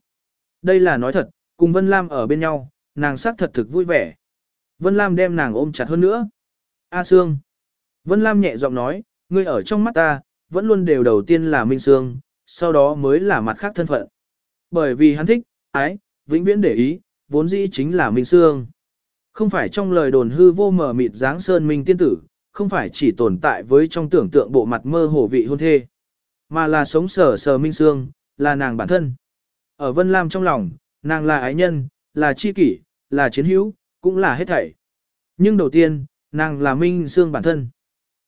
S1: Đây là nói thật, cùng Vân Lam ở bên nhau, nàng xác thật thực vui vẻ. Vân Lam đem nàng ôm chặt hơn nữa. A Sương. Vân Lam nhẹ giọng nói, ngươi ở trong mắt ta, vẫn luôn đều đầu tiên là Minh Sương, sau đó mới là mặt khác thân phận. Bởi vì hắn thích, ái, vĩnh viễn để ý, vốn dĩ chính là Minh Sương. Không phải trong lời đồn hư vô mờ mịt dáng sơn minh tiên tử, không phải chỉ tồn tại với trong tưởng tượng bộ mặt mơ hồ vị hôn thê, mà là sống sở sờ Minh Sương, là nàng bản thân. Ở Vân Lam trong lòng, nàng là ái nhân, là chi kỷ, là chiến hữu, cũng là hết thảy. Nhưng đầu tiên, nàng là Minh Sương bản thân.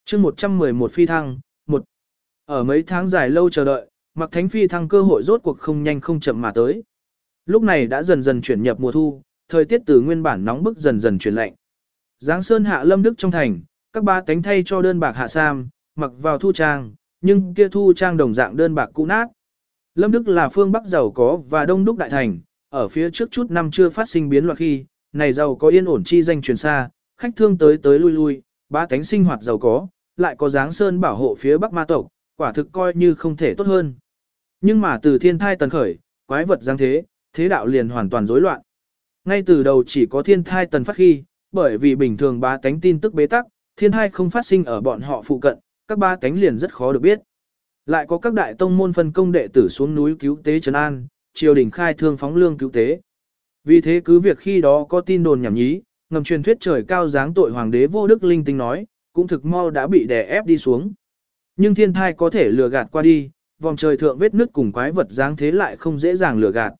S1: chương 111 phi thăng, ở mấy tháng dài lâu chờ đợi, mặc thánh phi thăng cơ hội rốt cuộc không nhanh không chậm mà tới. Lúc này đã dần dần chuyển nhập mùa thu, thời tiết từ nguyên bản nóng bức dần dần chuyển lạnh. Giáng sơn hạ lâm đức trong thành, các ba tánh thay cho đơn bạc hạ sam, mặc vào thu trang, nhưng kia thu trang đồng dạng đơn bạc cũ nát. Lâm Đức là phương Bắc giàu có và đông đúc đại thành, ở phía trước chút năm chưa phát sinh biến loạn khi, này giàu có yên ổn chi danh truyền xa, khách thương tới tới lui lui, ba tánh sinh hoạt giàu có, lại có dáng sơn bảo hộ phía Bắc ma tộc, quả thực coi như không thể tốt hơn. Nhưng mà từ thiên thai tần khởi, quái vật giáng thế, thế đạo liền hoàn toàn rối loạn. Ngay từ đầu chỉ có thiên thai tần phát khi, bởi vì bình thường ba tánh tin tức bế tắc, thiên thai không phát sinh ở bọn họ phụ cận, các ba tánh liền rất khó được biết. Lại có các đại tông môn phân công đệ tử xuống núi cứu tế trấn an, triều đình khai thương phóng lương cứu tế. Vì thế cứ việc khi đó có tin đồn nhảm nhí, ngầm truyền thuyết trời cao dáng tội hoàng đế vô đức linh tinh nói, cũng thực mau đã bị đè ép đi xuống. Nhưng thiên thai có thể lừa gạt qua đi, vòng trời thượng vết nứt cùng quái vật dáng thế lại không dễ dàng lừa gạt.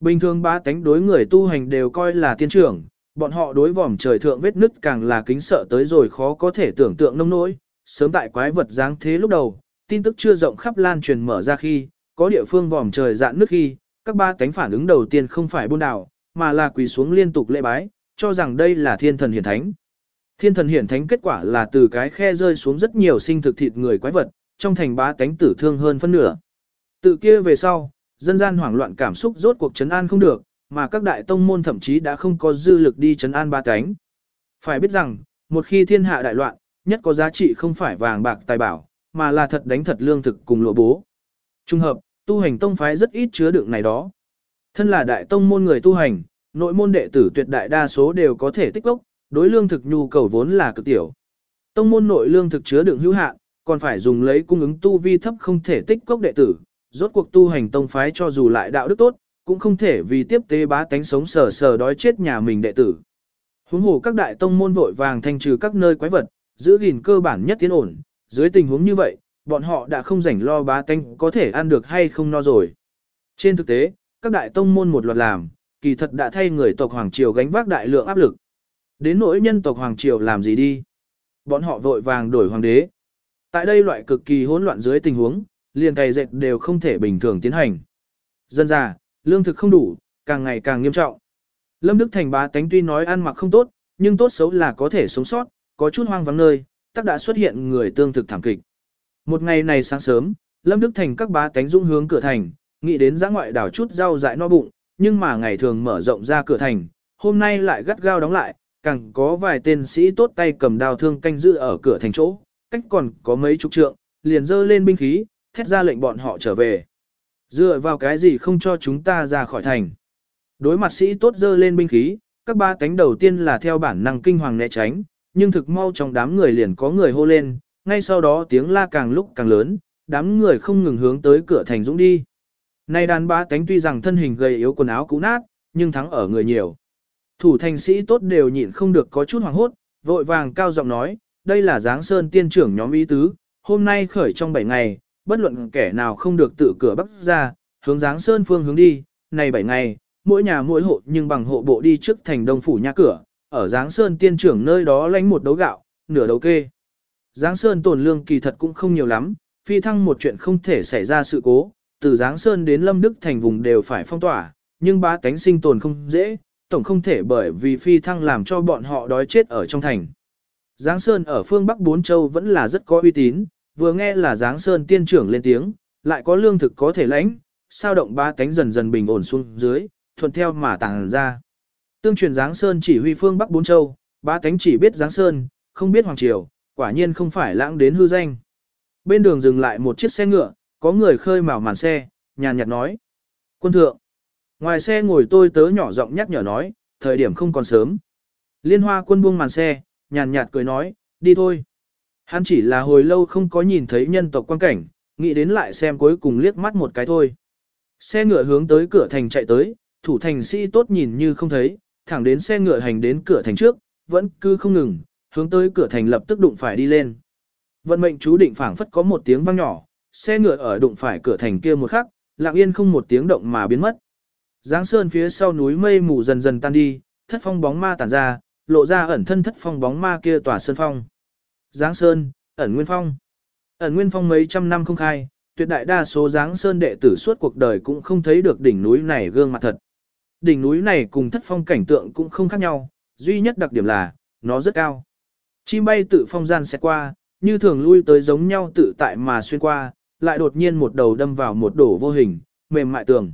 S1: Bình thường ba tánh đối người tu hành đều coi là tiên trưởng, bọn họ đối vòm trời thượng vết nứt càng là kính sợ tới rồi khó có thể tưởng tượng nông nỗi. Sớm tại quái vật dáng thế lúc đầu, tin tức chưa rộng khắp lan truyền mở ra khi, có địa phương vòm trời dạn nước khi, các ba tánh phản ứng đầu tiên không phải buôn đảo, mà là quỳ xuống liên tục lễ bái, cho rằng đây là thiên thần hiển thánh. Thiên thần hiển thánh kết quả là từ cái khe rơi xuống rất nhiều sinh thực thịt người quái vật, trong thành ba tánh tử thương hơn phân nửa. Tự kia về sau, dân gian hoảng loạn cảm xúc rốt cuộc chấn an không được, mà các đại tông môn thậm chí đã không có dư lực đi chấn an ba tánh. Phải biết rằng, một khi thiên hạ đại loạn, nhất có giá trị không phải vàng bạc tài bảo, mà là thật đánh thật lương thực cùng lụa bố. Trung hợp, tu hành tông phái rất ít chứa đựng này đó. Thân là đại tông môn người tu hành, nội môn đệ tử tuyệt đại đa số đều có thể tích lốc, đối lương thực nhu cầu vốn là cực tiểu. Tông môn nội lương thực chứa đựng hữu hạn, còn phải dùng lấy cung ứng tu vi thấp không thể tích cốc đệ tử, rốt cuộc tu hành tông phái cho dù lại đạo đức tốt, cũng không thể vì tiếp tế bá tánh sống sờ sờ đói chết nhà mình đệ tử. Huống hồ các đại tông môn vội vàng thanh trừ các nơi quái vật, giữ gìn cơ bản nhất tiến ổn, dưới tình huống như vậy, bọn họ đã không rảnh lo bá tánh có thể ăn được hay không no rồi. Trên thực tế, các đại tông môn một loạt làm, kỳ thật đã thay người tộc Hoàng Triều gánh vác đại lượng áp lực. Đến nỗi nhân tộc Hoàng Triều làm gì đi? Bọn họ vội vàng đổi hoàng đế. Tại đây loại cực kỳ hỗn loạn dưới tình huống, liền cày dệt đều không thể bình thường tiến hành. Dân già, lương thực không đủ, càng ngày càng nghiêm trọng. Lâm Đức Thành bá tánh tuy nói ăn mặc không tốt, nhưng tốt xấu là có thể sống sót, có chút hoang vắng nơi, tắc đã xuất hiện người tương thực thảm kịch. Một ngày này sáng sớm, Lâm Đức Thành các bá tánh dũng hướng cửa thành, nghĩ đến giã ngoại đảo chút rau dại no bụng, nhưng mà ngày thường mở rộng ra cửa thành, hôm nay lại gắt gao đóng lại, càng có vài tên sĩ tốt tay cầm đao thương canh giữ ở cửa thành chỗ, cách còn có mấy chục trượng, liền dơ lên binh khí, thét ra lệnh bọn họ trở về. Dựa vào cái gì không cho chúng ta ra khỏi thành. Đối mặt sĩ tốt dơ lên binh khí, các ba cánh đầu tiên là theo bản năng kinh hoàng né tránh, nhưng thực mau trong đám người liền có người hô lên, ngay sau đó tiếng la càng lúc càng lớn, đám người không ngừng hướng tới cửa thành dũng đi. Này đàn ba tánh tuy rằng thân hình gầy yếu quần áo cũ nát, nhưng thắng ở người nhiều. Thủ thành sĩ tốt đều nhịn không được có chút hoảng hốt, vội vàng cao giọng nói, đây là Giáng Sơn tiên trưởng nhóm ý tứ, hôm nay khởi trong 7 ngày, bất luận kẻ nào không được tự cửa bắc ra, hướng Giáng Sơn phương hướng đi, này 7 ngày, mỗi nhà mỗi hộ nhưng bằng hộ bộ đi trước thành đông phủ nhà cửa, ở Giáng Sơn tiên trưởng nơi đó lánh một đấu gạo, nửa đấu kê. Giáng Sơn tổn lương kỳ thật cũng không nhiều lắm, phi thăng một chuyện không thể xảy ra sự cố, từ Giáng Sơn đến Lâm Đức thành vùng đều phải phong tỏa, nhưng ba cánh sinh tồn không dễ, tổng không thể bởi vì phi thăng làm cho bọn họ đói chết ở trong thành. Giáng Sơn ở phương Bắc Bốn Châu vẫn là rất có uy tín, vừa nghe là Giáng Sơn tiên trưởng lên tiếng, lại có lương thực có thể lãnh, sao động ba cánh dần dần bình ổn xuống dưới, thuận theo mà tàng ra. Tương truyền Giáng Sơn chỉ huy phương Bắc Bốn Châu, ba cánh chỉ biết Giáng Sơn, không biết Hoàng Triều, quả nhiên không phải lãng đến hư danh. Bên đường dừng lại một chiếc xe ngựa, có người khơi mào màn xe, nhàn nhạt nói. Quân thượng. Ngoài xe ngồi tôi tớ nhỏ giọng nhắc nhở nói, thời điểm không còn sớm. Liên hoa quân buông màn xe, nhàn nhạt cười nói, đi thôi. Hắn chỉ là hồi lâu không có nhìn thấy nhân tộc quan cảnh, nghĩ đến lại xem cuối cùng liếc mắt một cái thôi. Xe ngựa hướng tới cửa thành chạy tới, thủ thành sĩ tốt nhìn như không thấy, thẳng đến xe ngựa hành đến cửa thành trước, vẫn cứ không ngừng, hướng tới cửa thành lập tức đụng phải đi lên. Vận mệnh chú định phảng phất có một tiếng vang nhỏ, xe ngựa ở đụng phải cửa thành kia một khắc, lặng yên không một tiếng động mà biến mất. Giáng sơn phía sau núi mây mù dần dần tan đi, thất phong bóng ma tản ra, lộ ra ẩn thân thất phong bóng ma kia tỏa sơn phong. Giáng sơn, ẩn nguyên phong. Ẩn nguyên phong mấy trăm năm không khai, tuyệt đại đa số Giáng sơn đệ tử suốt cuộc đời cũng không thấy được đỉnh núi này gương mặt thật. Đỉnh núi này cùng thất phong cảnh tượng cũng không khác nhau, duy nhất đặc điểm là, nó rất cao. Chim bay tự phong gian sẽ qua, như thường lui tới giống nhau tự tại mà xuyên qua, lại đột nhiên một đầu đâm vào một đổ vô hình, mềm mại tường.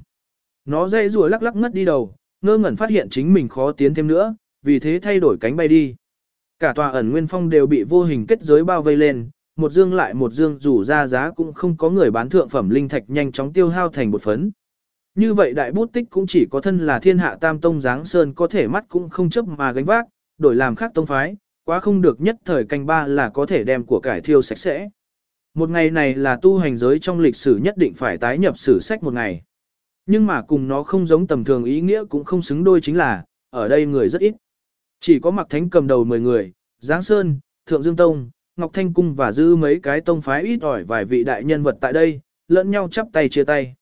S1: Nó dây rùa lắc lắc ngất đi đầu, ngơ ngẩn phát hiện chính mình khó tiến thêm nữa, vì thế thay đổi cánh bay đi. Cả tòa ẩn nguyên phong đều bị vô hình kết giới bao vây lên, một dương lại một dương rủ ra giá cũng không có người bán thượng phẩm linh thạch nhanh chóng tiêu hao thành một phấn. Như vậy đại bút tích cũng chỉ có thân là thiên hạ tam tông giáng sơn có thể mắt cũng không chấp mà gánh vác, đổi làm khác tông phái, quá không được nhất thời canh ba là có thể đem của cải thiêu sạch sẽ. Một ngày này là tu hành giới trong lịch sử nhất định phải tái nhập sử sách một ngày. Nhưng mà cùng nó không giống tầm thường ý nghĩa cũng không xứng đôi chính là, ở đây người rất ít. Chỉ có mặc thánh cầm đầu 10 người, Giáng Sơn, Thượng Dương Tông, Ngọc Thanh Cung và dư mấy cái tông phái ít ỏi vài vị đại nhân vật tại đây, lẫn nhau chắp tay chia tay.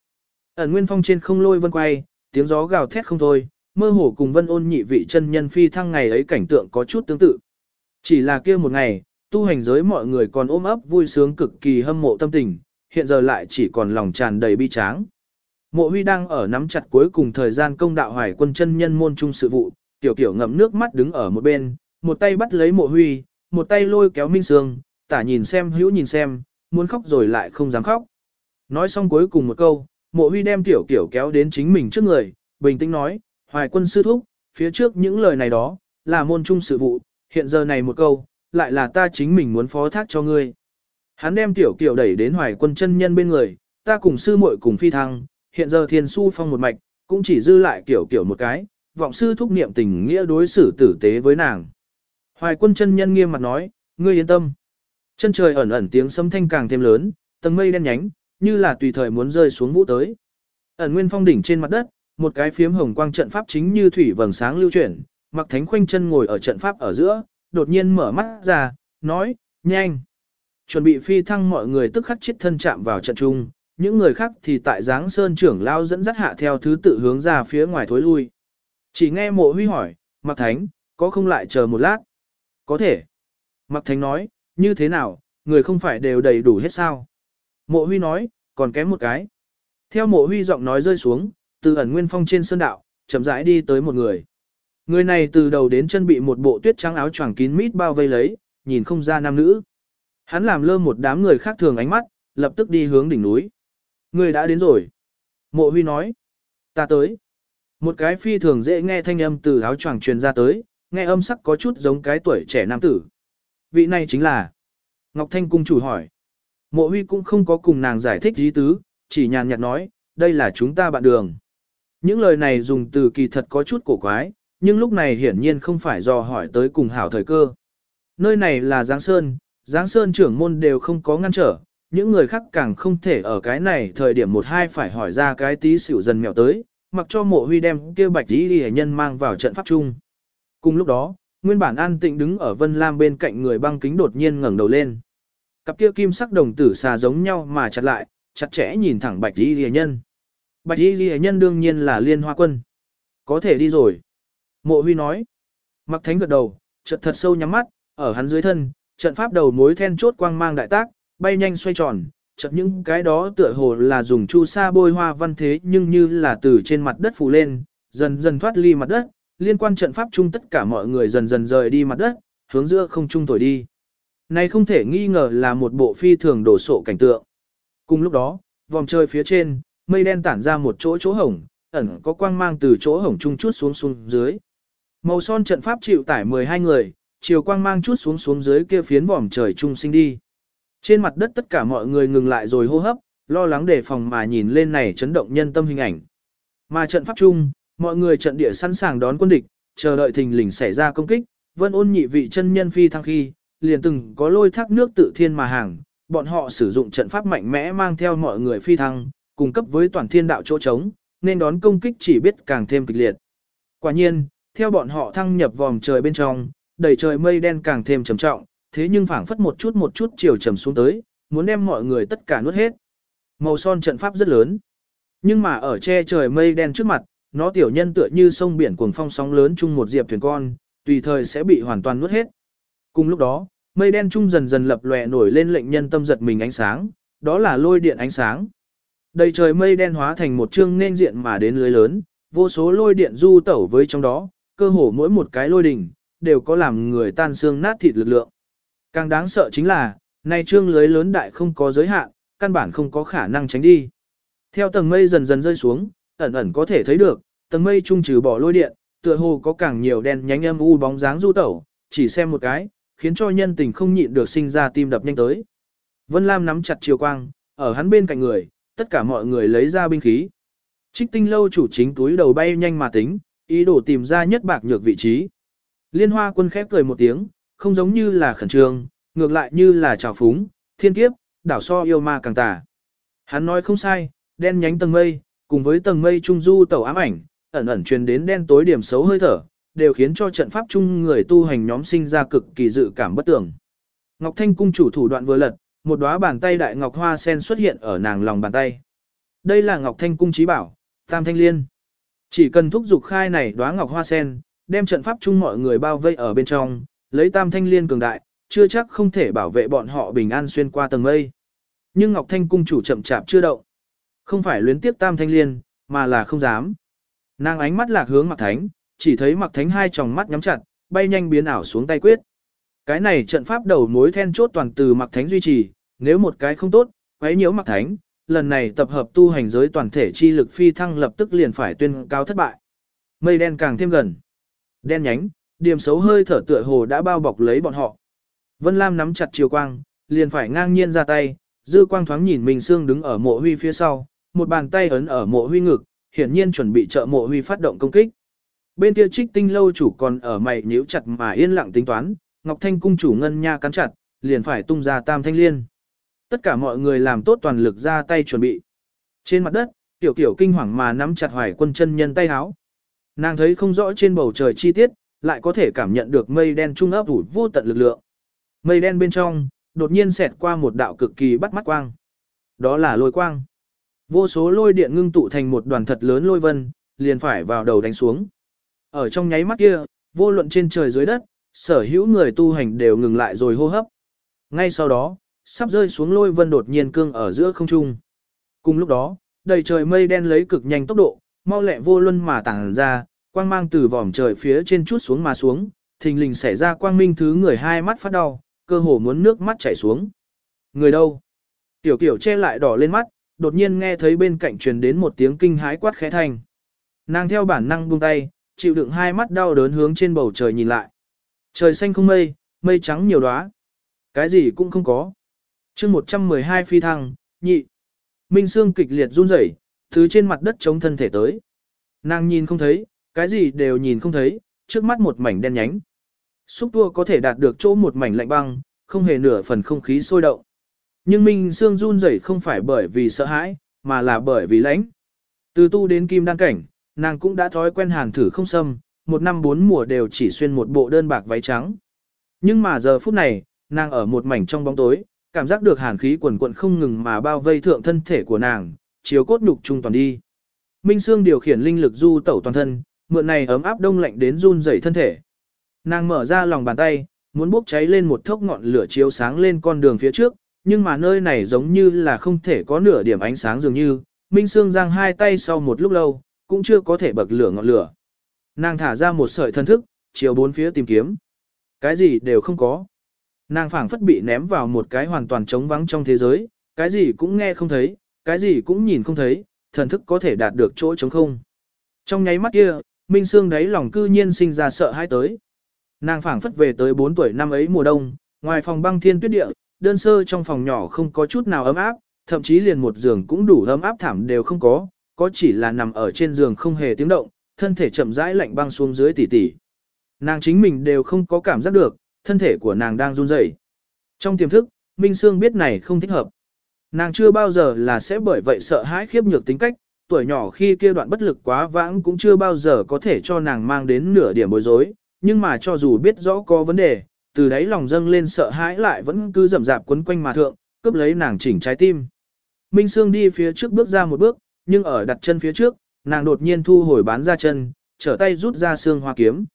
S1: Ẩn nguyên phong trên không lôi vân quay, tiếng gió gào thét không thôi, mơ hồ cùng vân ôn nhị vị chân nhân phi thăng ngày ấy cảnh tượng có chút tương tự. Chỉ là kia một ngày, tu hành giới mọi người còn ôm ấp vui sướng cực kỳ hâm mộ tâm tình, hiện giờ lại chỉ còn lòng tràn đầy bi tráng. Mộ huy đang ở nắm chặt cuối cùng thời gian công đạo hoài quân chân nhân môn trung sự vụ, tiểu kiểu ngậm nước mắt đứng ở một bên, một tay bắt lấy mộ huy, một tay lôi kéo minh sương, tả nhìn xem hữu nhìn xem, muốn khóc rồi lại không dám khóc. Nói xong cuối cùng một câu, mộ huy đem tiểu kiểu kéo đến chính mình trước người, bình tĩnh nói, hoài quân sư thúc, phía trước những lời này đó, là môn trung sự vụ, hiện giờ này một câu, lại là ta chính mình muốn phó thác cho ngươi. Hắn đem tiểu kiểu đẩy đến hoài quân chân nhân bên người, ta cùng sư muội cùng phi thăng, hiện giờ thiên su phong một mạch, cũng chỉ dư lại kiểu kiểu một cái, vọng sư thúc niệm tình nghĩa đối xử tử tế với nàng. Hoài quân chân nhân nghiêm mặt nói, ngươi yên tâm. Chân trời ẩn ẩn tiếng sấm thanh càng thêm lớn, tầng mây đen nhánh, như là tùy thời muốn rơi xuống vũ tới. Ẩn nguyên phong đỉnh trên mặt đất, một cái phiếm hồng quang trận pháp chính như thủy vầng sáng lưu chuyển, mặc thánh khoanh chân ngồi ở trận pháp ở giữa, đột nhiên mở mắt ra, nói, nhanh. Chuẩn bị phi thăng mọi người tức khắc chết thân chạm vào trận trung, những người khác thì tại dáng sơn trưởng lao dẫn dắt hạ theo thứ tự hướng ra phía ngoài thối lui. Chỉ nghe mộ huy hỏi, Mạc Thánh, có không lại chờ một lát? Có thể. Mạc Thánh nói, như thế nào, người không phải đều đầy đủ hết sao? Mộ huy nói, còn kém một cái. Theo mộ huy giọng nói rơi xuống, từ ẩn nguyên phong trên sơn đạo, chậm rãi đi tới một người. Người này từ đầu đến chân bị một bộ tuyết trắng áo choàng kín mít bao vây lấy, nhìn không ra nam nữ. Hắn làm lơ một đám người khác thường ánh mắt, lập tức đi hướng đỉnh núi. Người đã đến rồi. Mộ huy nói. Ta tới. Một cái phi thường dễ nghe thanh âm từ áo choàng truyền ra tới, nghe âm sắc có chút giống cái tuổi trẻ nam tử. Vị này chính là. Ngọc Thanh cung chủ hỏi. Mộ huy cũng không có cùng nàng giải thích ý tứ, chỉ nhàn nhạt nói, đây là chúng ta bạn đường. Những lời này dùng từ kỳ thật có chút cổ quái, nhưng lúc này hiển nhiên không phải do hỏi tới cùng hảo thời cơ. Nơi này là Giáng Sơn, Giáng Sơn trưởng môn đều không có ngăn trở, những người khác càng không thể ở cái này thời điểm một hai phải hỏi ra cái tí xỉu dần mèo tới, mặc cho mộ huy đem kia bạch tí đi nhân mang vào trận pháp chung. Cùng lúc đó, nguyên bản an tịnh đứng ở Vân Lam bên cạnh người băng kính đột nhiên ngẩng đầu lên. Cặp kia kim sắc đồng tử xà giống nhau mà chặt lại, chặt chẽ nhìn thẳng bạch tí đi nhân. Bạch tí ghi nhân đương nhiên là liên hoa quân. Có thể đi rồi. Mộ huy nói. Mặc thánh gật đầu, chợt thật sâu nhắm mắt, ở hắn dưới thân, trận pháp đầu mối then chốt quang mang đại tác, bay nhanh xoay tròn, chợt những cái đó tựa hồ là dùng chu sa bôi hoa văn thế nhưng như là từ trên mặt đất phủ lên, dần dần thoát ly mặt đất, liên quan trận pháp chung tất cả mọi người dần dần rời đi mặt đất, hướng giữa không trung thổi đi. Này không thể nghi ngờ là một bộ phi thường đổ sộ cảnh tượng. Cùng lúc đó, vòng trời phía trên, mây đen tản ra một chỗ chỗ hổng, ẩn có quang mang từ chỗ hổng trung chút xuống xuống dưới. Màu son trận pháp chịu tải 12 người, chiều quang mang chút xuống xuống dưới kia phiến vòm trời trung sinh đi. Trên mặt đất tất cả mọi người ngừng lại rồi hô hấp, lo lắng đề phòng mà nhìn lên này chấn động nhân tâm hình ảnh. Mà trận pháp chung, mọi người trận địa sẵn sàng đón quân địch, chờ đợi thình lình xảy ra công kích, vân ôn nhị vị chân nhân phi thăng khi, liền từng có lôi thác nước tự thiên mà hàng, bọn họ sử dụng trận pháp mạnh mẽ mang theo mọi người phi thăng, cung cấp với toàn thiên đạo chỗ trống, nên đón công kích chỉ biết càng thêm kịch liệt. Quả nhiên, theo bọn họ thăng nhập vòng trời bên trong, đầy trời mây đen càng thêm trầm trọng, thế nhưng phảng phất một chút một chút chiều trầm xuống tới, muốn đem mọi người tất cả nuốt hết. Màu son trận pháp rất lớn. Nhưng mà ở che trời mây đen trước mặt, nó tiểu nhân tựa như sông biển cuồng phong sóng lớn chung một diệp thuyền con, tùy thời sẽ bị hoàn toàn nuốt hết. Cùng lúc đó, mây đen chung dần dần lập lòe nổi lên lệnh nhân tâm giật mình ánh sáng, đó là lôi điện ánh sáng. Đầy trời mây đen hóa thành một chương nên diện mà đến lưới lớn, vô số lôi điện du tẩu với trong đó, cơ hồ mỗi một cái lôi đỉnh, đều có làm người tan xương nát thịt lực lượng. Càng đáng sợ chính là, này trương lưới lớn đại không có giới hạn, căn bản không có khả năng tránh đi. Theo tầng mây dần dần rơi xuống, ẩn ẩn có thể thấy được, tầng mây trung trừ bỏ lôi điện, tựa hồ có càng nhiều đen nhánh âm u bóng dáng du tẩu, chỉ xem một cái, khiến cho nhân tình không nhịn được sinh ra tim đập nhanh tới. Vân Lam nắm chặt chiều quang, ở hắn bên cạnh người, tất cả mọi người lấy ra binh khí. Trích tinh lâu chủ chính túi đầu bay nhanh mà tính, ý đồ tìm ra nhất bạc nhược vị trí. Liên hoa quân khép cười một tiếng, không giống như là khẩn trương, ngược lại như là trào phúng, thiên kiếp, đảo so yêu ma càng tà. Hắn nói không sai, đen nhánh tầng mây, cùng với tầng mây trung du tàu ám ảnh, ẩn ẩn truyền đến đen tối điểm xấu hơi thở, đều khiến cho trận pháp chung người tu hành nhóm sinh ra cực kỳ dự cảm bất tưởng. Ngọc Thanh cung chủ thủ đoạn vừa lật, một đóa bàn tay đại ngọc hoa sen xuất hiện ở nàng lòng bàn tay. Đây là Ngọc Thanh cung chí bảo, Tam Thanh Liên. Chỉ cần thúc dục khai này đóa ngọc hoa sen, đem trận pháp chung mọi người bao vây ở bên trong, lấy Tam Thanh Liên cường đại, chưa chắc không thể bảo vệ bọn họ bình an xuyên qua tầng mây. Nhưng Ngọc Thanh cung chủ chậm chạp chưa động. Không phải luyến tiếp Tam Thanh Liên, mà là không dám. Nàng ánh mắt lạc hướng Mạc Thánh, chỉ thấy Mạc Thánh hai tròng mắt nhắm chặt, bay nhanh biến ảo xuống tay quyết. Cái này trận pháp đầu mối then chốt toàn từ Mạc Thánh duy trì, nếu một cái không tốt, quấy nhiễu Mạc Thánh, lần này tập hợp tu hành giới toàn thể chi lực phi thăng lập tức liền phải tuyên cao thất bại. Mây đen càng thêm gần. Đen nhánh, điểm xấu hơi thở tựa hồ đã bao bọc lấy bọn họ. Vân Lam nắm chặt chiều quang, liền phải ngang nhiên ra tay, dư quang thoáng nhìn Minh Sương đứng ở mộ huy phía sau, một bàn tay ấn ở mộ huy ngực, hiển nhiên chuẩn bị trợ mộ huy phát động công kích. Bên kia trích tinh lâu chủ còn ở mày nhíu chặt mà yên lặng tính toán, Ngọc Thanh cung chủ ngân nha cắn chặt, liền phải tung ra tam thanh liên. Tất cả mọi người làm tốt toàn lực ra tay chuẩn bị. Trên mặt đất, tiểu kiểu kinh hoàng mà nắm chặt hoài quân chân nhân tay háo. Nàng thấy không rõ trên bầu trời chi tiết, lại có thể cảm nhận được mây đen trung ấp ủ vô tận lực lượng. Mây đen bên trong, đột nhiên xẹt qua một đạo cực kỳ bắt mắt quang. Đó là lôi quang. Vô số lôi điện ngưng tụ thành một đoàn thật lớn lôi vân, liền phải vào đầu đánh xuống. Ở trong nháy mắt kia, vô luận trên trời dưới đất, sở hữu người tu hành đều ngừng lại rồi hô hấp. Ngay sau đó, sắp rơi xuống lôi vân đột nhiên cương ở giữa không trung. Cùng lúc đó, đầy trời mây đen lấy cực nhanh tốc độ, mau lẹ vô luân mà tàng ra, quang mang từ vòm trời phía trên chút xuống mà xuống, thình lình xảy ra quang minh thứ người hai mắt phát đau, cơ hồ muốn nước mắt chảy xuống. Người đâu? Tiểu kiểu che lại đỏ lên mắt, đột nhiên nghe thấy bên cạnh truyền đến một tiếng kinh hái quát khẽ thanh. Nàng theo bản năng buông tay, chịu đựng hai mắt đau đớn hướng trên bầu trời nhìn lại. Trời xanh không mây, mây trắng nhiều đóa. Cái gì cũng không có. chương 112 phi thăng, nhị. Minh Sương kịch liệt run rẩy, thứ trên mặt đất chống thân thể tới. Nàng nhìn không thấy, cái gì đều nhìn không thấy, trước mắt một mảnh đen nhánh. Xúc tua có thể đạt được chỗ một mảnh lạnh băng, không hề nửa phần không khí sôi động. Nhưng Minh Sương run rẩy không phải bởi vì sợ hãi, mà là bởi vì lãnh. Từ tu đến kim đăng cảnh, nàng cũng đã thói quen hàn thử không xâm, một năm bốn mùa đều chỉ xuyên một bộ đơn bạc váy trắng. Nhưng mà giờ phút này, nàng ở một mảnh trong bóng tối, cảm giác được hàn khí quần quận không ngừng mà bao vây thượng thân thể của nàng, chiếu cốt nhục trung toàn đi. Minh Sương điều khiển linh lực du tẩu toàn thân, mượn này ấm áp đông lạnh đến run rẩy thân thể. Nàng mở ra lòng bàn tay, muốn bốc cháy lên một thốc ngọn lửa chiếu sáng lên con đường phía trước, nhưng mà nơi này giống như là không thể có nửa điểm ánh sáng dường như, Minh Sương giang hai tay sau một lúc lâu, cũng chưa có thể bậc lửa ngọn lửa. Nàng thả ra một sợi thân thức, chiều bốn phía tìm kiếm. Cái gì đều không có. Nàng phảng phất bị ném vào một cái hoàn toàn trống vắng trong thế giới, cái gì cũng nghe không thấy, cái gì cũng nhìn không thấy, thần thức có thể đạt được chỗ trống không. Trong nháy mắt kia, Minh Sương đáy lòng cư nhiên sinh ra sợ hãi tới. Nàng phảng phất về tới 4 tuổi năm ấy mùa đông, ngoài phòng băng thiên tuyết địa, đơn sơ trong phòng nhỏ không có chút nào ấm áp, thậm chí liền một giường cũng đủ ấm áp thảm đều không có, có chỉ là nằm ở trên giường không hề tiếng động, thân thể chậm rãi lạnh băng xuống dưới tỉ tỉ. Nàng chính mình đều không có cảm giác được, thân thể của nàng đang run rẩy. Trong tiềm thức, Minh Sương biết này không thích hợp. Nàng chưa bao giờ là sẽ bởi vậy sợ hãi khiếp nhược tính cách, tuổi nhỏ khi kia đoạn bất lực quá vãng cũng chưa bao giờ có thể cho nàng mang đến nửa điểm bối rối, nhưng mà cho dù biết rõ có vấn đề, từ đấy lòng dâng lên sợ hãi lại vẫn cứ rậm rạp quấn quanh mà thượng, cướp lấy nàng chỉnh trái tim. Minh Sương đi phía trước bước ra một bước, nhưng ở đặt chân phía trước, nàng đột nhiên thu hồi bán ra chân, trở tay rút ra xương hoa kiếm.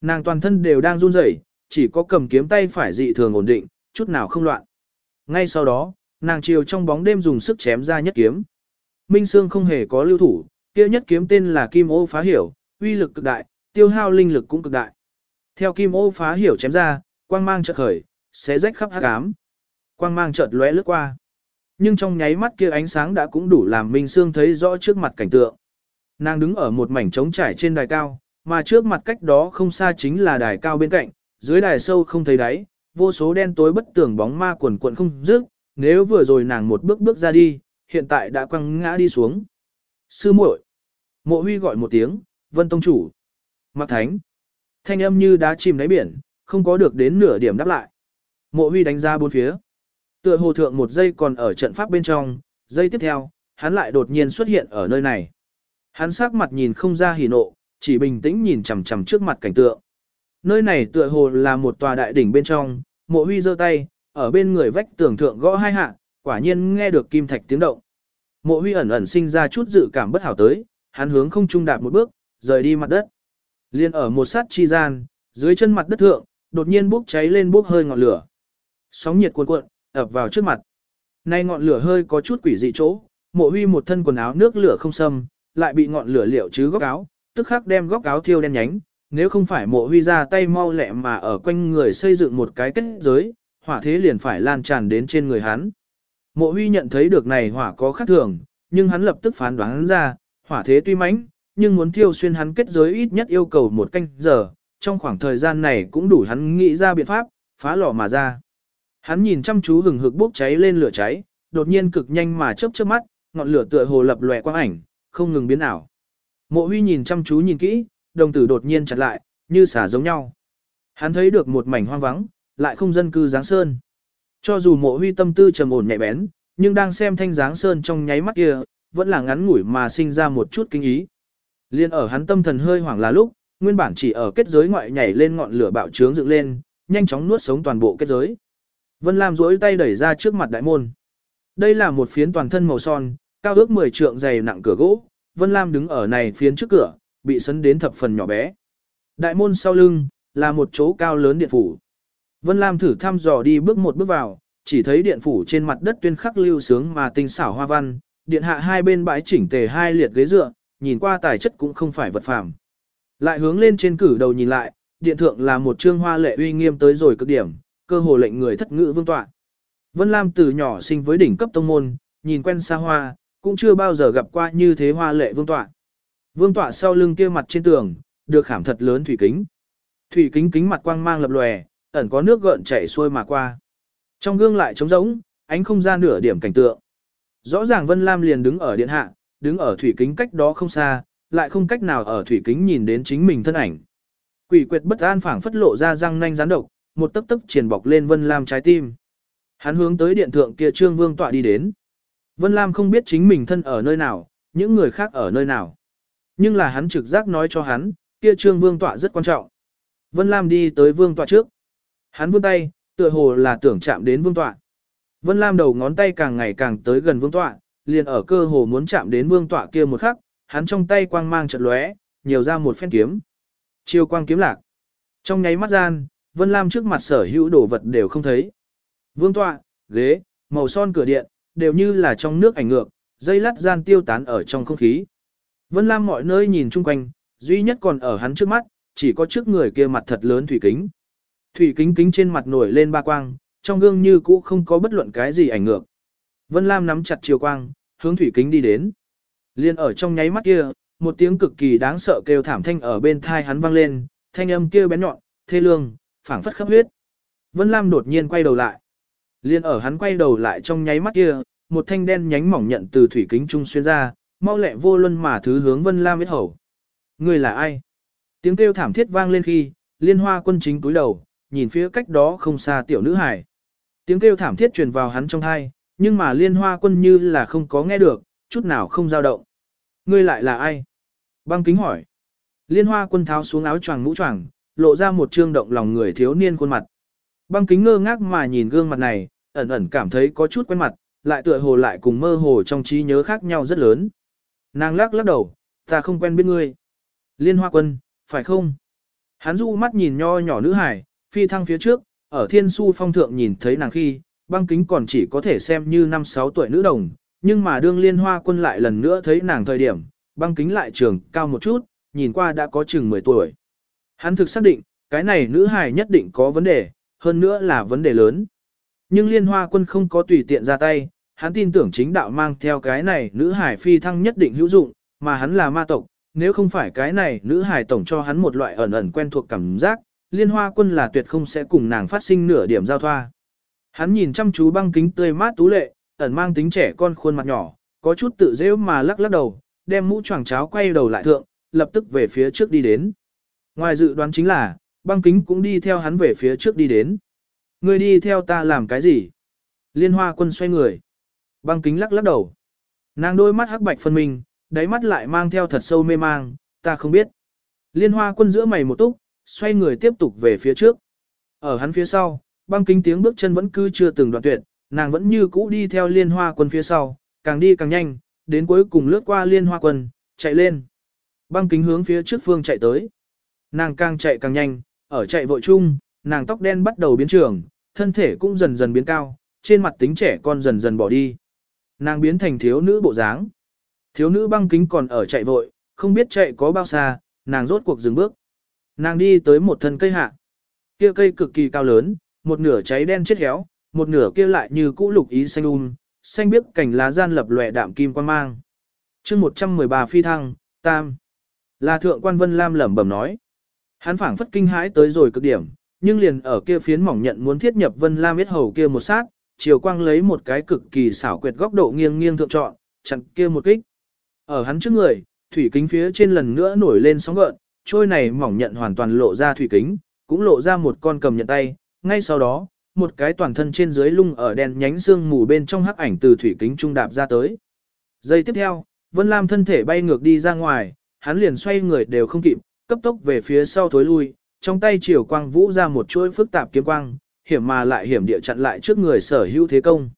S1: Nàng toàn thân đều đang run rẩy, chỉ có cầm kiếm tay phải dị thường ổn định, chút nào không loạn. Ngay sau đó, nàng chiều trong bóng đêm dùng sức chém ra nhất kiếm. Minh Sương không hề có lưu thủ, kia nhất kiếm tên là Kim Ô phá hiểu, uy lực cực đại, tiêu hao linh lực cũng cực đại. Theo Kim Ô phá hiểu chém ra, quang mang chợt khởi, xé rách khắp hắc ám. Quang mang chợt lóe lướt qua. Nhưng trong nháy mắt kia ánh sáng đã cũng đủ làm Minh Sương thấy rõ trước mặt cảnh tượng. Nàng đứng ở một mảnh trống trải trên đài cao, mà trước mặt cách đó không xa chính là đài cao bên cạnh, dưới đài sâu không thấy đáy, vô số đen tối bất tưởng bóng ma quần quần không dứt, nếu vừa rồi nàng một bước bước ra đi, hiện tại đã quăng ngã đi xuống. Sư muội, Mộ Huy gọi một tiếng, "Vân tông chủ." Mặc Thánh. Thanh âm như đá chìm đáy biển, không có được đến nửa điểm đáp lại. Mộ Huy đánh ra bốn phía. Tựa hồ thượng một giây còn ở trận pháp bên trong, giây tiếp theo, hắn lại đột nhiên xuất hiện ở nơi này. Hắn sắc mặt nhìn không ra hỉ nộ, chỉ bình tĩnh nhìn chằm chằm trước mặt cảnh tượng. Nơi này tựa hồ là một tòa đại đỉnh bên trong, mộ huy giơ tay, ở bên người vách tường thượng gõ hai hạ, quả nhiên nghe được kim thạch tiếng động. Mộ huy ẩn ẩn sinh ra chút dự cảm bất hảo tới, hắn hướng không trung đạp một bước, rời đi mặt đất. Liên ở một sát chi gian, dưới chân mặt đất thượng, đột nhiên bốc cháy lên bốc hơi ngọn lửa. Sóng nhiệt cuồn cuộn, ập vào trước mặt. Nay ngọn lửa hơi có chút quỷ dị chỗ, mộ huy một thân quần áo nước lửa không xâm, lại bị ngọn lửa liệu chứ góc áo, tức khắc đem góc áo thiêu đen nhánh, nếu không phải mộ huy ra tay mau lẹ mà ở quanh người xây dựng một cái kết giới, hỏa thế liền phải lan tràn đến trên người hắn. Mộ huy nhận thấy được này hỏa có khác thường, nhưng hắn lập tức phán đoán ra, hỏa thế tuy mãnh, nhưng muốn thiêu xuyên hắn kết giới ít nhất yêu cầu một canh giờ, trong khoảng thời gian này cũng đủ hắn nghĩ ra biện pháp, phá lò mà ra. Hắn nhìn chăm chú hừng hực bốc cháy lên lửa cháy, đột nhiên cực nhanh mà chớp chớp mắt, ngọn lửa tựa hồ lập lòe quang ảnh, không ngừng biến ảo. Mộ Huy nhìn chăm chú nhìn kỹ, đồng tử đột nhiên chặt lại, như xả giống nhau. Hắn thấy được một mảnh hoang vắng, lại không dân cư giáng sơn. Cho dù Mộ Huy tâm tư trầm ổn nhẹ bén, nhưng đang xem thanh dáng sơn trong nháy mắt kia, vẫn là ngắn ngủi mà sinh ra một chút kinh ý. Liên ở hắn tâm thần hơi hoảng là lúc, nguyên bản chỉ ở kết giới ngoại nhảy lên ngọn lửa bạo trướng dựng lên, nhanh chóng nuốt sống toàn bộ kết giới. Vân Lam duỗi tay đẩy ra trước mặt đại môn. Đây là một phiến toàn thân màu son, cao ước 10 trượng dày nặng cửa gỗ, Vân Lam đứng ở này phiến trước cửa, bị sấn đến thập phần nhỏ bé. Đại môn sau lưng, là một chỗ cao lớn điện phủ. Vân Lam thử thăm dò đi bước một bước vào, chỉ thấy điện phủ trên mặt đất tuyên khắc lưu sướng mà tinh xảo hoa văn, điện hạ hai bên bãi chỉnh tề hai liệt ghế dựa, nhìn qua tài chất cũng không phải vật phàm. Lại hướng lên trên cử đầu nhìn lại, điện thượng là một trương hoa lệ uy nghiêm tới rồi cực điểm, cơ hồ lệnh người thất ngữ vương tọa. Vân Lam từ nhỏ sinh với đỉnh cấp tông môn, nhìn quen xa hoa, cũng chưa bao giờ gặp qua như thế hoa lệ vương tọa. Vương tọa sau lưng kia mặt trên tường, được khảm thật lớn thủy kính. Thủy kính kính mặt quang mang lập lòe, ẩn có nước gợn chảy xuôi mà qua. Trong gương lại trống rỗng, ánh không ra nửa điểm cảnh tượng. Rõ ràng Vân Lam liền đứng ở điện hạ, đứng ở thủy kính cách đó không xa, lại không cách nào ở thủy kính nhìn đến chính mình thân ảnh. Quỷ quyệt bất an phảng phất lộ ra răng nanh rắn độc, một tấc tấc triển bọc lên Vân Lam trái tim. Hắn hướng tới điện thượng kia trương vương tọa đi đến. Vân Lam không biết chính mình thân ở nơi nào, những người khác ở nơi nào. Nhưng là hắn trực giác nói cho hắn, kia trương vương tọa rất quan trọng. Vân Lam đi tới vương tọa trước. Hắn vươn tay, tựa hồ là tưởng chạm đến vương tọa. Vân Lam đầu ngón tay càng ngày càng tới gần vương tọa, liền ở cơ hồ muốn chạm đến vương tọa kia một khắc, hắn trong tay quang mang chợt lóe, nhiều ra một phen kiếm. Chiêu quang kiếm lạc. Trong nháy mắt gian, Vân Lam trước mặt sở hữu đồ vật đều không thấy. Vương tọa, ghế, màu son cửa điện, đều như là trong nước ảnh ngược, dây lát gian tiêu tán ở trong không khí. Vân Lam mọi nơi nhìn chung quanh, duy nhất còn ở hắn trước mắt, chỉ có trước người kia mặt thật lớn thủy kính. Thủy kính kính trên mặt nổi lên ba quang, trong gương như cũ không có bất luận cái gì ảnh ngược. Vân Lam nắm chặt chiều quang, hướng thủy kính đi đến. Liên ở trong nháy mắt kia, một tiếng cực kỳ đáng sợ kêu thảm thanh ở bên thai hắn vang lên, thanh âm kia bén nhọn, thê lương, phảng phất khắp huyết. Vân Lam đột nhiên quay đầu lại. Liên ở hắn quay đầu lại trong nháy mắt kia, một thanh đen nhánh mỏng nhận từ thủy kính trung xuyên ra, mau lẹ vô luân mà thứ hướng Vân Lam biết hầu. Người là ai? Tiếng kêu thảm thiết vang lên khi, liên hoa quân chính cúi đầu, nhìn phía cách đó không xa tiểu nữ hải. Tiếng kêu thảm thiết truyền vào hắn trong thai, nhưng mà liên hoa quân như là không có nghe được, chút nào không dao động. Ngươi lại là ai? Băng kính hỏi. Liên hoa quân tháo xuống áo choàng mũ choàng, lộ ra một trương động lòng người thiếu niên khuôn mặt. Băng kính ngơ ngác mà nhìn gương mặt này, ẩn ẩn cảm thấy có chút quen mặt, lại tựa hồ lại cùng mơ hồ trong trí nhớ khác nhau rất lớn. Nàng lắc lắc đầu, ta không quen biết ngươi. Liên hoa quân, phải không? Hắn du mắt nhìn nho nhỏ nữ hải, phi thăng phía trước, ở thiên su phong thượng nhìn thấy nàng khi, băng kính còn chỉ có thể xem như 5-6 tuổi nữ đồng, nhưng mà đương liên hoa quân lại lần nữa thấy nàng thời điểm, băng kính lại trường cao một chút, nhìn qua đã có chừng 10 tuổi. Hắn thực xác định, cái này nữ hài nhất định có vấn đề, hơn nữa là vấn đề lớn. Nhưng liên hoa quân không có tùy tiện ra tay, hắn tin tưởng chính đạo mang theo cái này nữ hải phi thăng nhất định hữu dụng, mà hắn là ma tộc, nếu không phải cái này nữ hải tổng cho hắn một loại ẩn ẩn quen thuộc cảm giác, liên hoa quân là tuyệt không sẽ cùng nàng phát sinh nửa điểm giao thoa. Hắn nhìn chăm chú băng kính tươi mát tú lệ, ẩn mang tính trẻ con khuôn mặt nhỏ, có chút tự dễ mà lắc lắc đầu, đem mũ choàng cháo quay đầu lại thượng, lập tức về phía trước đi đến. Ngoài dự đoán chính là, băng kính cũng đi theo hắn về phía trước đi đến. Người đi theo ta làm cái gì? Liên hoa quân xoay người. Băng kính lắc lắc đầu. Nàng đôi mắt hắc bạch phân minh, đáy mắt lại mang theo thật sâu mê mang, ta không biết. Liên hoa quân giữa mày một túc, xoay người tiếp tục về phía trước. Ở hắn phía sau, băng kính tiếng bước chân vẫn cứ chưa từng đoạn tuyệt, nàng vẫn như cũ đi theo liên hoa quân phía sau, càng đi càng nhanh, đến cuối cùng lướt qua liên hoa quân, chạy lên. Băng kính hướng phía trước phương chạy tới. Nàng càng chạy càng nhanh, ở chạy vội chung, nàng tóc đen bắt đầu biến trường, thân thể cũng dần dần biến cao, trên mặt tính trẻ con dần dần bỏ đi. Nàng biến thành thiếu nữ bộ dáng. Thiếu nữ băng kính còn ở chạy vội, không biết chạy có bao xa, nàng rốt cuộc dừng bước. Nàng đi tới một thân cây hạ. Kia cây cực kỳ cao lớn, một nửa cháy đen chết héo, một nửa kia lại như cũ lục ý xanh um, xanh biếc cảnh lá gian lập lòe đạm kim quan mang. chương 113 phi thăng, tam. Là thượng quan Vân Lam lẩm bẩm nói. Hắn phảng phất kinh hãi tới rồi cực điểm, nhưng liền ở kia phiến mỏng nhận muốn thiết nhập Vân Lam biết hầu kia một sát, chiều quang lấy một cái cực kỳ xảo quyệt góc độ nghiêng nghiêng thượng trọn, chặn kia một kích. Ở hắn trước người, thủy kính phía trên lần nữa nổi lên sóng gợn, trôi này mỏng nhận hoàn toàn lộ ra thủy kính, cũng lộ ra một con cầm nhận tay, ngay sau đó, một cái toàn thân trên dưới lung ở đèn nhánh xương mù bên trong hắc ảnh từ thủy kính trung đạp ra tới. Giây tiếp theo, Vân Lam thân thể bay ngược đi ra ngoài, hắn liền xoay người đều không kịp, cấp tốc về phía sau thối lui, trong tay chiều quang vũ ra một chuỗi phức tạp kiếm quang, hiểm mà lại hiểm địa chặn lại trước người sở hữu thế công.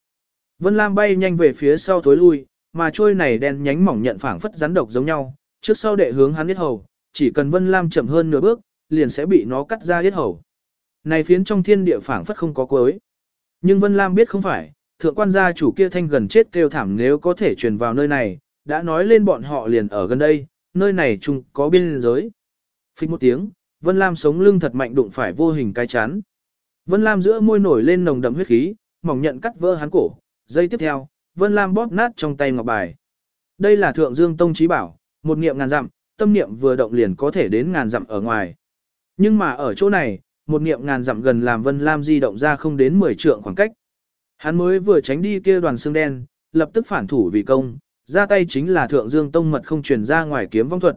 S1: Vân Lam bay nhanh về phía sau thối lui, mà trôi này đen nhánh mỏng nhận phảng phất rắn độc giống nhau, trước sau đệ hướng hắn biết hầu, chỉ cần Vân Lam chậm hơn nửa bước, liền sẽ bị nó cắt ra yết hầu. Này phiến trong thiên địa phảng phất không có cuối. Nhưng Vân Lam biết không phải, thượng quan gia chủ kia thanh gần chết kêu thảm nếu có thể truyền vào nơi này, đã nói lên bọn họ liền ở gần đây, nơi này chung có biên giới. Phích một tiếng, Vân Lam sống lưng thật mạnh đụng phải vô hình cái chán. Vân Lam giữa môi nổi lên nồng đậm huyết khí, mỏng nhận cắt vỡ hắn cổ. Giây tiếp theo, Vân Lam bóp nát trong tay ngọc bài. Đây là Thượng Dương Tông Chí Bảo, một niệm ngàn dặm, tâm niệm vừa động liền có thể đến ngàn dặm ở ngoài. Nhưng mà ở chỗ này, một niệm ngàn dặm gần làm Vân Lam di động ra không đến 10 trượng khoảng cách. Hắn mới vừa tránh đi kia đoàn xương đen, lập tức phản thủ vì công, ra tay chính là Thượng Dương Tông mật không truyền ra ngoài kiếm vong thuật.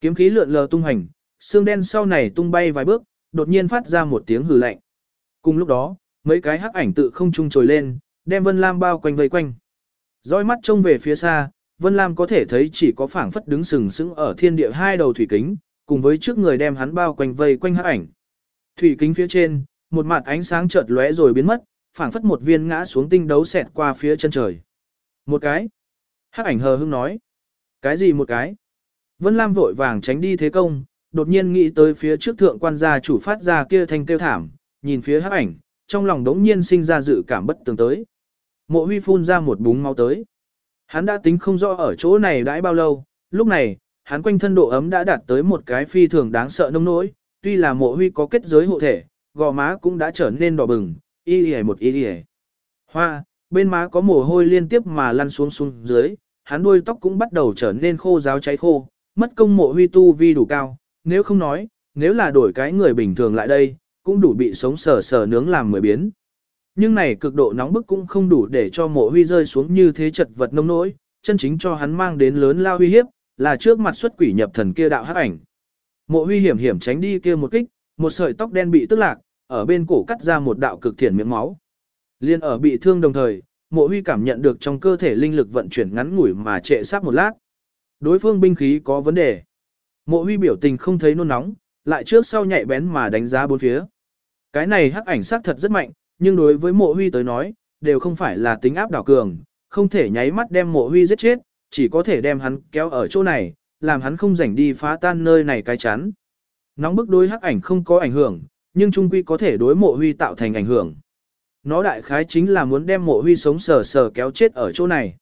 S1: Kiếm khí lượn lờ tung hành, xương đen sau này tung bay vài bước, đột nhiên phát ra một tiếng hừ lạnh. Cùng lúc đó, mấy cái hắc ảnh tự không trung trồi lên, đem Vân Lam bao quanh vây quanh. Dõi mắt trông về phía xa, Vân Lam có thể thấy chỉ có phảng phất đứng sừng sững ở thiên địa hai đầu thủy kính, cùng với trước người đem hắn bao quanh vây quanh hắc ảnh. Thủy kính phía trên, một mặt ánh sáng chợt lóe rồi biến mất, phảng phất một viên ngã xuống tinh đấu xẹt qua phía chân trời. Một cái. Hắc ảnh hờ hững nói. Cái gì một cái? Vân Lam vội vàng tránh đi thế công, đột nhiên nghĩ tới phía trước thượng quan gia chủ phát ra kia thanh kêu thảm, nhìn phía hắc ảnh, trong lòng đống nhiên sinh ra dự cảm bất tường tới. Mộ huy phun ra một búng máu tới. Hắn đã tính không rõ ở chỗ này đãi bao lâu, lúc này, hắn quanh thân độ ấm đã đạt tới một cái phi thường đáng sợ nông nỗi, tuy là mộ huy có kết giới hộ thể, gò má cũng đã trở nên đỏ bừng, y y một y y. Hoa, bên má có mồ hôi liên tiếp mà lăn xuống xuống dưới, hắn đuôi tóc cũng bắt đầu trở nên khô ráo cháy khô, mất công mộ huy tu vi đủ cao, nếu không nói, nếu là đổi cái người bình thường lại đây, cũng đủ bị sống sờ sờ nướng làm mười biến. Nhưng này cực độ nóng bức cũng không đủ để cho mộ huy rơi xuống như thế chật vật nông nỗi, chân chính cho hắn mang đến lớn lao uy hiếp, là trước mặt xuất quỷ nhập thần kia đạo hắc ảnh. Mộ huy hiểm hiểm tránh đi kia một kích, một sợi tóc đen bị tức lạc, ở bên cổ cắt ra một đạo cực thiển miệng máu. Liên ở bị thương đồng thời, mộ huy cảm nhận được trong cơ thể linh lực vận chuyển ngắn ngủi mà trệ sát một lát. Đối phương binh khí có vấn đề. Mộ huy biểu tình không thấy nôn nóng, lại trước sau nhạy bén mà đánh giá bốn phía. Cái này hắc ảnh sát thật rất mạnh, nhưng đối với mộ huy tới nói, đều không phải là tính áp đảo cường, không thể nháy mắt đem mộ huy giết chết, chỉ có thể đem hắn kéo ở chỗ này, làm hắn không rảnh đi phá tan nơi này cái chắn. Nóng bức đối hắc ảnh không có ảnh hưởng, nhưng trung quy có thể đối mộ huy tạo thành ảnh hưởng. Nó đại khái chính là muốn đem mộ huy sống sờ sờ kéo chết ở chỗ này.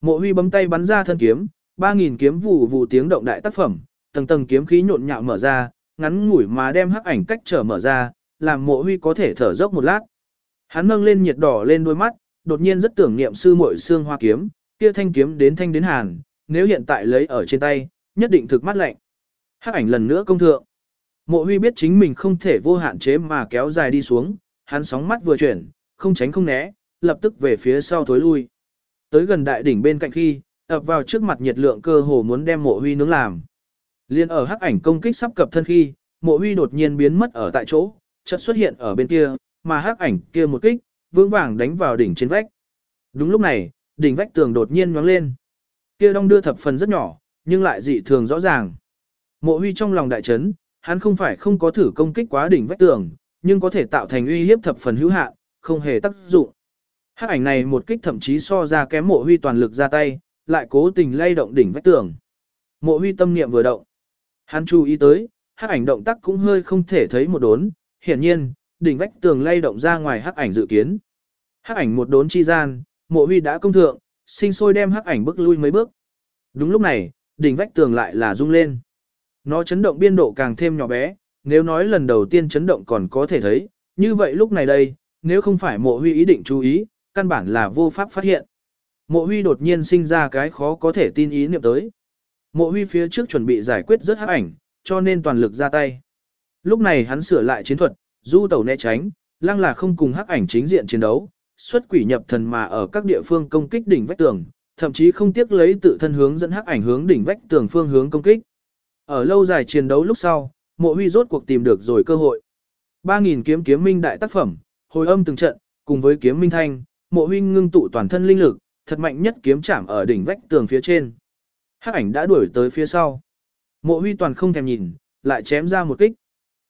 S1: Mộ huy bấm tay bắn ra thân kiếm, 3.000 kiếm vụ vụ tiếng động đại tác phẩm, tầng tầng kiếm khí nhộn nhạo mở ra, ngắn ngủi mà đem hắc ảnh cách trở mở ra, làm mộ huy có thể thở dốc một lát. Hắn nâng lên nhiệt đỏ lên đôi mắt, đột nhiên rất tưởng niệm sư muội xương hoa kiếm, kia thanh kiếm đến thanh đến hàn, nếu hiện tại lấy ở trên tay, nhất định thực mắt lạnh. Hắc ảnh lần nữa công thượng. Mộ huy biết chính mình không thể vô hạn chế mà kéo dài đi xuống, hắn sóng mắt vừa chuyển, không tránh không né, lập tức về phía sau thối lui. Tới gần đại đỉnh bên cạnh khi, ập vào trước mặt nhiệt lượng cơ hồ muốn đem mộ huy nướng làm. Liên ở hắc ảnh công kích sắp cập thân khi, mộ huy đột nhiên biến mất ở tại chỗ, chợt xuất hiện ở bên kia, mà hắc ảnh kia một kích, vững vàng đánh vào đỉnh trên vách. Đúng lúc này, đỉnh vách tường đột nhiên nhoáng lên. Kia đông đưa thập phần rất nhỏ, nhưng lại dị thường rõ ràng. Mộ huy trong lòng đại chấn, hắn không phải không có thử công kích quá đỉnh vách tường, nhưng có thể tạo thành uy hiếp thập phần hữu hạn, không hề tác dụng. Hắc ảnh này một kích thậm chí so ra kém mộ huy toàn lực ra tay, lại cố tình lay động đỉnh vách tường. Mộ huy tâm niệm vừa động. Hắn chú ý tới, hắc ảnh động tác cũng hơi không thể thấy một đốn, hiển nhiên, đỉnh vách tường lay động ra ngoài hắc ảnh dự kiến. Hắc ảnh một đốn chi gian, mộ huy đã công thượng, sinh sôi đem hắc ảnh bước lui mấy bước. Đúng lúc này, đỉnh vách tường lại là rung lên. Nó chấn động biên độ càng thêm nhỏ bé, nếu nói lần đầu tiên chấn động còn có thể thấy, như vậy lúc này đây, nếu không phải mộ huy ý định chú ý, căn bản là vô pháp phát hiện. Mộ huy đột nhiên sinh ra cái khó có thể tin ý niệm tới. Mộ huy phía trước chuẩn bị giải quyết rất hắc ảnh, cho nên toàn lực ra tay. Lúc này hắn sửa lại chiến thuật, du tẩu né tránh, lăng là không cùng hắc ảnh chính diện chiến đấu, xuất quỷ nhập thần mà ở các địa phương công kích đỉnh vách tường, thậm chí không tiếc lấy tự thân hướng dẫn hắc ảnh hướng đỉnh vách tường phương hướng công kích. Ở lâu dài chiến đấu lúc sau, mộ huy rốt cuộc tìm được rồi cơ hội. 3000 kiếm kiếm minh đại tác phẩm, hồi âm từng trận, cùng với kiếm minh thanh, mộ huy ngưng tụ toàn thân linh lực, thật mạnh nhất kiếm chạm ở đỉnh vách tường phía trên. Hắc ảnh đã đuổi tới phía sau. Mộ huy toàn không thèm nhìn, lại chém ra một kích.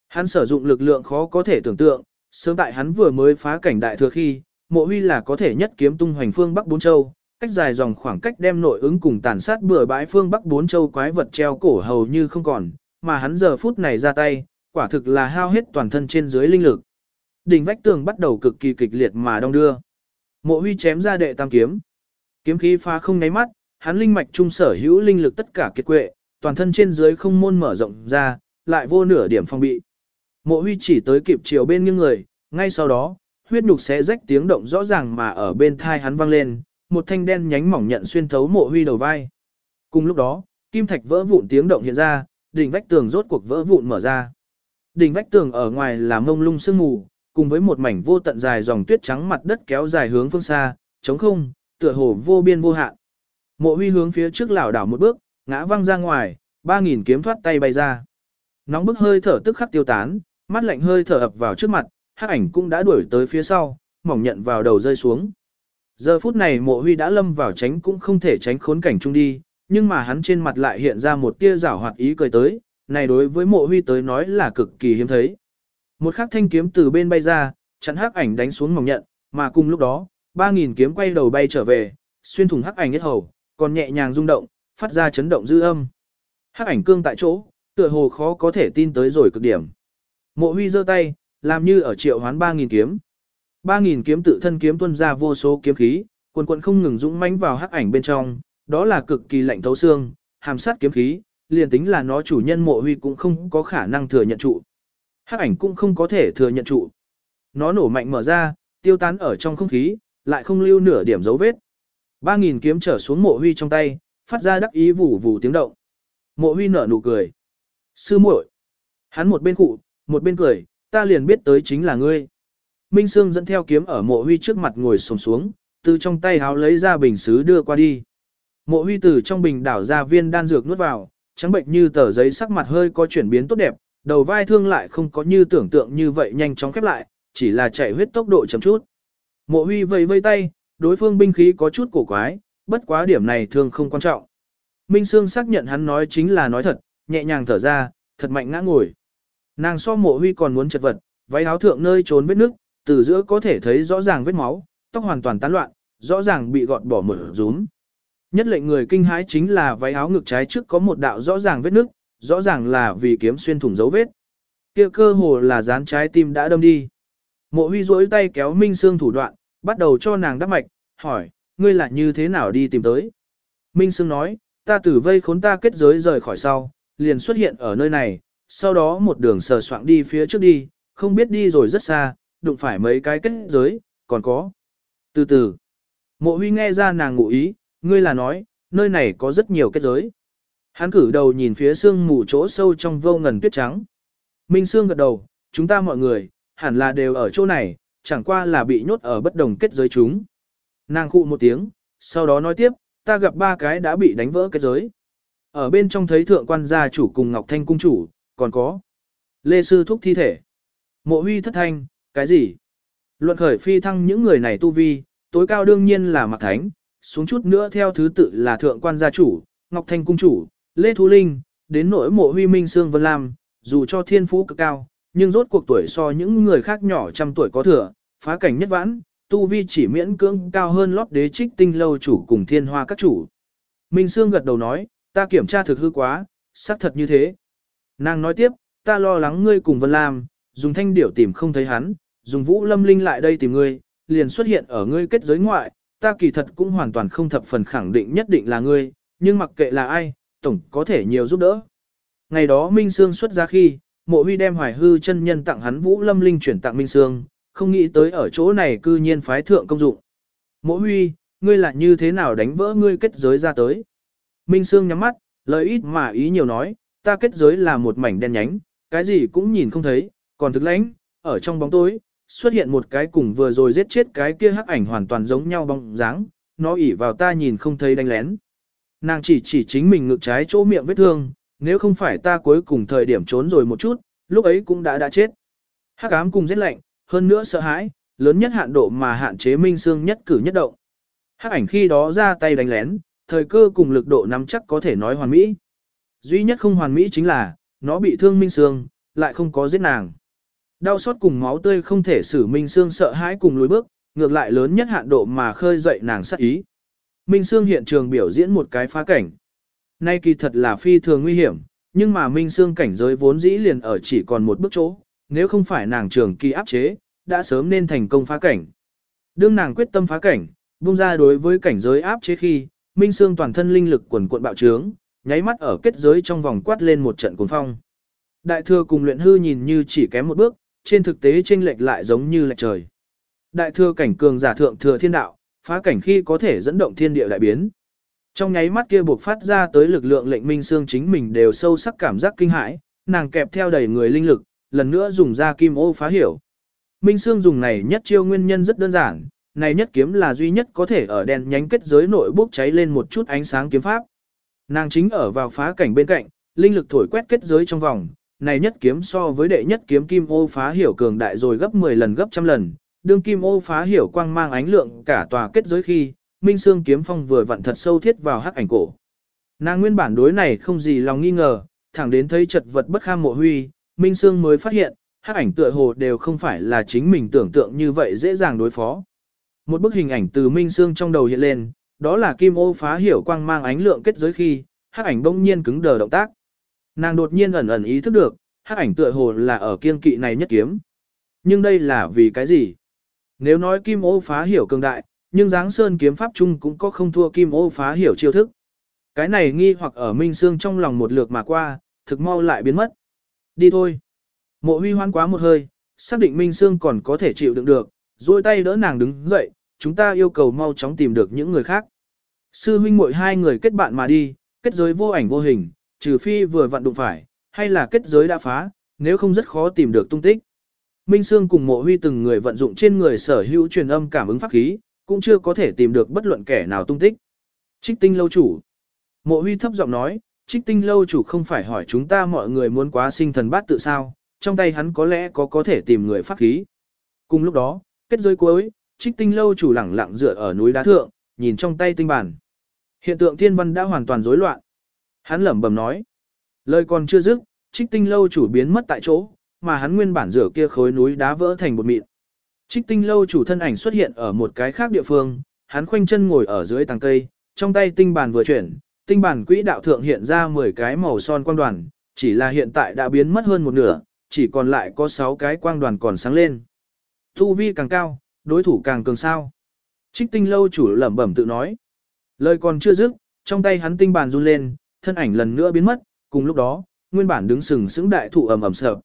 S1: Hắn sử dụng lực lượng khó có thể tưởng tượng, sớm tại hắn vừa mới phá cảnh đại thừa khi, mộ huy là có thể nhất kiếm tung hoành phương Bắc Bốn Châu, cách dài dòng khoảng cách đem nội ứng cùng tàn sát bừa bãi phương Bắc Bốn Châu quái vật treo cổ hầu như không còn, mà hắn giờ phút này ra tay, quả thực là hao hết toàn thân trên dưới linh lực. Đỉnh vách tường bắt đầu cực kỳ kịch liệt mà đong đưa. Mộ huy chém ra đệ tam kiếm. Kiếm khí phá không nháy mắt, hắn linh mạch trung sở hữu linh lực tất cả kiệt quệ, toàn thân trên dưới không môn mở rộng ra, lại vô nửa điểm phong bị. Mộ huy chỉ tới kịp chiều bên những người, ngay sau đó, huyết nhục sẽ rách tiếng động rõ ràng mà ở bên thai hắn vang lên, một thanh đen nhánh mỏng nhận xuyên thấu mộ huy đầu vai. Cùng lúc đó, kim thạch vỡ vụn tiếng động hiện ra, đỉnh vách tường rốt cuộc vỡ vụn mở ra. Đỉnh vách tường ở ngoài là mông lung sương mù, cùng với một mảnh vô tận dài dòng tuyết trắng mặt đất kéo dài hướng phương xa, trống không, tựa hồ vô biên vô hạn. Mộ huy hướng phía trước lảo đảo một bước, ngã văng ra ngoài, ba nghìn kiếm thoát tay bay ra. Nóng bức hơi thở tức khắc tiêu tán, mắt lạnh hơi thở ập vào trước mặt, hắc ảnh cũng đã đuổi tới phía sau, mỏng nhận vào đầu rơi xuống. Giờ phút này mộ huy đã lâm vào tránh cũng không thể tránh khốn cảnh chung đi, nhưng mà hắn trên mặt lại hiện ra một tia rảo hoạt ý cười tới, này đối với mộ huy tới nói là cực kỳ hiếm thấy. Một khắc thanh kiếm từ bên bay ra, chặn hắc ảnh đánh xuống mỏng nhận, mà cùng lúc đó, 3.000 kiếm quay đầu bay trở về, xuyên thủng hắc ảnh hết hầu, còn nhẹ nhàng rung động, phát ra chấn động dư âm. Hắc ảnh cương tại chỗ, tựa hồ khó có thể tin tới rồi cực điểm. Mộ huy giơ tay, làm như ở triệu hoán 3.000 kiếm. 3.000 kiếm tự thân kiếm tuân ra vô số kiếm khí, quần quần không ngừng dũng mãnh vào hắc ảnh bên trong, đó là cực kỳ lạnh thấu xương, hàm sát kiếm khí, liền tính là nó chủ nhân mộ huy cũng không có khả năng thừa nhận trụ. Hắc ảnh cũng không có thể thừa nhận trụ. Nó nổ mạnh mở ra, tiêu tán ở trong không khí, lại không lưu nửa điểm dấu vết. 3.000 kiếm trở xuống mộ huy trong tay, phát ra đắc ý vù vù tiếng động. Mộ huy nở nụ cười. Sư muội, Hắn một bên cụ, một bên cười, ta liền biết tới chính là ngươi. Minh Sương dẫn theo kiếm ở mộ huy trước mặt ngồi sồm xuống, từ trong tay háo lấy ra bình xứ đưa qua đi. Mộ huy từ trong bình đảo ra viên đan dược nuốt vào, trắng bệnh như tờ giấy sắc mặt hơi có chuyển biến tốt đẹp, đầu vai thương lại không có như tưởng tượng như vậy nhanh chóng khép lại, chỉ là chạy huyết tốc độ chậm chút. Mộ huy vẫy vây tay, đối phương binh khí có chút cổ quái, bất quá điểm này thương không quan trọng. Minh Sương xác nhận hắn nói chính là nói thật, nhẹ nhàng thở ra, thật mạnh ngã ngồi. Nàng so mộ huy còn muốn chật vật, váy áo thượng nơi trốn vết nước, từ giữa có thể thấy rõ ràng vết máu, tóc hoàn toàn tán loạn, rõ ràng bị gọt bỏ mở rúm. Nhất lệnh người kinh hãi chính là váy áo ngực trái trước có một đạo rõ ràng vết nước, rõ ràng là vì kiếm xuyên thủng dấu vết. Kia cơ hồ là dán trái tim đã đâm đi. Mộ huy duỗi tay kéo Minh Sương thủ đoạn, bắt đầu cho nàng đắp mạch, hỏi, ngươi là như thế nào đi tìm tới? Minh Sương nói, ta tử vây khốn ta kết giới rời khỏi sau, liền xuất hiện ở nơi này, sau đó một đường sờ soạng đi phía trước đi, không biết đi rồi rất xa, đụng phải mấy cái kết giới, còn có. Từ từ, mộ huy nghe ra nàng ngụ ý, ngươi là nói, nơi này có rất nhiều kết giới. Hắn cử đầu nhìn phía sương mù chỗ sâu trong vô ngần tuyết trắng. Minh Sương gật đầu, chúng ta mọi người, hẳn là đều ở chỗ này, chẳng qua là bị nhốt ở bất đồng kết giới chúng. Nàng khụ một tiếng, sau đó nói tiếp, ta gặp ba cái đã bị đánh vỡ kết giới. Ở bên trong thấy thượng quan gia chủ cùng Ngọc Thanh cung chủ, còn có Lê Sư Thúc thi thể. Mộ huy thất thanh, cái gì? Luận khởi phi thăng những người này tu vi, tối cao đương nhiên là Mạc Thánh, xuống chút nữa theo thứ tự là thượng quan gia chủ, Ngọc Thanh cung chủ, Lê Thu Linh, đến nỗi mộ huy minh Sương Vân Lam, dù cho thiên phú cực cao, nhưng rốt cuộc tuổi so những người khác nhỏ trăm tuổi có thừa, phá cảnh nhất vãn, tu vi chỉ miễn cưỡng cao hơn lót đế trích tinh lâu chủ cùng thiên hoa các chủ. Minh Sương gật đầu nói, ta kiểm tra thực hư quá, xác thật như thế. Nàng nói tiếp, ta lo lắng ngươi cùng Vân Lam, dùng thanh điểu tìm không thấy hắn, dùng vũ lâm linh lại đây tìm ngươi, liền xuất hiện ở ngươi kết giới ngoại, ta kỳ thật cũng hoàn toàn không thập phần khẳng định nhất định là ngươi, nhưng mặc kệ là ai, tổng có thể nhiều giúp đỡ. Ngày đó Minh Sương xuất ra khi, mộ huy đem hoài hư chân nhân tặng hắn vũ lâm linh chuyển tặng Minh Sương, không nghĩ tới ở chỗ này cư nhiên phái thượng công dụng. Mộ huy, ngươi là như thế nào đánh vỡ ngươi kết giới ra tới? Minh Sương nhắm mắt, lời ít mà ý nhiều nói, ta kết giới là một mảnh đen nhánh, cái gì cũng nhìn không thấy, còn thực lãnh, ở trong bóng tối, xuất hiện một cái cùng vừa rồi giết chết cái kia hắc ảnh hoàn toàn giống nhau bóng dáng, nó ỉ vào ta nhìn không thấy đánh lén. Nàng chỉ chỉ chính mình ngực trái chỗ miệng vết thương, nếu không phải ta cuối cùng thời điểm trốn rồi một chút, lúc ấy cũng đã đã chết. Hắc ám cùng giết lạnh, hơn nữa sợ hãi, lớn nhất hạn độ mà hạn chế minh xương nhất cử nhất động. Hắc ảnh khi đó ra tay đánh lén, thời cơ cùng lực độ nắm chắc có thể nói hoàn mỹ. Duy nhất không hoàn mỹ chính là, nó bị thương minh sương lại không có giết nàng. Đau xót cùng máu tươi không thể xử Minh Sương sợ hãi cùng lùi bước, ngược lại lớn nhất hạn độ mà khơi dậy nàng sát ý. Minh Sương hiện trường biểu diễn một cái phá cảnh. Nay kỳ thật là phi thường nguy hiểm, nhưng mà Minh Sương cảnh giới vốn dĩ liền ở chỉ còn một bước chỗ, nếu không phải nàng trường kỳ áp chế, đã sớm nên thành công phá cảnh. Đương nàng quyết tâm phá cảnh, buông ra đối với cảnh giới áp chế khi, Minh Sương toàn thân linh lực quần cuộn bạo trướng, nháy mắt ở kết giới trong vòng quát lên một trận cuồng phong. Đại thừa cùng luyện hư nhìn như chỉ kém một bước, trên thực tế chênh lệch lại giống như lệch trời. Đại thừa cảnh cường giả thượng thừa thiên đạo, phá cảnh khi có thể dẫn động thiên địa đại biến. Trong nháy mắt kia buộc phát ra tới lực lượng lệnh minh xương chính mình đều sâu sắc cảm giác kinh hãi, nàng kẹp theo đầy người linh lực, lần nữa dùng ra kim ô phá hiểu. Minh xương dùng này nhất chiêu nguyên nhân rất đơn giản, này nhất kiếm là duy nhất có thể ở đèn nhánh kết giới nội bốc cháy lên một chút ánh sáng kiếm pháp. Nàng chính ở vào phá cảnh bên cạnh, linh lực thổi quét kết giới trong vòng, này nhất kiếm so với đệ nhất kiếm kim ô phá hiểu cường đại rồi gấp 10 lần gấp trăm lần, đương kim ô phá hiểu quang mang ánh lượng cả tòa kết giới khi, Minh Sương kiếm phong vừa vặn thật sâu thiết vào hắc ảnh cổ. Nàng nguyên bản đối này không gì lòng nghi ngờ, thẳng đến thấy chật vật bất kham mộ huy, Minh Sương mới phát hiện, hắc ảnh tựa hồ đều không phải là chính mình tưởng tượng như vậy dễ dàng đối phó. Một bức hình ảnh từ Minh Sương trong đầu hiện lên, đó là kim ô phá hiểu quang mang ánh lượng kết giới khi, hắc ảnh bỗng nhiên cứng đờ động tác. Nàng đột nhiên ẩn ẩn ý thức được, hắc ảnh tựa hồ là ở kiên kỵ này nhất kiếm. Nhưng đây là vì cái gì? Nếu nói kim ô phá hiểu cường đại, nhưng Giáng Sơn kiếm pháp chung cũng có không thua kim ô phá hiểu chiêu thức. Cái này nghi hoặc ở Minh Sương trong lòng một lượt mà qua, thực mau lại biến mất. Đi thôi. Mộ huy hoan quá một hơi, xác định Minh Sương còn có thể chịu đựng được, duỗi tay đỡ nàng đứng dậy, chúng ta yêu cầu mau chóng tìm được những người khác. Sư huynh muội hai người kết bạn mà đi, kết giới vô ảnh vô hình, trừ phi vừa vặn đụng phải, hay là kết giới đã phá, nếu không rất khó tìm được tung tích. Minh Sương cùng mộ huy từng người vận dụng trên người sở hữu truyền âm cảm ứng pháp khí, cũng chưa có thể tìm được bất luận kẻ nào tung tích. Trích tinh lâu chủ. Mộ huy thấp giọng nói, trích tinh lâu chủ không phải hỏi chúng ta mọi người muốn quá sinh thần bát tự sao, trong tay hắn có lẽ có có thể tìm người pháp khí. Cùng lúc đó, kết giới cuối, trích tinh lâu chủ lẳng lặng dựa ở núi đá thượng, nhìn trong tay tinh bản. Hiện tượng thiên văn đã hoàn toàn rối loạn. Hắn lẩm bẩm nói. Lời còn chưa dứt, trích tinh lâu chủ biến mất tại chỗ, mà hắn nguyên bản rửa kia khối núi đá vỡ thành một mịn. Trích tinh lâu chủ thân ảnh xuất hiện ở một cái khác địa phương, hắn khoanh chân ngồi ở dưới tàng cây, trong tay tinh bản vừa chuyển, tinh bản quỹ đạo thượng hiện ra 10 cái màu son quang đoàn, chỉ là hiện tại đã biến mất hơn một nửa, chỉ còn lại có 6 cái quang đoàn còn sáng lên. Thu vi càng cao, đối thủ càng cường sao. Trích tinh lâu chủ lẩm bẩm tự nói. Lời còn chưa dứt, trong tay hắn tinh bàn run lên, thân ảnh lần nữa biến mất, cùng lúc đó, nguyên bản đứng sừng sững đại thụ ầm ầm sợ.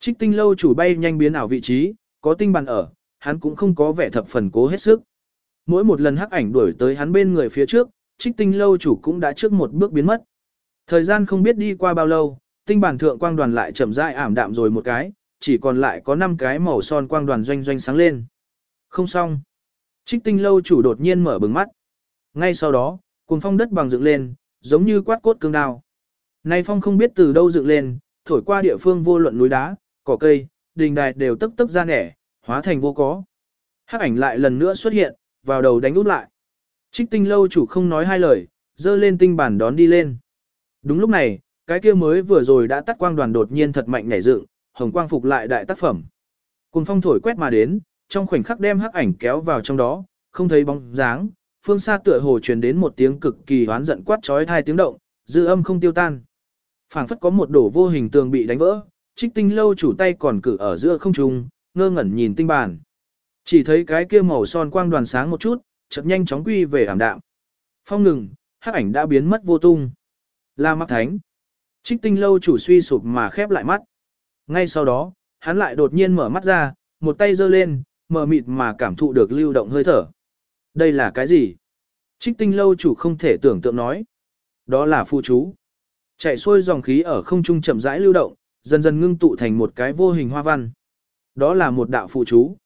S1: Trích tinh lâu chủ bay nhanh biến ảo vị trí, có tinh bàn ở, hắn cũng không có vẻ thập phần cố hết sức. Mỗi một lần hắc ảnh đuổi tới hắn bên người phía trước, trích tinh lâu chủ cũng đã trước một bước biến mất. Thời gian không biết đi qua bao lâu, tinh bản thượng quang đoàn lại chậm rãi ảm đạm rồi một cái, chỉ còn lại có 5 cái màu son quang đoàn doanh doanh sáng lên. Không xong. Trích tinh lâu chủ đột nhiên mở bừng mắt. Ngay sau đó, cuồng phong đất bằng dựng lên, giống như quát cốt cương đao. Nay phong không biết từ đâu dựng lên, thổi qua địa phương vô luận núi đá, cỏ cây, đình đài đều tức tức ra nẻ, hóa thành vô có. Hắc ảnh lại lần nữa xuất hiện, vào đầu đánh út lại. Trích tinh lâu chủ không nói hai lời, dơ lên tinh bản đón đi lên. Đúng lúc này, cái kia mới vừa rồi đã tắt quang đoàn đột nhiên thật mạnh nhảy dựng, hồng quang phục lại đại tác phẩm. Cùng phong thổi quét mà đến, trong khoảnh khắc đem hắc ảnh kéo vào trong đó, không thấy bóng dáng, phương xa tựa hồ truyền đến một tiếng cực kỳ hoán giận quát chói tai tiếng động, dư âm không tiêu tan. Phảng phất có một đổ vô hình tường bị đánh vỡ, trích tinh lâu chủ tay còn cử ở giữa không trung, ngơ ngẩn nhìn tinh bản, Chỉ thấy cái kia màu son quang đoàn sáng một chút, chợt nhanh chóng quy về ảm đạm. Phong ngừng, hắc ảnh đã biến mất vô tung. La Mạc Thánh. Trích tinh lâu chủ suy sụp mà khép lại mắt. Ngay sau đó, hắn lại đột nhiên mở mắt ra, một tay giơ lên, mờ mịt mà cảm thụ được lưu động hơi thở. Đây là cái gì? Trích tinh lâu chủ không thể tưởng tượng nói. Đó là phù chú. Chạy xuôi dòng khí ở không trung chậm rãi lưu động, dần dần ngưng tụ thành một cái vô hình hoa văn. Đó là một đạo phù chú.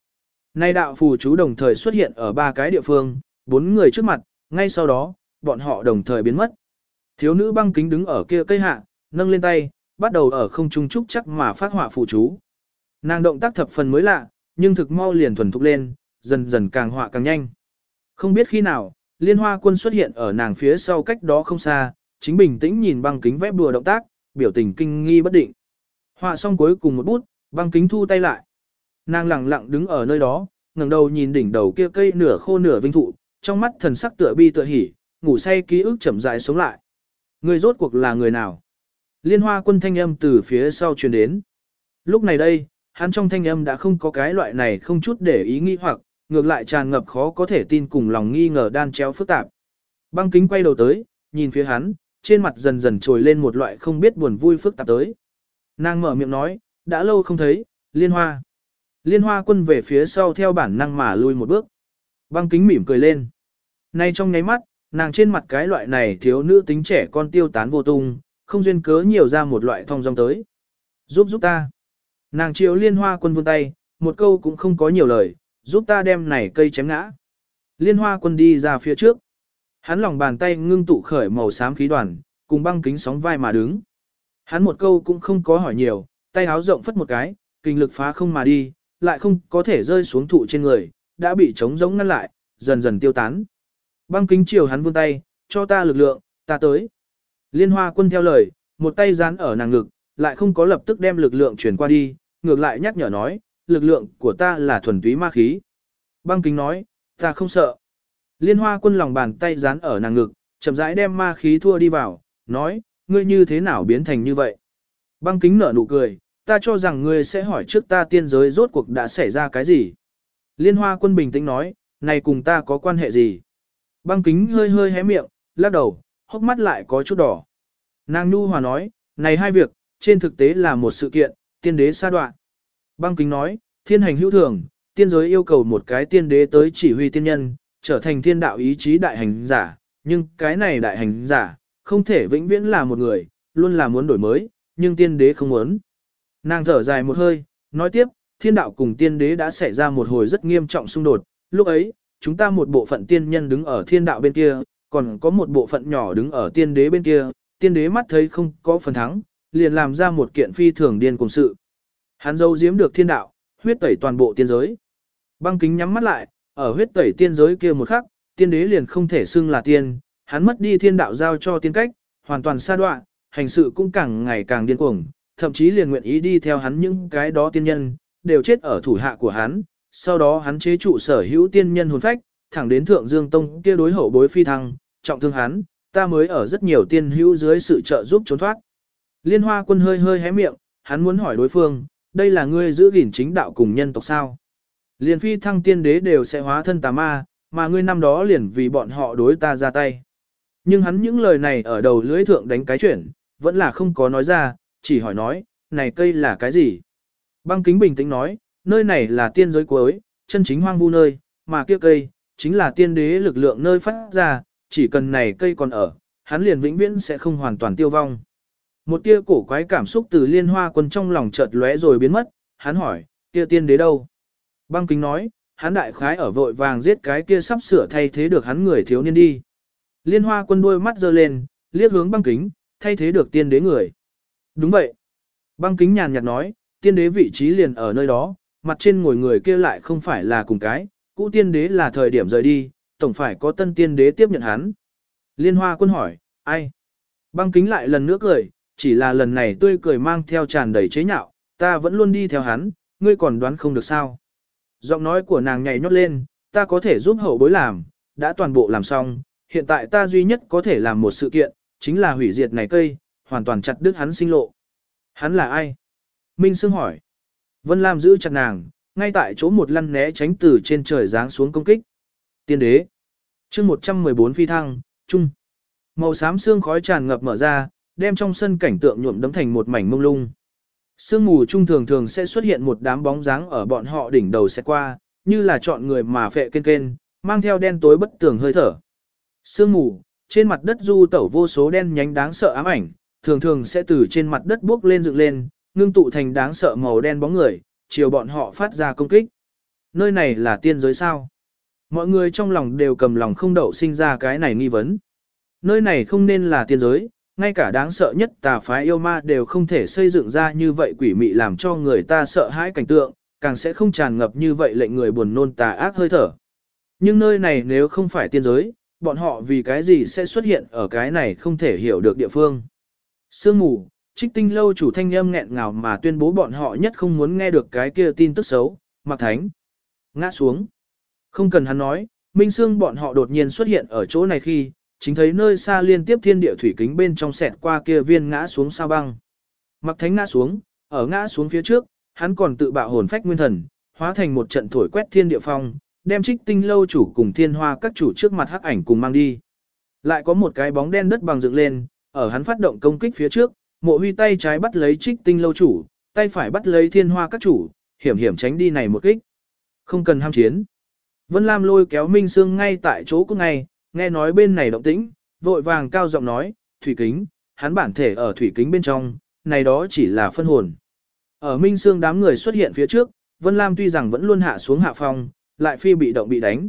S1: Nay đạo phù chú đồng thời xuất hiện ở ba cái địa phương, bốn người trước mặt, ngay sau đó, bọn họ đồng thời biến mất. Thiếu nữ băng kính đứng ở kia cây hạ, nâng lên tay, bắt đầu ở không trung trúc chắc mà phát họa phù chú. Nàng động tác thập phần mới lạ, nhưng thực mau liền thuần thục lên, dần dần càng họa càng nhanh. Không biết khi nào, liên hoa quân xuất hiện ở nàng phía sau cách đó không xa, chính bình tĩnh nhìn băng kính vẽ bùa động tác, biểu tình kinh nghi bất định. Họa xong cuối cùng một bút, băng kính thu tay lại. Nàng lặng lặng đứng ở nơi đó, ngẩng đầu nhìn đỉnh đầu kia cây nửa khô nửa vinh thụ, trong mắt thần sắc tựa bi tựa hỉ, ngủ say ký ức chậm rãi sống lại. Người rốt cuộc là người nào? Liên hoa quân thanh âm từ phía sau truyền đến. Lúc này đây, hắn trong thanh âm đã không có cái loại này không chút để ý nghi hoặc, ngược lại tràn ngập khó có thể tin cùng lòng nghi ngờ đan chéo phức tạp. Băng kính quay đầu tới, nhìn phía hắn, trên mặt dần dần trồi lên một loại không biết buồn vui phức tạp tới. Nàng mở miệng nói, đã lâu không thấy, liên hoa. Liên hoa quân về phía sau theo bản năng mà lui một bước. Băng kính mỉm cười lên. Nay trong nháy mắt, nàng trên mặt cái loại này thiếu nữ tính trẻ con tiêu tán vô tung, không duyên cớ nhiều ra một loại thông dong tới. Giúp giúp ta. Nàng chiều liên hoa quân vươn tay, một câu cũng không có nhiều lời, giúp ta đem này cây chém ngã. Liên hoa quân đi ra phía trước. Hắn lòng bàn tay ngưng tụ khởi màu xám khí đoàn, cùng băng kính sóng vai mà đứng. Hắn một câu cũng không có hỏi nhiều, tay háo rộng phất một cái, kinh lực phá không mà đi, lại không có thể rơi xuống thụ trên người, đã bị trống giống ngăn lại, dần dần tiêu tán. Băng kính chiều hắn vươn tay, cho ta lực lượng, ta tới. Liên hoa quân theo lời, một tay dán ở nàng ngực, lại không có lập tức đem lực lượng chuyển qua đi, ngược lại nhắc nhở nói, lực lượng của ta là thuần túy ma khí. Băng kính nói, ta không sợ. Liên hoa quân lòng bàn tay dán ở nàng ngực, chậm rãi đem ma khí thua đi vào, nói, ngươi như thế nào biến thành như vậy? Băng kính nở nụ cười, ta cho rằng ngươi sẽ hỏi trước ta tiên giới rốt cuộc đã xảy ra cái gì? Liên hoa quân bình tĩnh nói, này cùng ta có quan hệ gì? Băng kính hơi hơi hé miệng, lắc đầu, hốc mắt lại có chút đỏ. Nàng nu hòa nói, này hai việc, trên thực tế là một sự kiện, tiên đế sa đoạn. Băng kính nói, thiên hành hữu thường, tiên giới yêu cầu một cái tiên đế tới chỉ huy tiên nhân, trở thành thiên đạo ý chí đại hành giả, nhưng cái này đại hành giả, không thể vĩnh viễn là một người, luôn là muốn đổi mới, nhưng tiên đế không muốn. Nàng thở dài một hơi, nói tiếp, thiên đạo cùng tiên đế đã xảy ra một hồi rất nghiêm trọng xung đột, lúc ấy, chúng ta một bộ phận tiên nhân đứng ở thiên đạo bên kia, còn có một bộ phận nhỏ đứng ở tiên đế bên kia, tiên đế mắt thấy không có phần thắng, liền làm ra một kiện phi thường điên cùng sự. Hắn dâu giếm được thiên đạo, huyết tẩy toàn bộ tiên giới. Băng kính nhắm mắt lại, ở huyết tẩy tiên giới kia một khắc, tiên đế liền không thể xưng là tiên, hắn mất đi thiên đạo giao cho tiên cách, hoàn toàn xa đoạn, hành sự cũng càng ngày càng điên cuồng, thậm chí liền nguyện ý đi theo hắn những cái đó tiên nhân, đều chết ở thủ hạ của hắn, sau đó hắn chế trụ sở hữu tiên nhân hồn phách, thẳng đến thượng dương tông kia đối hậu bối phi thăng, trọng thương hắn, ta mới ở rất nhiều tiên hữu dưới sự trợ giúp trốn thoát. Liên hoa quân hơi hơi hé miệng, hắn muốn hỏi đối phương, đây là ngươi giữ gìn chính đạo cùng nhân tộc sao? liền phi thăng tiên đế đều sẽ hóa thân tà ma, mà ngươi năm đó liền vì bọn họ đối ta ra tay. Nhưng hắn những lời này ở đầu lưỡi thượng đánh cái chuyển, vẫn là không có nói ra, chỉ hỏi nói, này cây là cái gì? Băng kính bình tĩnh nói, nơi này là tiên giới cuối, chân chính hoang vu nơi, mà kia cây, chính là tiên đế lực lượng nơi phát ra, chỉ cần này cây còn ở, hắn liền vĩnh viễn sẽ không hoàn toàn tiêu vong. Một tia cổ quái cảm xúc từ liên hoa quân trong lòng chợt lóe rồi biến mất, hắn hỏi, kia tiên đế đâu? Băng kính nói, hắn đại khái ở vội vàng giết cái kia sắp sửa thay thế được hắn người thiếu niên đi. Liên hoa quân đôi mắt giơ lên, liếc hướng băng kính, thay thế được tiên đế người. Đúng vậy. Băng kính nhàn nhạt nói, tiên đế vị trí liền ở nơi đó, mặt trên ngồi người kia lại không phải là cùng cái, cũ tiên đế là thời điểm rời đi, tổng phải có tân tiên đế tiếp nhận hắn. Liên hoa quân hỏi, ai? Băng kính lại lần nữa cười, chỉ là lần này tươi cười mang theo tràn đầy chế nhạo, ta vẫn luôn đi theo hắn, ngươi còn đoán không được sao. Giọng nói của nàng nhảy nhót lên, ta có thể giúp hậu bối làm, đã toàn bộ làm xong, hiện tại ta duy nhất có thể làm một sự kiện, chính là hủy diệt này cây, hoàn toàn chặt đứt hắn sinh lộ. Hắn là ai? Minh Sương hỏi. Vân Lam giữ chặt nàng, ngay tại chỗ một lăn né tránh từ trên trời giáng xuống công kích. Tiên đế. chương 114 phi thăng, trung. Màu xám xương khói tràn ngập mở ra, đem trong sân cảnh tượng nhuộm đấm thành một mảnh mông lung. Sương mù trung thường thường sẽ xuất hiện một đám bóng dáng ở bọn họ đỉnh đầu sẽ qua, như là chọn người mà phệ kên kên, mang theo đen tối bất tường hơi thở. Sương mù, trên mặt đất du tẩu vô số đen nhánh đáng sợ ám ảnh, thường thường sẽ từ trên mặt đất bước lên dựng lên, ngưng tụ thành đáng sợ màu đen bóng người, chiều bọn họ phát ra công kích. Nơi này là tiên giới sao? Mọi người trong lòng đều cầm lòng không đậu sinh ra cái này nghi vấn. Nơi này không nên là tiên giới, ngay cả đáng sợ nhất tà phái yêu ma đều không thể xây dựng ra như vậy quỷ mị làm cho người ta sợ hãi cảnh tượng, càng sẽ không tràn ngập như vậy lệnh người buồn nôn tà ác hơi thở. Nhưng nơi này nếu không phải tiên giới, bọn họ vì cái gì sẽ xuất hiện ở cái này không thể hiểu được địa phương. Sương mù, trích tinh lâu chủ thanh âm nghẹn ngào mà tuyên bố bọn họ nhất không muốn nghe được cái kia tin tức xấu, mặc thánh. Ngã xuống. Không cần hắn nói, Minh Sương bọn họ đột nhiên xuất hiện ở chỗ này khi, chính thấy nơi xa liên tiếp thiên địa thủy kính bên trong sẹt qua kia viên ngã xuống sao băng. Mặc thánh ngã xuống, ở ngã xuống phía trước, hắn còn tự bạo hồn phách nguyên thần, hóa thành một trận thổi quét thiên địa phong, đem trích tinh lâu chủ cùng thiên hoa các chủ trước mặt hắc ảnh cùng mang đi. Lại có một cái bóng đen đất bằng dựng lên, ở hắn phát động công kích phía trước, mộ huy tay trái bắt lấy trích tinh lâu chủ, tay phải bắt lấy thiên hoa các chủ, hiểm hiểm tránh đi này một kích. Không cần ham chiến. Vân Lam lôi kéo Minh Sương ngay tại chỗ cũng ngay, nghe nói bên này động tĩnh, vội vàng cao giọng nói, thủy kính, hắn bản thể ở thủy kính bên trong, này đó chỉ là phân hồn. Ở Minh Sương đám người xuất hiện phía trước, Vân Lam tuy rằng vẫn luôn hạ xuống hạ phong, lại phi bị động bị đánh.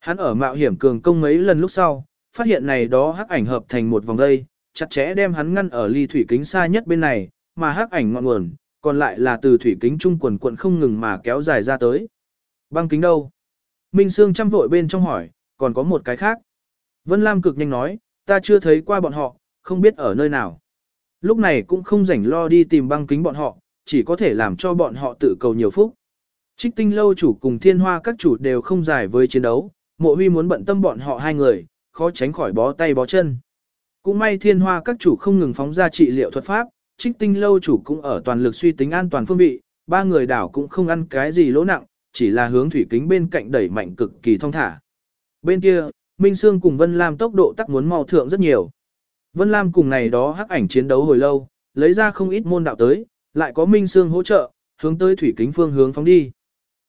S1: Hắn ở mạo hiểm cường công mấy lần lúc sau, phát hiện này đó hắc ảnh hợp thành một vòng dây, chặt chẽ đem hắn ngăn ở ly thủy kính xa nhất bên này, mà hắc ảnh ngọn nguồn, còn lại là từ thủy kính trung quần quận không ngừng mà kéo dài ra tới. Băng kính đâu? Minh Sương chăm vội bên trong hỏi, còn có một cái khác. Vân Lam cực nhanh nói, ta chưa thấy qua bọn họ, không biết ở nơi nào. Lúc này cũng không rảnh lo đi tìm băng kính bọn họ, chỉ có thể làm cho bọn họ tự cầu nhiều phúc. Trích tinh lâu chủ cùng thiên hoa các chủ đều không giải với chiến đấu, mộ huy muốn bận tâm bọn họ hai người, khó tránh khỏi bó tay bó chân. Cũng may thiên hoa các chủ không ngừng phóng ra trị liệu thuật pháp, trích tinh lâu chủ cũng ở toàn lực suy tính an toàn phương vị, ba người đảo cũng không ăn cái gì lỗ nặng, chỉ là hướng thủy kính bên cạnh đẩy mạnh cực kỳ thông thả. Bên kia, Minh Sương cùng Vân Lam tốc độ tắc muốn mau thượng rất nhiều. Vân Lam cùng này đó hắc ảnh chiến đấu hồi lâu, lấy ra không ít môn đạo tới, lại có Minh Sương hỗ trợ, hướng tới thủy kính phương hướng phóng đi.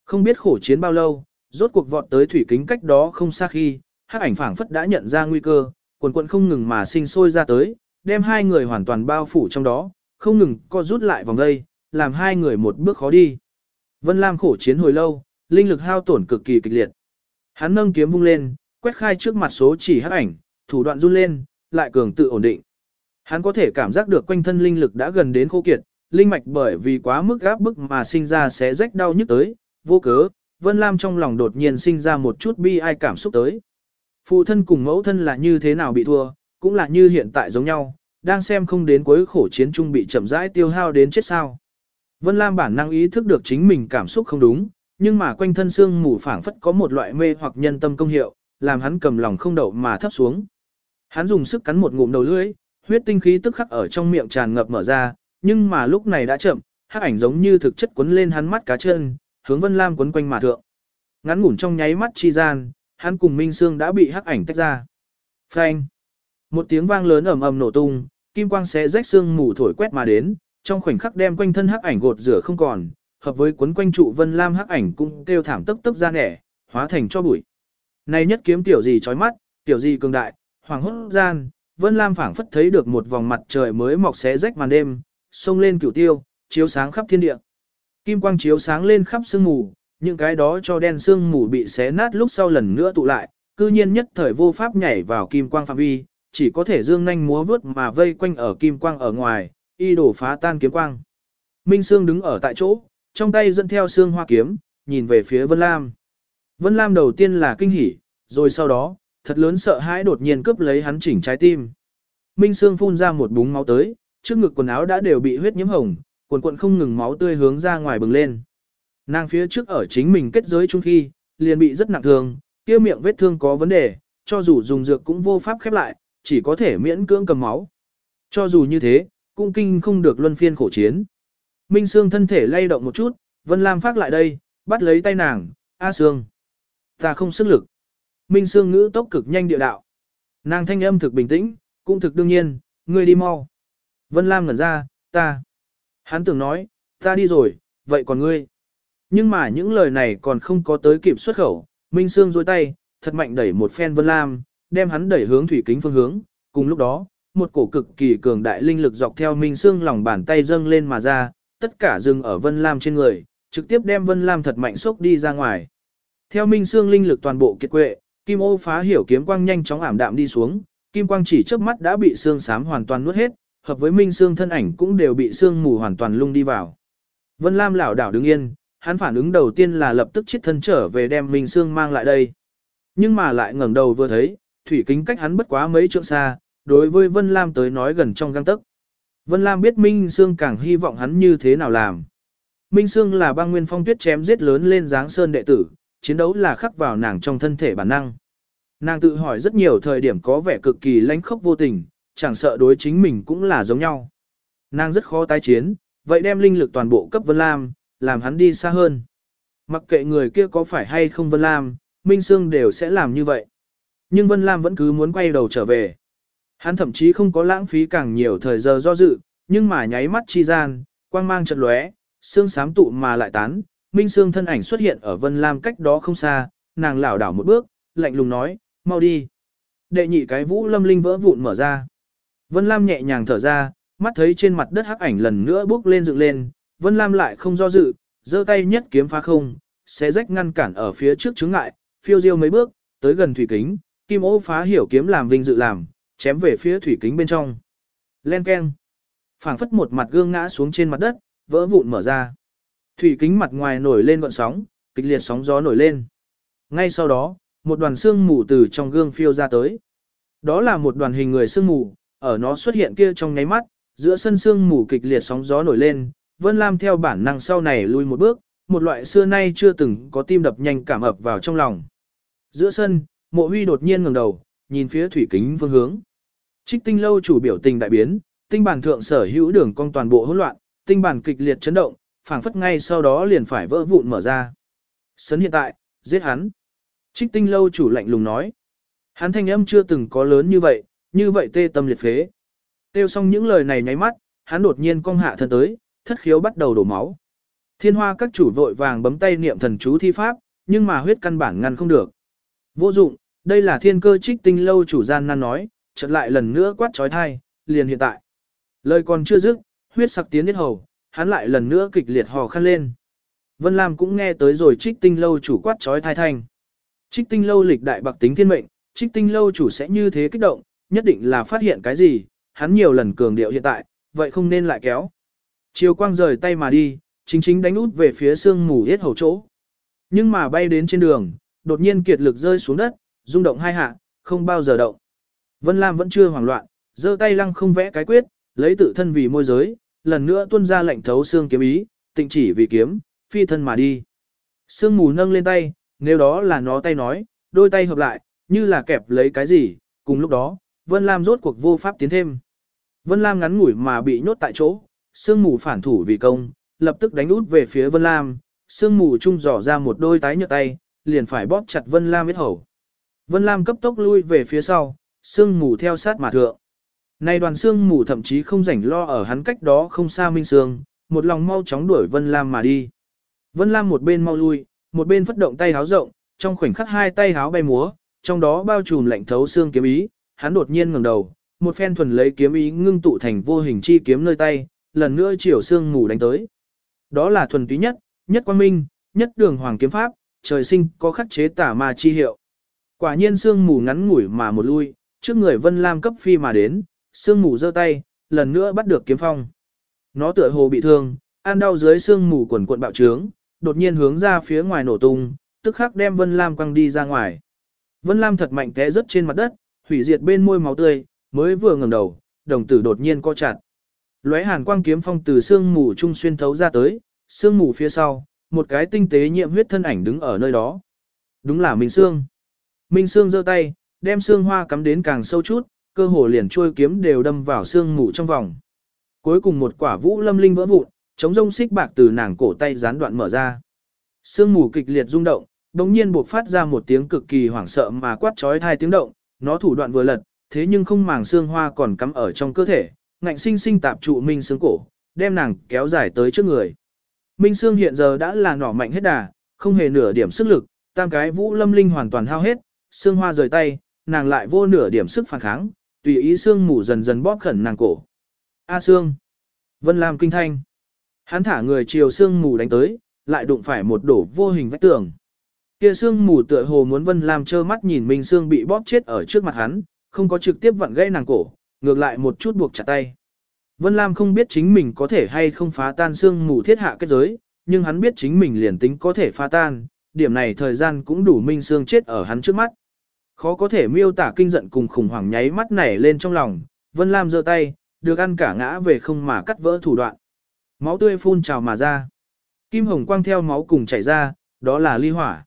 S1: Không biết khổ chiến bao lâu, rốt cuộc vọt tới thủy kính cách đó không xa khi, hắc ảnh phảng phất đã nhận ra nguy cơ, quần quần không ngừng mà sinh sôi ra tới, đem hai người hoàn toàn bao phủ trong đó, không ngừng co rút lại vòng đây, làm hai người một bước khó đi. Vân Lam khổ chiến hồi lâu, linh lực hao tổn cực kỳ kịch liệt. Hắn nâng kiếm vung lên, quét khai trước mặt số chỉ hắc ảnh, thủ đoạn run lên, lại cường tự ổn định. Hắn có thể cảm giác được quanh thân linh lực đã gần đến khô kiệt, linh mạch bởi vì quá mức gáp bức mà sinh ra sẽ rách đau nhức tới, vô cớ, Vân Lam trong lòng đột nhiên sinh ra một chút bi ai cảm xúc tới. Phụ thân cùng mẫu thân là như thế nào bị thua, cũng là như hiện tại giống nhau, đang xem không đến cuối khổ chiến chung bị chậm rãi tiêu hao đến chết sao. Vân Lam bản năng ý thức được chính mình cảm xúc không đúng, nhưng mà quanh thân xương mù phảng phất có một loại mê hoặc nhân tâm công hiệu, làm hắn cầm lòng không đậu mà thấp xuống. Hắn dùng sức cắn một ngụm đầu lưỡi, huyết tinh khí tức khắc ở trong miệng tràn ngập mở ra, nhưng mà lúc này đã chậm, hắc ảnh giống như thực chất quấn lên hắn mắt cá chân, hướng Vân Lam quấn quanh mà thượng. Ngắn ngủn trong nháy mắt chi gian, hắn cùng Minh Sương đã bị hắc ảnh tách ra. Phanh! Một tiếng vang lớn ầm ầm nổ tung, kim quang xé rách xương mù thổi quét mà đến, trong khoảnh khắc đem quanh thân hắc ảnh gột rửa không còn, hợp với quấn quanh trụ Vân Lam hắc ảnh cũng kêu thảm tức tức ra nẻ, hóa thành cho bụi. Này nhất kiếm tiểu gì chói mắt, tiểu gì cường đại, hoàng hốt gian, Vân Lam phảng phất thấy được một vòng mặt trời mới mọc xé rách màn đêm, xông lên cửu tiêu, chiếu sáng khắp thiên địa. Kim quang chiếu sáng lên khắp sương mù, những cái đó cho đen sương mù bị xé nát lúc sau lần nữa tụ lại, cư nhiên nhất thời vô pháp nhảy vào kim quang phạm vi, chỉ có thể dương nhanh múa vướt mà vây quanh ở kim quang ở ngoài, y đổ phá tan kiếm quang. Minh Sương đứng ở tại chỗ, trong tay dẫn theo xương hoa kiếm, nhìn về phía Vân Lam. Vân Lam đầu tiên là kinh hỉ, rồi sau đó, thật lớn sợ hãi đột nhiên cướp lấy hắn chỉnh trái tim. Minh Sương phun ra một búng máu tới, trước ngực quần áo đã đều bị huyết nhiễm hồng, quần quần không ngừng máu tươi hướng ra ngoài bừng lên. Nàng phía trước ở chính mình kết giới chung khi, liền bị rất nặng thương, kia miệng vết thương có vấn đề, cho dù dùng dược cũng vô pháp khép lại, chỉ có thể miễn cưỡng cầm máu. Cho dù như thế, cũng kinh không được luân phiên khổ chiến. Minh Sương thân thể lay động một chút, Vân Lam phát lại đây, bắt lấy tay nàng, A Sương. Ta không sức lực. Minh Sương ngữ tốc cực nhanh địa đạo. Nàng thanh âm thực bình tĩnh, cũng thực đương nhiên, ngươi đi mau. Vân Lam ngẩn ra, ta. Hắn tưởng nói, ta đi rồi, vậy còn ngươi? Nhưng mà những lời này còn không có tới kịp xuất khẩu, Minh Sương dôi tay, thật mạnh đẩy một phen Vân Lam, đem hắn đẩy hướng thủy kính phương hướng. Cùng lúc đó, một cổ cực kỳ cường đại linh lực dọc theo Minh Sương lòng bàn tay dâng lên mà ra, tất cả dừng ở Vân Lam trên người, trực tiếp đem Vân Lam thật mạnh xốc đi ra ngoài. Theo Minh Sương linh lực toàn bộ kiệt quệ, Kim ô phá hiểu kiếm quang nhanh chóng ảm đạm đi xuống, kim quang chỉ trước mắt đã bị xương xám hoàn toàn nuốt hết, hợp với Minh Sương thân ảnh cũng đều bị xương mù hoàn toàn lung đi vào. Vân Lam lảo đảo đứng yên, hắn phản ứng đầu tiên là lập tức chiết thân trở về đem Minh Sương mang lại đây. Nhưng mà lại ngẩng đầu vừa thấy, thủy kính cách hắn bất quá mấy trượng xa, đối với Vân Lam tới nói gần trong găng tấc. Vân Lam biết Minh Sương càng hy vọng hắn như thế nào làm. Minh Sương là băng nguyên phong tuyết chém giết lớn lên dáng sơn đệ tử, chiến đấu là khắc vào nàng trong thân thể bản năng. Nàng tự hỏi rất nhiều thời điểm có vẻ cực kỳ lãnh khốc vô tình, chẳng sợ đối chính mình cũng là giống nhau. Nàng rất khó tái chiến, vậy đem linh lực toàn bộ cấp Vân Lam, làm hắn đi xa hơn. Mặc kệ người kia có phải hay không Vân Lam, Minh Sương đều sẽ làm như vậy. Nhưng Vân Lam vẫn cứ muốn quay đầu trở về. Hắn thậm chí không có lãng phí càng nhiều thời giờ do dự, nhưng mà nháy mắt chi gian, quang mang chợt lóe, xương sám tụ mà lại tán, Minh Sương thân ảnh xuất hiện ở Vân Lam cách đó không xa, nàng lảo đảo một bước, lạnh lùng nói, mau đi. Đệ nhị cái vũ lâm linh vỡ vụn mở ra. Vân Lam nhẹ nhàng thở ra, mắt thấy trên mặt đất hắc ảnh lần nữa bước lên dựng lên, Vân Lam lại không do dự, giơ tay nhất kiếm phá không, xé rách ngăn cản ở phía trước chướng ngại, phiêu diêu mấy bước, tới gần thủy kính, kim ô phá hiểu kiếm làm vinh dự làm, chém về phía thủy kính bên trong. Len keng. phảng phất một mặt gương ngã xuống trên mặt đất, vỡ vụn mở ra. Thủy kính mặt ngoài nổi lên gọn sóng, kịch liệt sóng gió nổi lên. Ngay sau đó, một đoàn xương mù từ trong gương phiêu ra tới. Đó là một đoàn hình người xương mù, ở nó xuất hiện kia trong nháy mắt, giữa sân xương mù kịch liệt sóng gió nổi lên, Vân Lam theo bản năng sau này lui một bước, một loại xưa nay chưa từng có tim đập nhanh cảm ập vào trong lòng. Giữa sân, Mộ Huy đột nhiên ngẩng đầu, nhìn phía thủy kính phương hướng. Trích Tinh lâu chủ biểu tình đại biến, tinh bản thượng sở hữu đường cong toàn bộ hỗn loạn, tinh bản kịch liệt chấn động, phảng phất ngay sau đó liền phải vỡ vụn mở ra. Sấn hiện tại, giết hắn. Trích Tinh lâu chủ lạnh lùng nói. Hắn thanh âm chưa từng có lớn như vậy, như vậy tê tâm liệt phế. Tiêu xong những lời này nháy mắt, hắn đột nhiên cong hạ thân tới, thất khiếu bắt đầu đổ máu. Thiên hoa các chủ vội vàng bấm tay niệm thần chú thi pháp, nhưng mà huyết căn bản ngăn không được. Vô dụng, đây là thiên cơ trích tinh lâu chủ gian nan nói, chợt lại lần nữa quát trói thai, liền hiện tại. Lời còn chưa dứt, huyết sặc tiến đến hầu, hắn lại lần nữa kịch liệt hò khăn lên. Vân Lam cũng nghe tới rồi trích tinh lâu chủ quát trói thai thanh. Trích tinh lâu lịch đại bạc tính thiên mệnh, trích tinh lâu chủ sẽ như thế kích động, nhất định là phát hiện cái gì, hắn nhiều lần cường điệu hiện tại, vậy không nên lại kéo. Chiều quang rời tay mà đi, chính chính đánh út về phía sương mù yết hầu chỗ. Nhưng mà bay đến trên đường, đột nhiên kiệt lực rơi xuống đất, rung động hai hạ, không bao giờ động. Vân Lam vẫn chưa hoảng loạn, giơ tay lăng không vẽ cái quyết, lấy tự thân vì môi giới, lần nữa tuôn ra lệnh thấu xương kiếm ý, tịnh chỉ vì kiếm, phi thân mà đi. Sương mù nâng lên tay, nếu đó là nó tay nói, đôi tay hợp lại, như là kẹp lấy cái gì, cùng lúc đó, Vân Lam rốt cuộc vô pháp tiến thêm. Vân Lam ngắn ngủi mà bị nhốt tại chỗ, sương mù phản thủ vì công, lập tức đánh út về phía Vân Lam, sương mù trung dò ra một đôi tái nhợt tay, liền phải bóp chặt Vân Lam huyết hầu. Vân Lam cấp tốc lui về phía sau, sương mù theo sát mà thượng. Này đoàn xương mù thậm chí không rảnh lo ở hắn cách đó không xa Minh Sương, một lòng mau chóng đuổi Vân Lam mà đi. Vân Lam một bên mau lui, một bên phất động tay háo rộng, trong khoảnh khắc hai tay háo bay múa, trong đó bao trùm lạnh thấu xương kiếm ý, hắn đột nhiên ngẩng đầu, một phen thuần lấy kiếm ý ngưng tụ thành vô hình chi kiếm nơi tay, lần nữa chiều xương mù đánh tới. Đó là thuần túy nhất, nhất quan minh, nhất đường hoàng kiếm pháp, trời sinh có khắc chế tả ma chi hiệu. Quả nhiên xương mù ngắn ngủi mà một lui, trước người Vân Lam cấp phi mà đến, Sương mù giơ tay, lần nữa bắt được kiếm phong. Nó tựa hồ bị thương, ăn đau dưới xương mù quần cuộn bạo trướng, đột nhiên hướng ra phía ngoài nổ tung, tức khắc đem Vân Lam quăng đi ra ngoài. Vân Lam thật mạnh té rớt trên mặt đất, hủy diệt bên môi máu tươi, mới vừa ngẩng đầu, đồng tử đột nhiên co chặt. Lóe hàn quang kiếm phong từ xương mù trung xuyên thấu ra tới, xương mù phía sau, một cái tinh tế nhiệm huyết thân ảnh đứng ở nơi đó. Đúng là Minh Sương. Minh Sương giơ tay, đem xương hoa cắm đến càng sâu chút, cơ hồ liền trôi kiếm đều đâm vào xương mù trong vòng. Cuối cùng một quả vũ lâm linh vỡ vụn, chống rông xích bạc từ nàng cổ tay gián đoạn mở ra. Sương mù kịch liệt rung động, đồng nhiên buộc phát ra một tiếng cực kỳ hoảng sợ mà quát trói thai tiếng động, nó thủ đoạn vừa lật, thế nhưng không màng xương hoa còn cắm ở trong cơ thể, ngạnh sinh sinh tạp trụ Minh Sương cổ, đem nàng kéo dài tới trước người. Minh Sương hiện giờ đã là nỏ mạnh hết đà, không hề nửa điểm sức lực, tam cái vũ lâm linh hoàn toàn hao hết, xương hoa rời tay, nàng lại vô nửa điểm sức phản kháng, tùy ý xương mù dần dần bóp khẩn nàng cổ. A xương. Vân Lam kinh thanh. Hắn thả người chiều xương mù đánh tới, lại đụng phải một đổ vô hình vách tường. Kia xương mù tựa hồ muốn Vân Lam trơ mắt nhìn Minh xương bị bóp chết ở trước mặt hắn, không có trực tiếp vặn gãy nàng cổ, ngược lại một chút buộc chặt tay. Vân Lam không biết chính mình có thể hay không phá tan xương mù thiết hạ kết giới, nhưng hắn biết chính mình liền tính có thể phá tan, điểm này thời gian cũng đủ Minh xương chết ở hắn trước mắt. Khó có thể miêu tả kinh giận cùng khủng hoảng nháy mắt nảy lên trong lòng, Vân Lam giơ tay, được ăn cả ngã về không mà cắt vỡ thủ đoạn. Máu tươi phun trào mà ra. Kim hồng quang theo máu cùng chảy ra, đó là ly hỏa.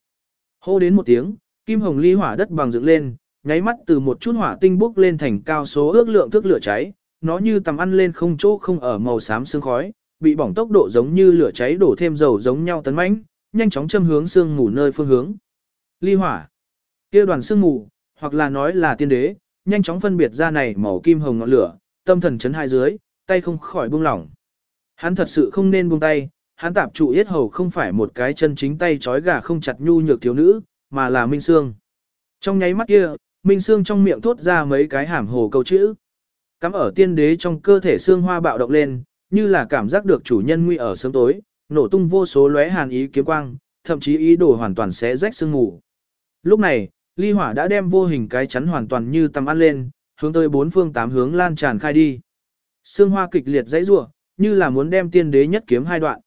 S1: Hô đến một tiếng, kim hồng ly hỏa đất bằng dựng lên, nháy mắt từ một chút hỏa tinh bốc lên thành cao số ước lượng thức lửa cháy, nó như tầm ăn lên không chỗ không ở màu xám sương khói, bị bỏng tốc độ giống như lửa cháy đổ thêm dầu giống nhau tấn mãnh, nhanh chóng châm hướng sương mù nơi phương hướng. Ly hỏa. Kia đoàn sương mù, hoặc là nói là tiên đế, nhanh chóng phân biệt ra này màu kim hồng ngọn lửa, tâm thần chấn hai dưới, tay không khỏi buông lỏng. Hắn thật sự không nên buông tay, hắn tạp trụ yết hầu không phải một cái chân chính tay trói gà không chặt nhu nhược thiếu nữ, mà là Minh Sương. Trong nháy mắt kia, Minh Sương trong miệng thốt ra mấy cái hàm hồ câu chữ. Cắm ở tiên đế trong cơ thể xương hoa bạo động lên, như là cảm giác được chủ nhân nguy ở sớm tối, nổ tung vô số lóe hàn ý kiếm quang, thậm chí ý đồ hoàn toàn sẽ rách xương ngủ. Lúc này, ly hỏa đã đem vô hình cái chắn hoàn toàn như tầm ăn lên, hướng tới bốn phương tám hướng lan tràn khai đi. Sương hoa kịch liệt dãy rủa, như là muốn đem tiên đế nhất kiếm hai đoạn.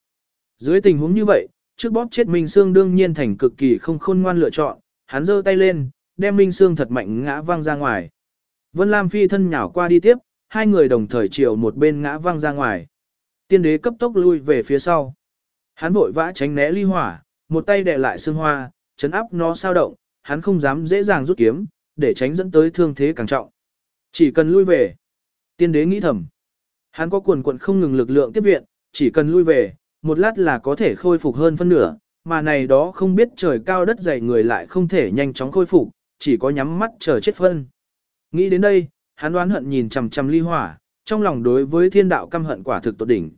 S1: Dưới tình huống như vậy, trước bóp chết Minh Sương đương nhiên thành cực kỳ không khôn ngoan lựa chọn, hắn giơ tay lên, đem Minh Sương thật mạnh ngã văng ra ngoài. Vân Lam phi thân nhào qua đi tiếp, hai người đồng thời chiều một bên ngã văng ra ngoài. Tiên đế cấp tốc lui về phía sau. Hắn vội vã tránh né ly hỏa, một tay đè lại sương hoa, chấn áp nó sao động, hắn không dám dễ dàng rút kiếm, để tránh dẫn tới thương thế càng trọng. Chỉ cần lui về. Tiên đế nghĩ thầm. Hắn có quần quận không ngừng lực lượng tiếp viện, chỉ cần lui về, một lát là có thể khôi phục hơn phân nửa, mà này đó không biết trời cao đất dày người lại không thể nhanh chóng khôi phục, chỉ có nhắm mắt chờ chết phân. Nghĩ đến đây, hắn đoán hận nhìn chằm chằm ly hỏa, trong lòng đối với thiên đạo căm hận quả thực tột đỉnh.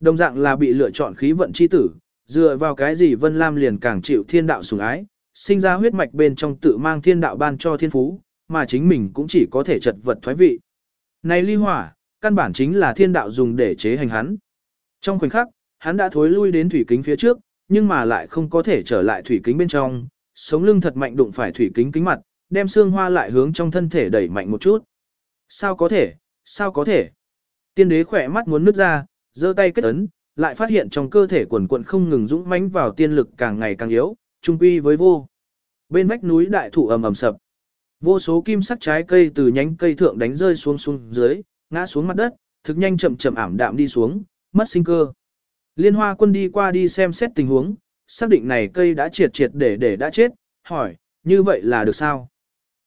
S1: Đồng dạng là bị lựa chọn khí vận chi tử, dựa vào cái gì Vân Lam liền càng chịu thiên đạo sủng ái, sinh ra huyết mạch bên trong tự mang thiên đạo ban cho thiên phú, mà chính mình cũng chỉ có thể chật vật thoái vị. Này ly hỏa, căn bản chính là thiên đạo dùng để chế hành hắn. Trong khoảnh khắc, hắn đã thối lui đến thủy kính phía trước, nhưng mà lại không có thể trở lại thủy kính bên trong, sống lưng thật mạnh đụng phải thủy kính kính mặt, đem xương hoa lại hướng trong thân thể đẩy mạnh một chút. Sao có thể, sao có thể? Tiên đế khỏe mắt muốn nứt ra, giơ tay kết ấn, lại phát hiện trong cơ thể quần quận không ngừng dũng mãnh vào tiên lực càng ngày càng yếu, trung quy với vô. Bên vách núi đại thụ ầm ầm sập. Vô số kim sắc trái cây từ nhánh cây thượng đánh rơi xuống xuống dưới, ngã xuống mặt đất, thực nhanh chậm chậm ảm đạm đi xuống, mất sinh cơ. Liên hoa quân đi qua đi xem xét tình huống, xác định này cây đã triệt triệt để để đã chết, hỏi, như vậy là được sao?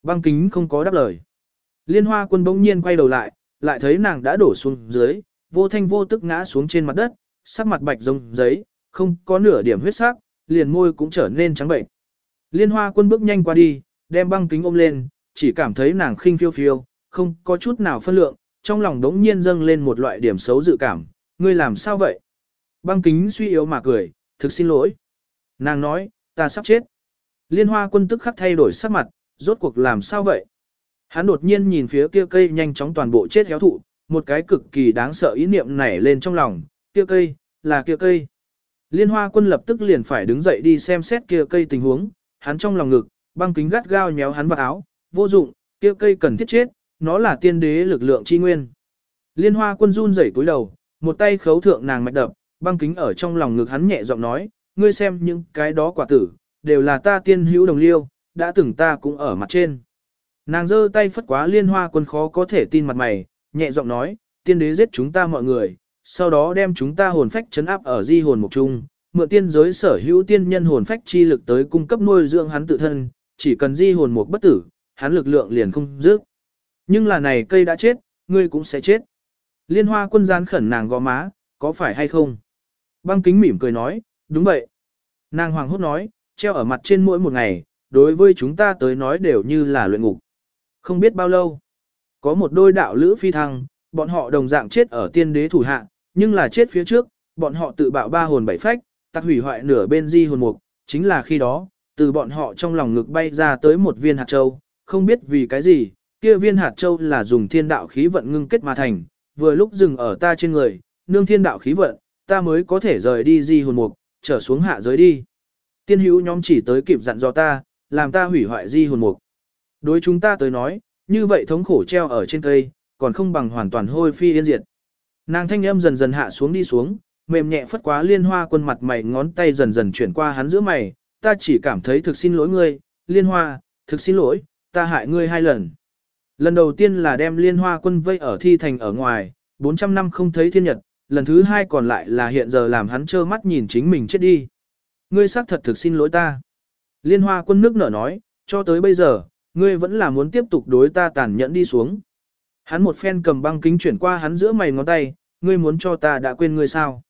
S1: Băng kính không có đáp lời. Liên hoa quân bỗng nhiên quay đầu lại, lại thấy nàng đã đổ xuống dưới, vô thanh vô tức ngã xuống trên mặt đất, sắc mặt bạch rông giấy, không có nửa điểm huyết sắc, liền môi cũng trở nên trắng bệnh. Liên hoa quân bước nhanh qua đi, đem băng kính ôm lên, chỉ cảm thấy nàng khinh phiêu phiêu, không có chút nào phân lượng, trong lòng đống nhiên dâng lên một loại điểm xấu dự cảm, ngươi làm sao vậy? Băng kính suy yếu mà cười, thực xin lỗi. Nàng nói, ta sắp chết. Liên hoa quân tức khắc thay đổi sắc mặt, rốt cuộc làm sao vậy? Hắn đột nhiên nhìn phía kia cây nhanh chóng toàn bộ chết héo thụ, một cái cực kỳ đáng sợ ý niệm nảy lên trong lòng, kia cây, là kia cây. Liên hoa quân lập tức liền phải đứng dậy đi xem xét kia cây tình huống, hắn trong lòng ngực, băng kính gắt gao nhéo hắn vào áo, vô dụng, kia cây cần thiết chết, nó là tiên đế lực lượng chi nguyên. Liên hoa quân run rẩy túi đầu, một tay khấu thượng nàng mạch đập, băng kính ở trong lòng ngực hắn nhẹ giọng nói, ngươi xem những cái đó quả tử, đều là ta tiên hữu đồng liêu, đã từng ta cũng ở mặt trên. Nàng giơ tay phất quá liên hoa quân khó có thể tin mặt mày, nhẹ giọng nói, tiên đế giết chúng ta mọi người, sau đó đem chúng ta hồn phách chấn áp ở di hồn mục trung, mượn tiên giới sở hữu tiên nhân hồn phách chi lực tới cung cấp nuôi dưỡng hắn tự thân, chỉ cần di hồn mục bất tử, hắn lực lượng liền không dứt. Nhưng là này cây đã chết, ngươi cũng sẽ chết. Liên hoa quân gian khẩn nàng gò má, có phải hay không? Băng kính mỉm cười nói, đúng vậy. Nàng hoàng hốt nói, treo ở mặt trên mỗi một ngày, đối với chúng ta tới nói đều như là luyện ngục. Không biết bao lâu, có một đôi đạo lữ phi thăng, bọn họ đồng dạng chết ở tiên đế thủ hạ, nhưng là chết phía trước, bọn họ tự bạo ba hồn bảy phách, tạc hủy hoại nửa bên di hồn mục, chính là khi đó, từ bọn họ trong lòng ngực bay ra tới một viên hạt châu, không biết vì cái gì, kia viên hạt châu là dùng thiên đạo khí vận ngưng kết mà thành, vừa lúc dừng ở ta trên người, nương thiên đạo khí vận, ta mới có thể rời đi di hồn mục, trở xuống hạ giới đi. Tiên hữu nhóm chỉ tới kịp dặn dò ta, làm ta hủy hoại di hồn mục. Đối chúng ta tới nói, như vậy thống khổ treo ở trên cây, còn không bằng hoàn toàn hôi phi yên diệt. Nàng thanh âm dần dần hạ xuống đi xuống, mềm nhẹ phất quá liên hoa quân mặt mày ngón tay dần dần chuyển qua hắn giữa mày, ta chỉ cảm thấy thực xin lỗi ngươi, liên hoa, thực xin lỗi, ta hại ngươi hai lần. Lần đầu tiên là đem liên hoa quân vây ở thi thành ở ngoài, 400 năm không thấy thiên nhật, lần thứ hai còn lại là hiện giờ làm hắn trơ mắt nhìn chính mình chết đi. Ngươi xác thật thực xin lỗi ta. Liên hoa quân nước nở nói, cho tới bây giờ, ngươi vẫn là muốn tiếp tục đối ta tàn nhẫn đi xuống. Hắn một phen cầm băng kính chuyển qua hắn giữa mày ngón tay, ngươi muốn cho ta đã quên ngươi sao?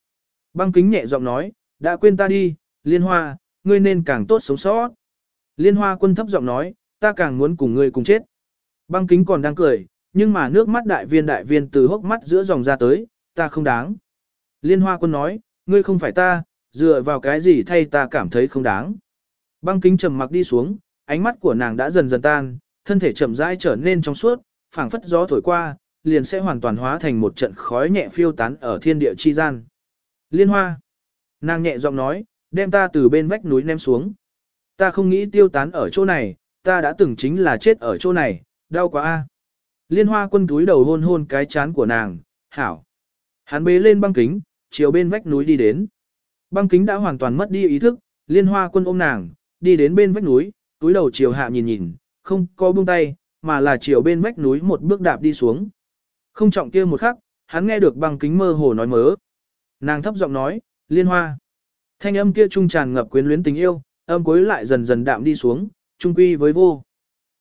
S1: Băng kính nhẹ giọng nói, đã quên ta đi, liên hoa, ngươi nên càng tốt sống sót. Liên hoa quân thấp giọng nói, ta càng muốn cùng ngươi cùng chết. Băng kính còn đang cười, nhưng mà nước mắt đại viên đại viên từ hốc mắt giữa dòng ra tới, ta không đáng. Liên hoa quân nói, ngươi không phải ta, dựa vào cái gì thay ta cảm thấy không đáng. Băng kính trầm mặc đi xuống, ánh mắt của nàng đã dần dần tan, thân thể chậm rãi trở nên trong suốt, phảng phất gió thổi qua, liền sẽ hoàn toàn hóa thành một trận khói nhẹ phiêu tán ở thiên địa chi gian. Liên hoa. Nàng nhẹ giọng nói, đem ta từ bên vách núi ném xuống. Ta không nghĩ tiêu tán ở chỗ này, ta đã từng chính là chết ở chỗ này, đau quá a. Liên hoa quân túi đầu hôn hôn cái chán của nàng, hảo. Hắn bế lên băng kính, chiều bên vách núi đi đến. Băng kính đã hoàn toàn mất đi ý thức, liên hoa quân ôm nàng, đi đến bên vách núi, túi đầu chiều hạ nhìn nhìn, không có buông tay, mà là chiều bên vách núi một bước đạp đi xuống. Không trọng kia một khắc, hắn nghe được băng kính mơ hồ nói mớ. Nàng thấp giọng nói, liên hoa. Thanh âm kia trung tràn ngập quyến luyến tình yêu, âm cuối lại dần dần đạm đi xuống, trung quy với vô.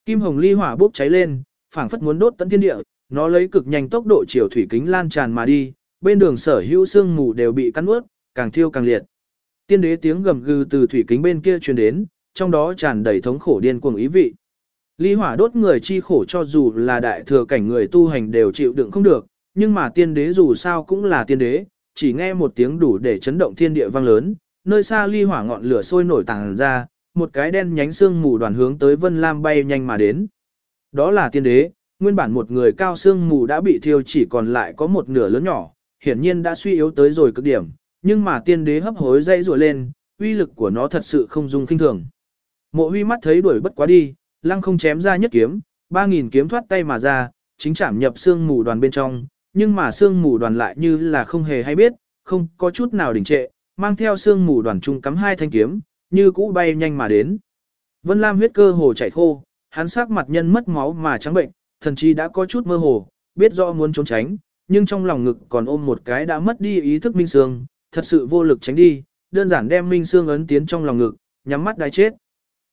S1: Kim hồng ly hỏa bốc cháy lên, phảng phất muốn đốt tận thiên địa, nó lấy cực nhanh tốc độ chiều thủy kính lan tràn mà đi, bên đường sở hữu xương mù đều bị cắn ướt, càng thiêu càng liệt. Tiên đế tiếng gầm gừ từ thủy kính bên kia truyền đến, trong đó tràn đầy thống khổ điên cuồng ý vị. Ly hỏa đốt người chi khổ cho dù là đại thừa cảnh người tu hành đều chịu đựng không được, nhưng mà tiên đế dù sao cũng là tiên đế, chỉ nghe một tiếng đủ để chấn động thiên địa vang lớn, nơi xa ly hỏa ngọn lửa sôi nổi tàng ra, một cái đen nhánh xương mù đoàn hướng tới Vân Lam bay nhanh mà đến. Đó là tiên đế, nguyên bản một người cao xương mù đã bị thiêu chỉ còn lại có một nửa lớn nhỏ, hiển nhiên đã suy yếu tới rồi cực điểm, nhưng mà tiên đế hấp hối dây rùa lên, uy lực của nó thật sự không dung kinh thường. Mộ huy mắt thấy đuổi bất quá đi, lăng không chém ra nhất kiếm, ba nghìn kiếm thoát tay mà ra, chính chạm nhập xương mù đoàn bên trong, nhưng mà xương mù đoàn lại như là không hề hay biết, không có chút nào đình trệ, mang theo xương mù đoàn trung cắm hai thanh kiếm, như cũ bay nhanh mà đến. Vân Lam huyết cơ hồ chảy khô, hắn sắc mặt nhân mất máu mà trắng bệnh, thần chí đã có chút mơ hồ, biết rõ muốn trốn tránh, nhưng trong lòng ngực còn ôm một cái đã mất đi ý thức Minh Sương, thật sự vô lực tránh đi, đơn giản đem Minh Sương ấn tiến trong lòng ngực, nhắm mắt đái chết.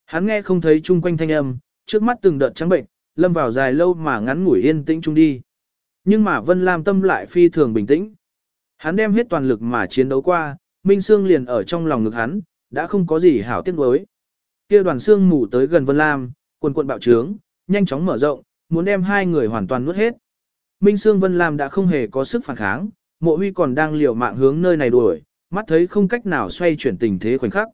S1: Hắn nghe không thấy chung quanh thanh âm, trước mắt từng đợt trắng bệnh, lâm vào dài lâu mà ngắn ngủi yên tĩnh chung đi. Nhưng mà Vân Lam tâm lại phi thường bình tĩnh. Hắn đem hết toàn lực mà chiến đấu qua, Minh Sương liền ở trong lòng ngực hắn, đã không có gì hảo tiếc nuối. Kia đoàn xương mù tới gần Vân Lam, quần quần bạo trướng, nhanh chóng mở rộng, muốn đem hai người hoàn toàn nuốt hết. Minh Sương Vân Lam đã không hề có sức phản kháng, Mộ Huy còn đang liều mạng hướng nơi này đuổi, mắt thấy không cách nào xoay chuyển tình thế khoảnh khắc.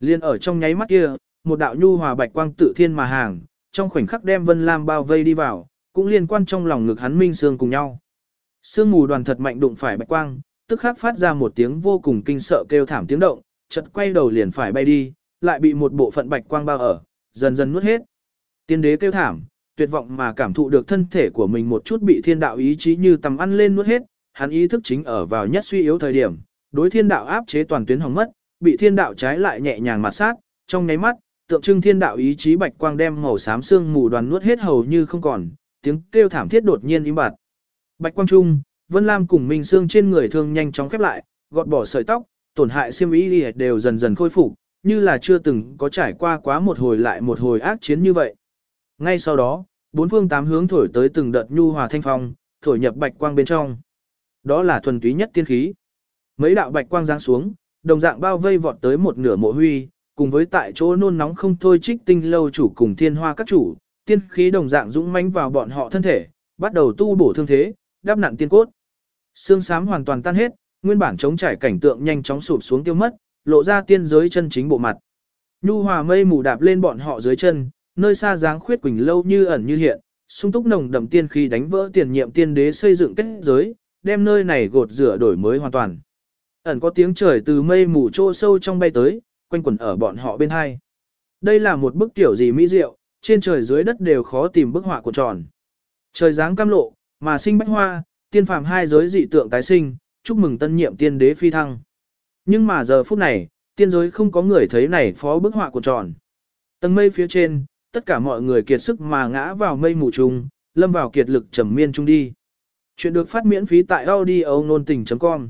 S1: Liên ở trong nháy mắt kia, một đạo nhu hòa bạch quang tự thiên mà hàng, trong khoảnh khắc đem Vân Lam bao vây đi vào, cũng liên quan trong lòng ngực hắn Minh Sương cùng nhau. Sương mù đoàn thật mạnh đụng phải bạch quang, tức khắc phát ra một tiếng vô cùng kinh sợ kêu thảm tiếng động, chợt quay đầu liền phải bay đi, lại bị một bộ phận bạch quang bao ở, dần dần nuốt hết. Tiên đế kêu thảm, tuyệt vọng mà cảm thụ được thân thể của mình một chút bị thiên đạo ý chí như tầm ăn lên nuốt hết, hắn ý thức chính ở vào nhất suy yếu thời điểm, đối thiên đạo áp chế toàn tuyến hỏng mất, bị thiên đạo trái lại nhẹ nhàng mà sát, trong nháy mắt, tượng trưng thiên đạo ý chí bạch quang đem màu xám xương mù đoàn nuốt hết hầu như không còn, tiếng kêu thảm thiết đột nhiên im bặt. Bạch quang trung, Vân Lam cùng Minh Xương trên người thương nhanh chóng khép lại, gọt bỏ sợi tóc, tổn hại xiêm y đều dần dần khôi phục, như là chưa từng có trải qua quá một hồi lại một hồi ác chiến như vậy. Ngay sau đó, bốn phương tám hướng thổi tới từng đợt nhu hòa thanh phong, thổi nhập bạch quang bên trong. Đó là thuần túy nhất tiên khí. Mấy đạo bạch quang giáng xuống, đồng dạng bao vây vọt tới một nửa mộ huy, cùng với tại chỗ nôn nóng không thôi trích tinh lâu chủ cùng thiên hoa các chủ, tiên khí đồng dạng dũng mãnh vào bọn họ thân thể, bắt đầu tu bổ thương thế, đắp nặn tiên cốt. Xương xám hoàn toàn tan hết, nguyên bản chống trải cảnh tượng nhanh chóng sụp xuống tiêu mất, lộ ra tiên giới chân chính bộ mặt. Nhu hòa mây mù đạp lên bọn họ dưới chân, nơi xa dáng khuyết quỳnh lâu như ẩn như hiện, sung túc nồng đậm tiên khí đánh vỡ tiền nhiệm tiên đế xây dựng kết giới, đem nơi này gột rửa đổi mới hoàn toàn. Ẩn có tiếng trời từ mây mù trô sâu trong bay tới, quanh quẩn ở bọn họ bên hai. Đây là một bức tiểu gì mỹ diệu, trên trời dưới đất đều khó tìm bức họa của tròn. Trời dáng cam lộ, mà sinh bách hoa, tiên phàm hai giới dị tượng tái sinh, chúc mừng tân nhiệm tiên đế phi thăng. Nhưng mà giờ phút này, tiên giới không có người thấy này phó bức họa của tròn. Tầng mây phía trên, tất cả mọi người kiệt sức mà ngã vào mây mù trùng, lâm vào kiệt lực trầm miên trung đi. Chuyện được phát miễn phí tại audio nôn tình.com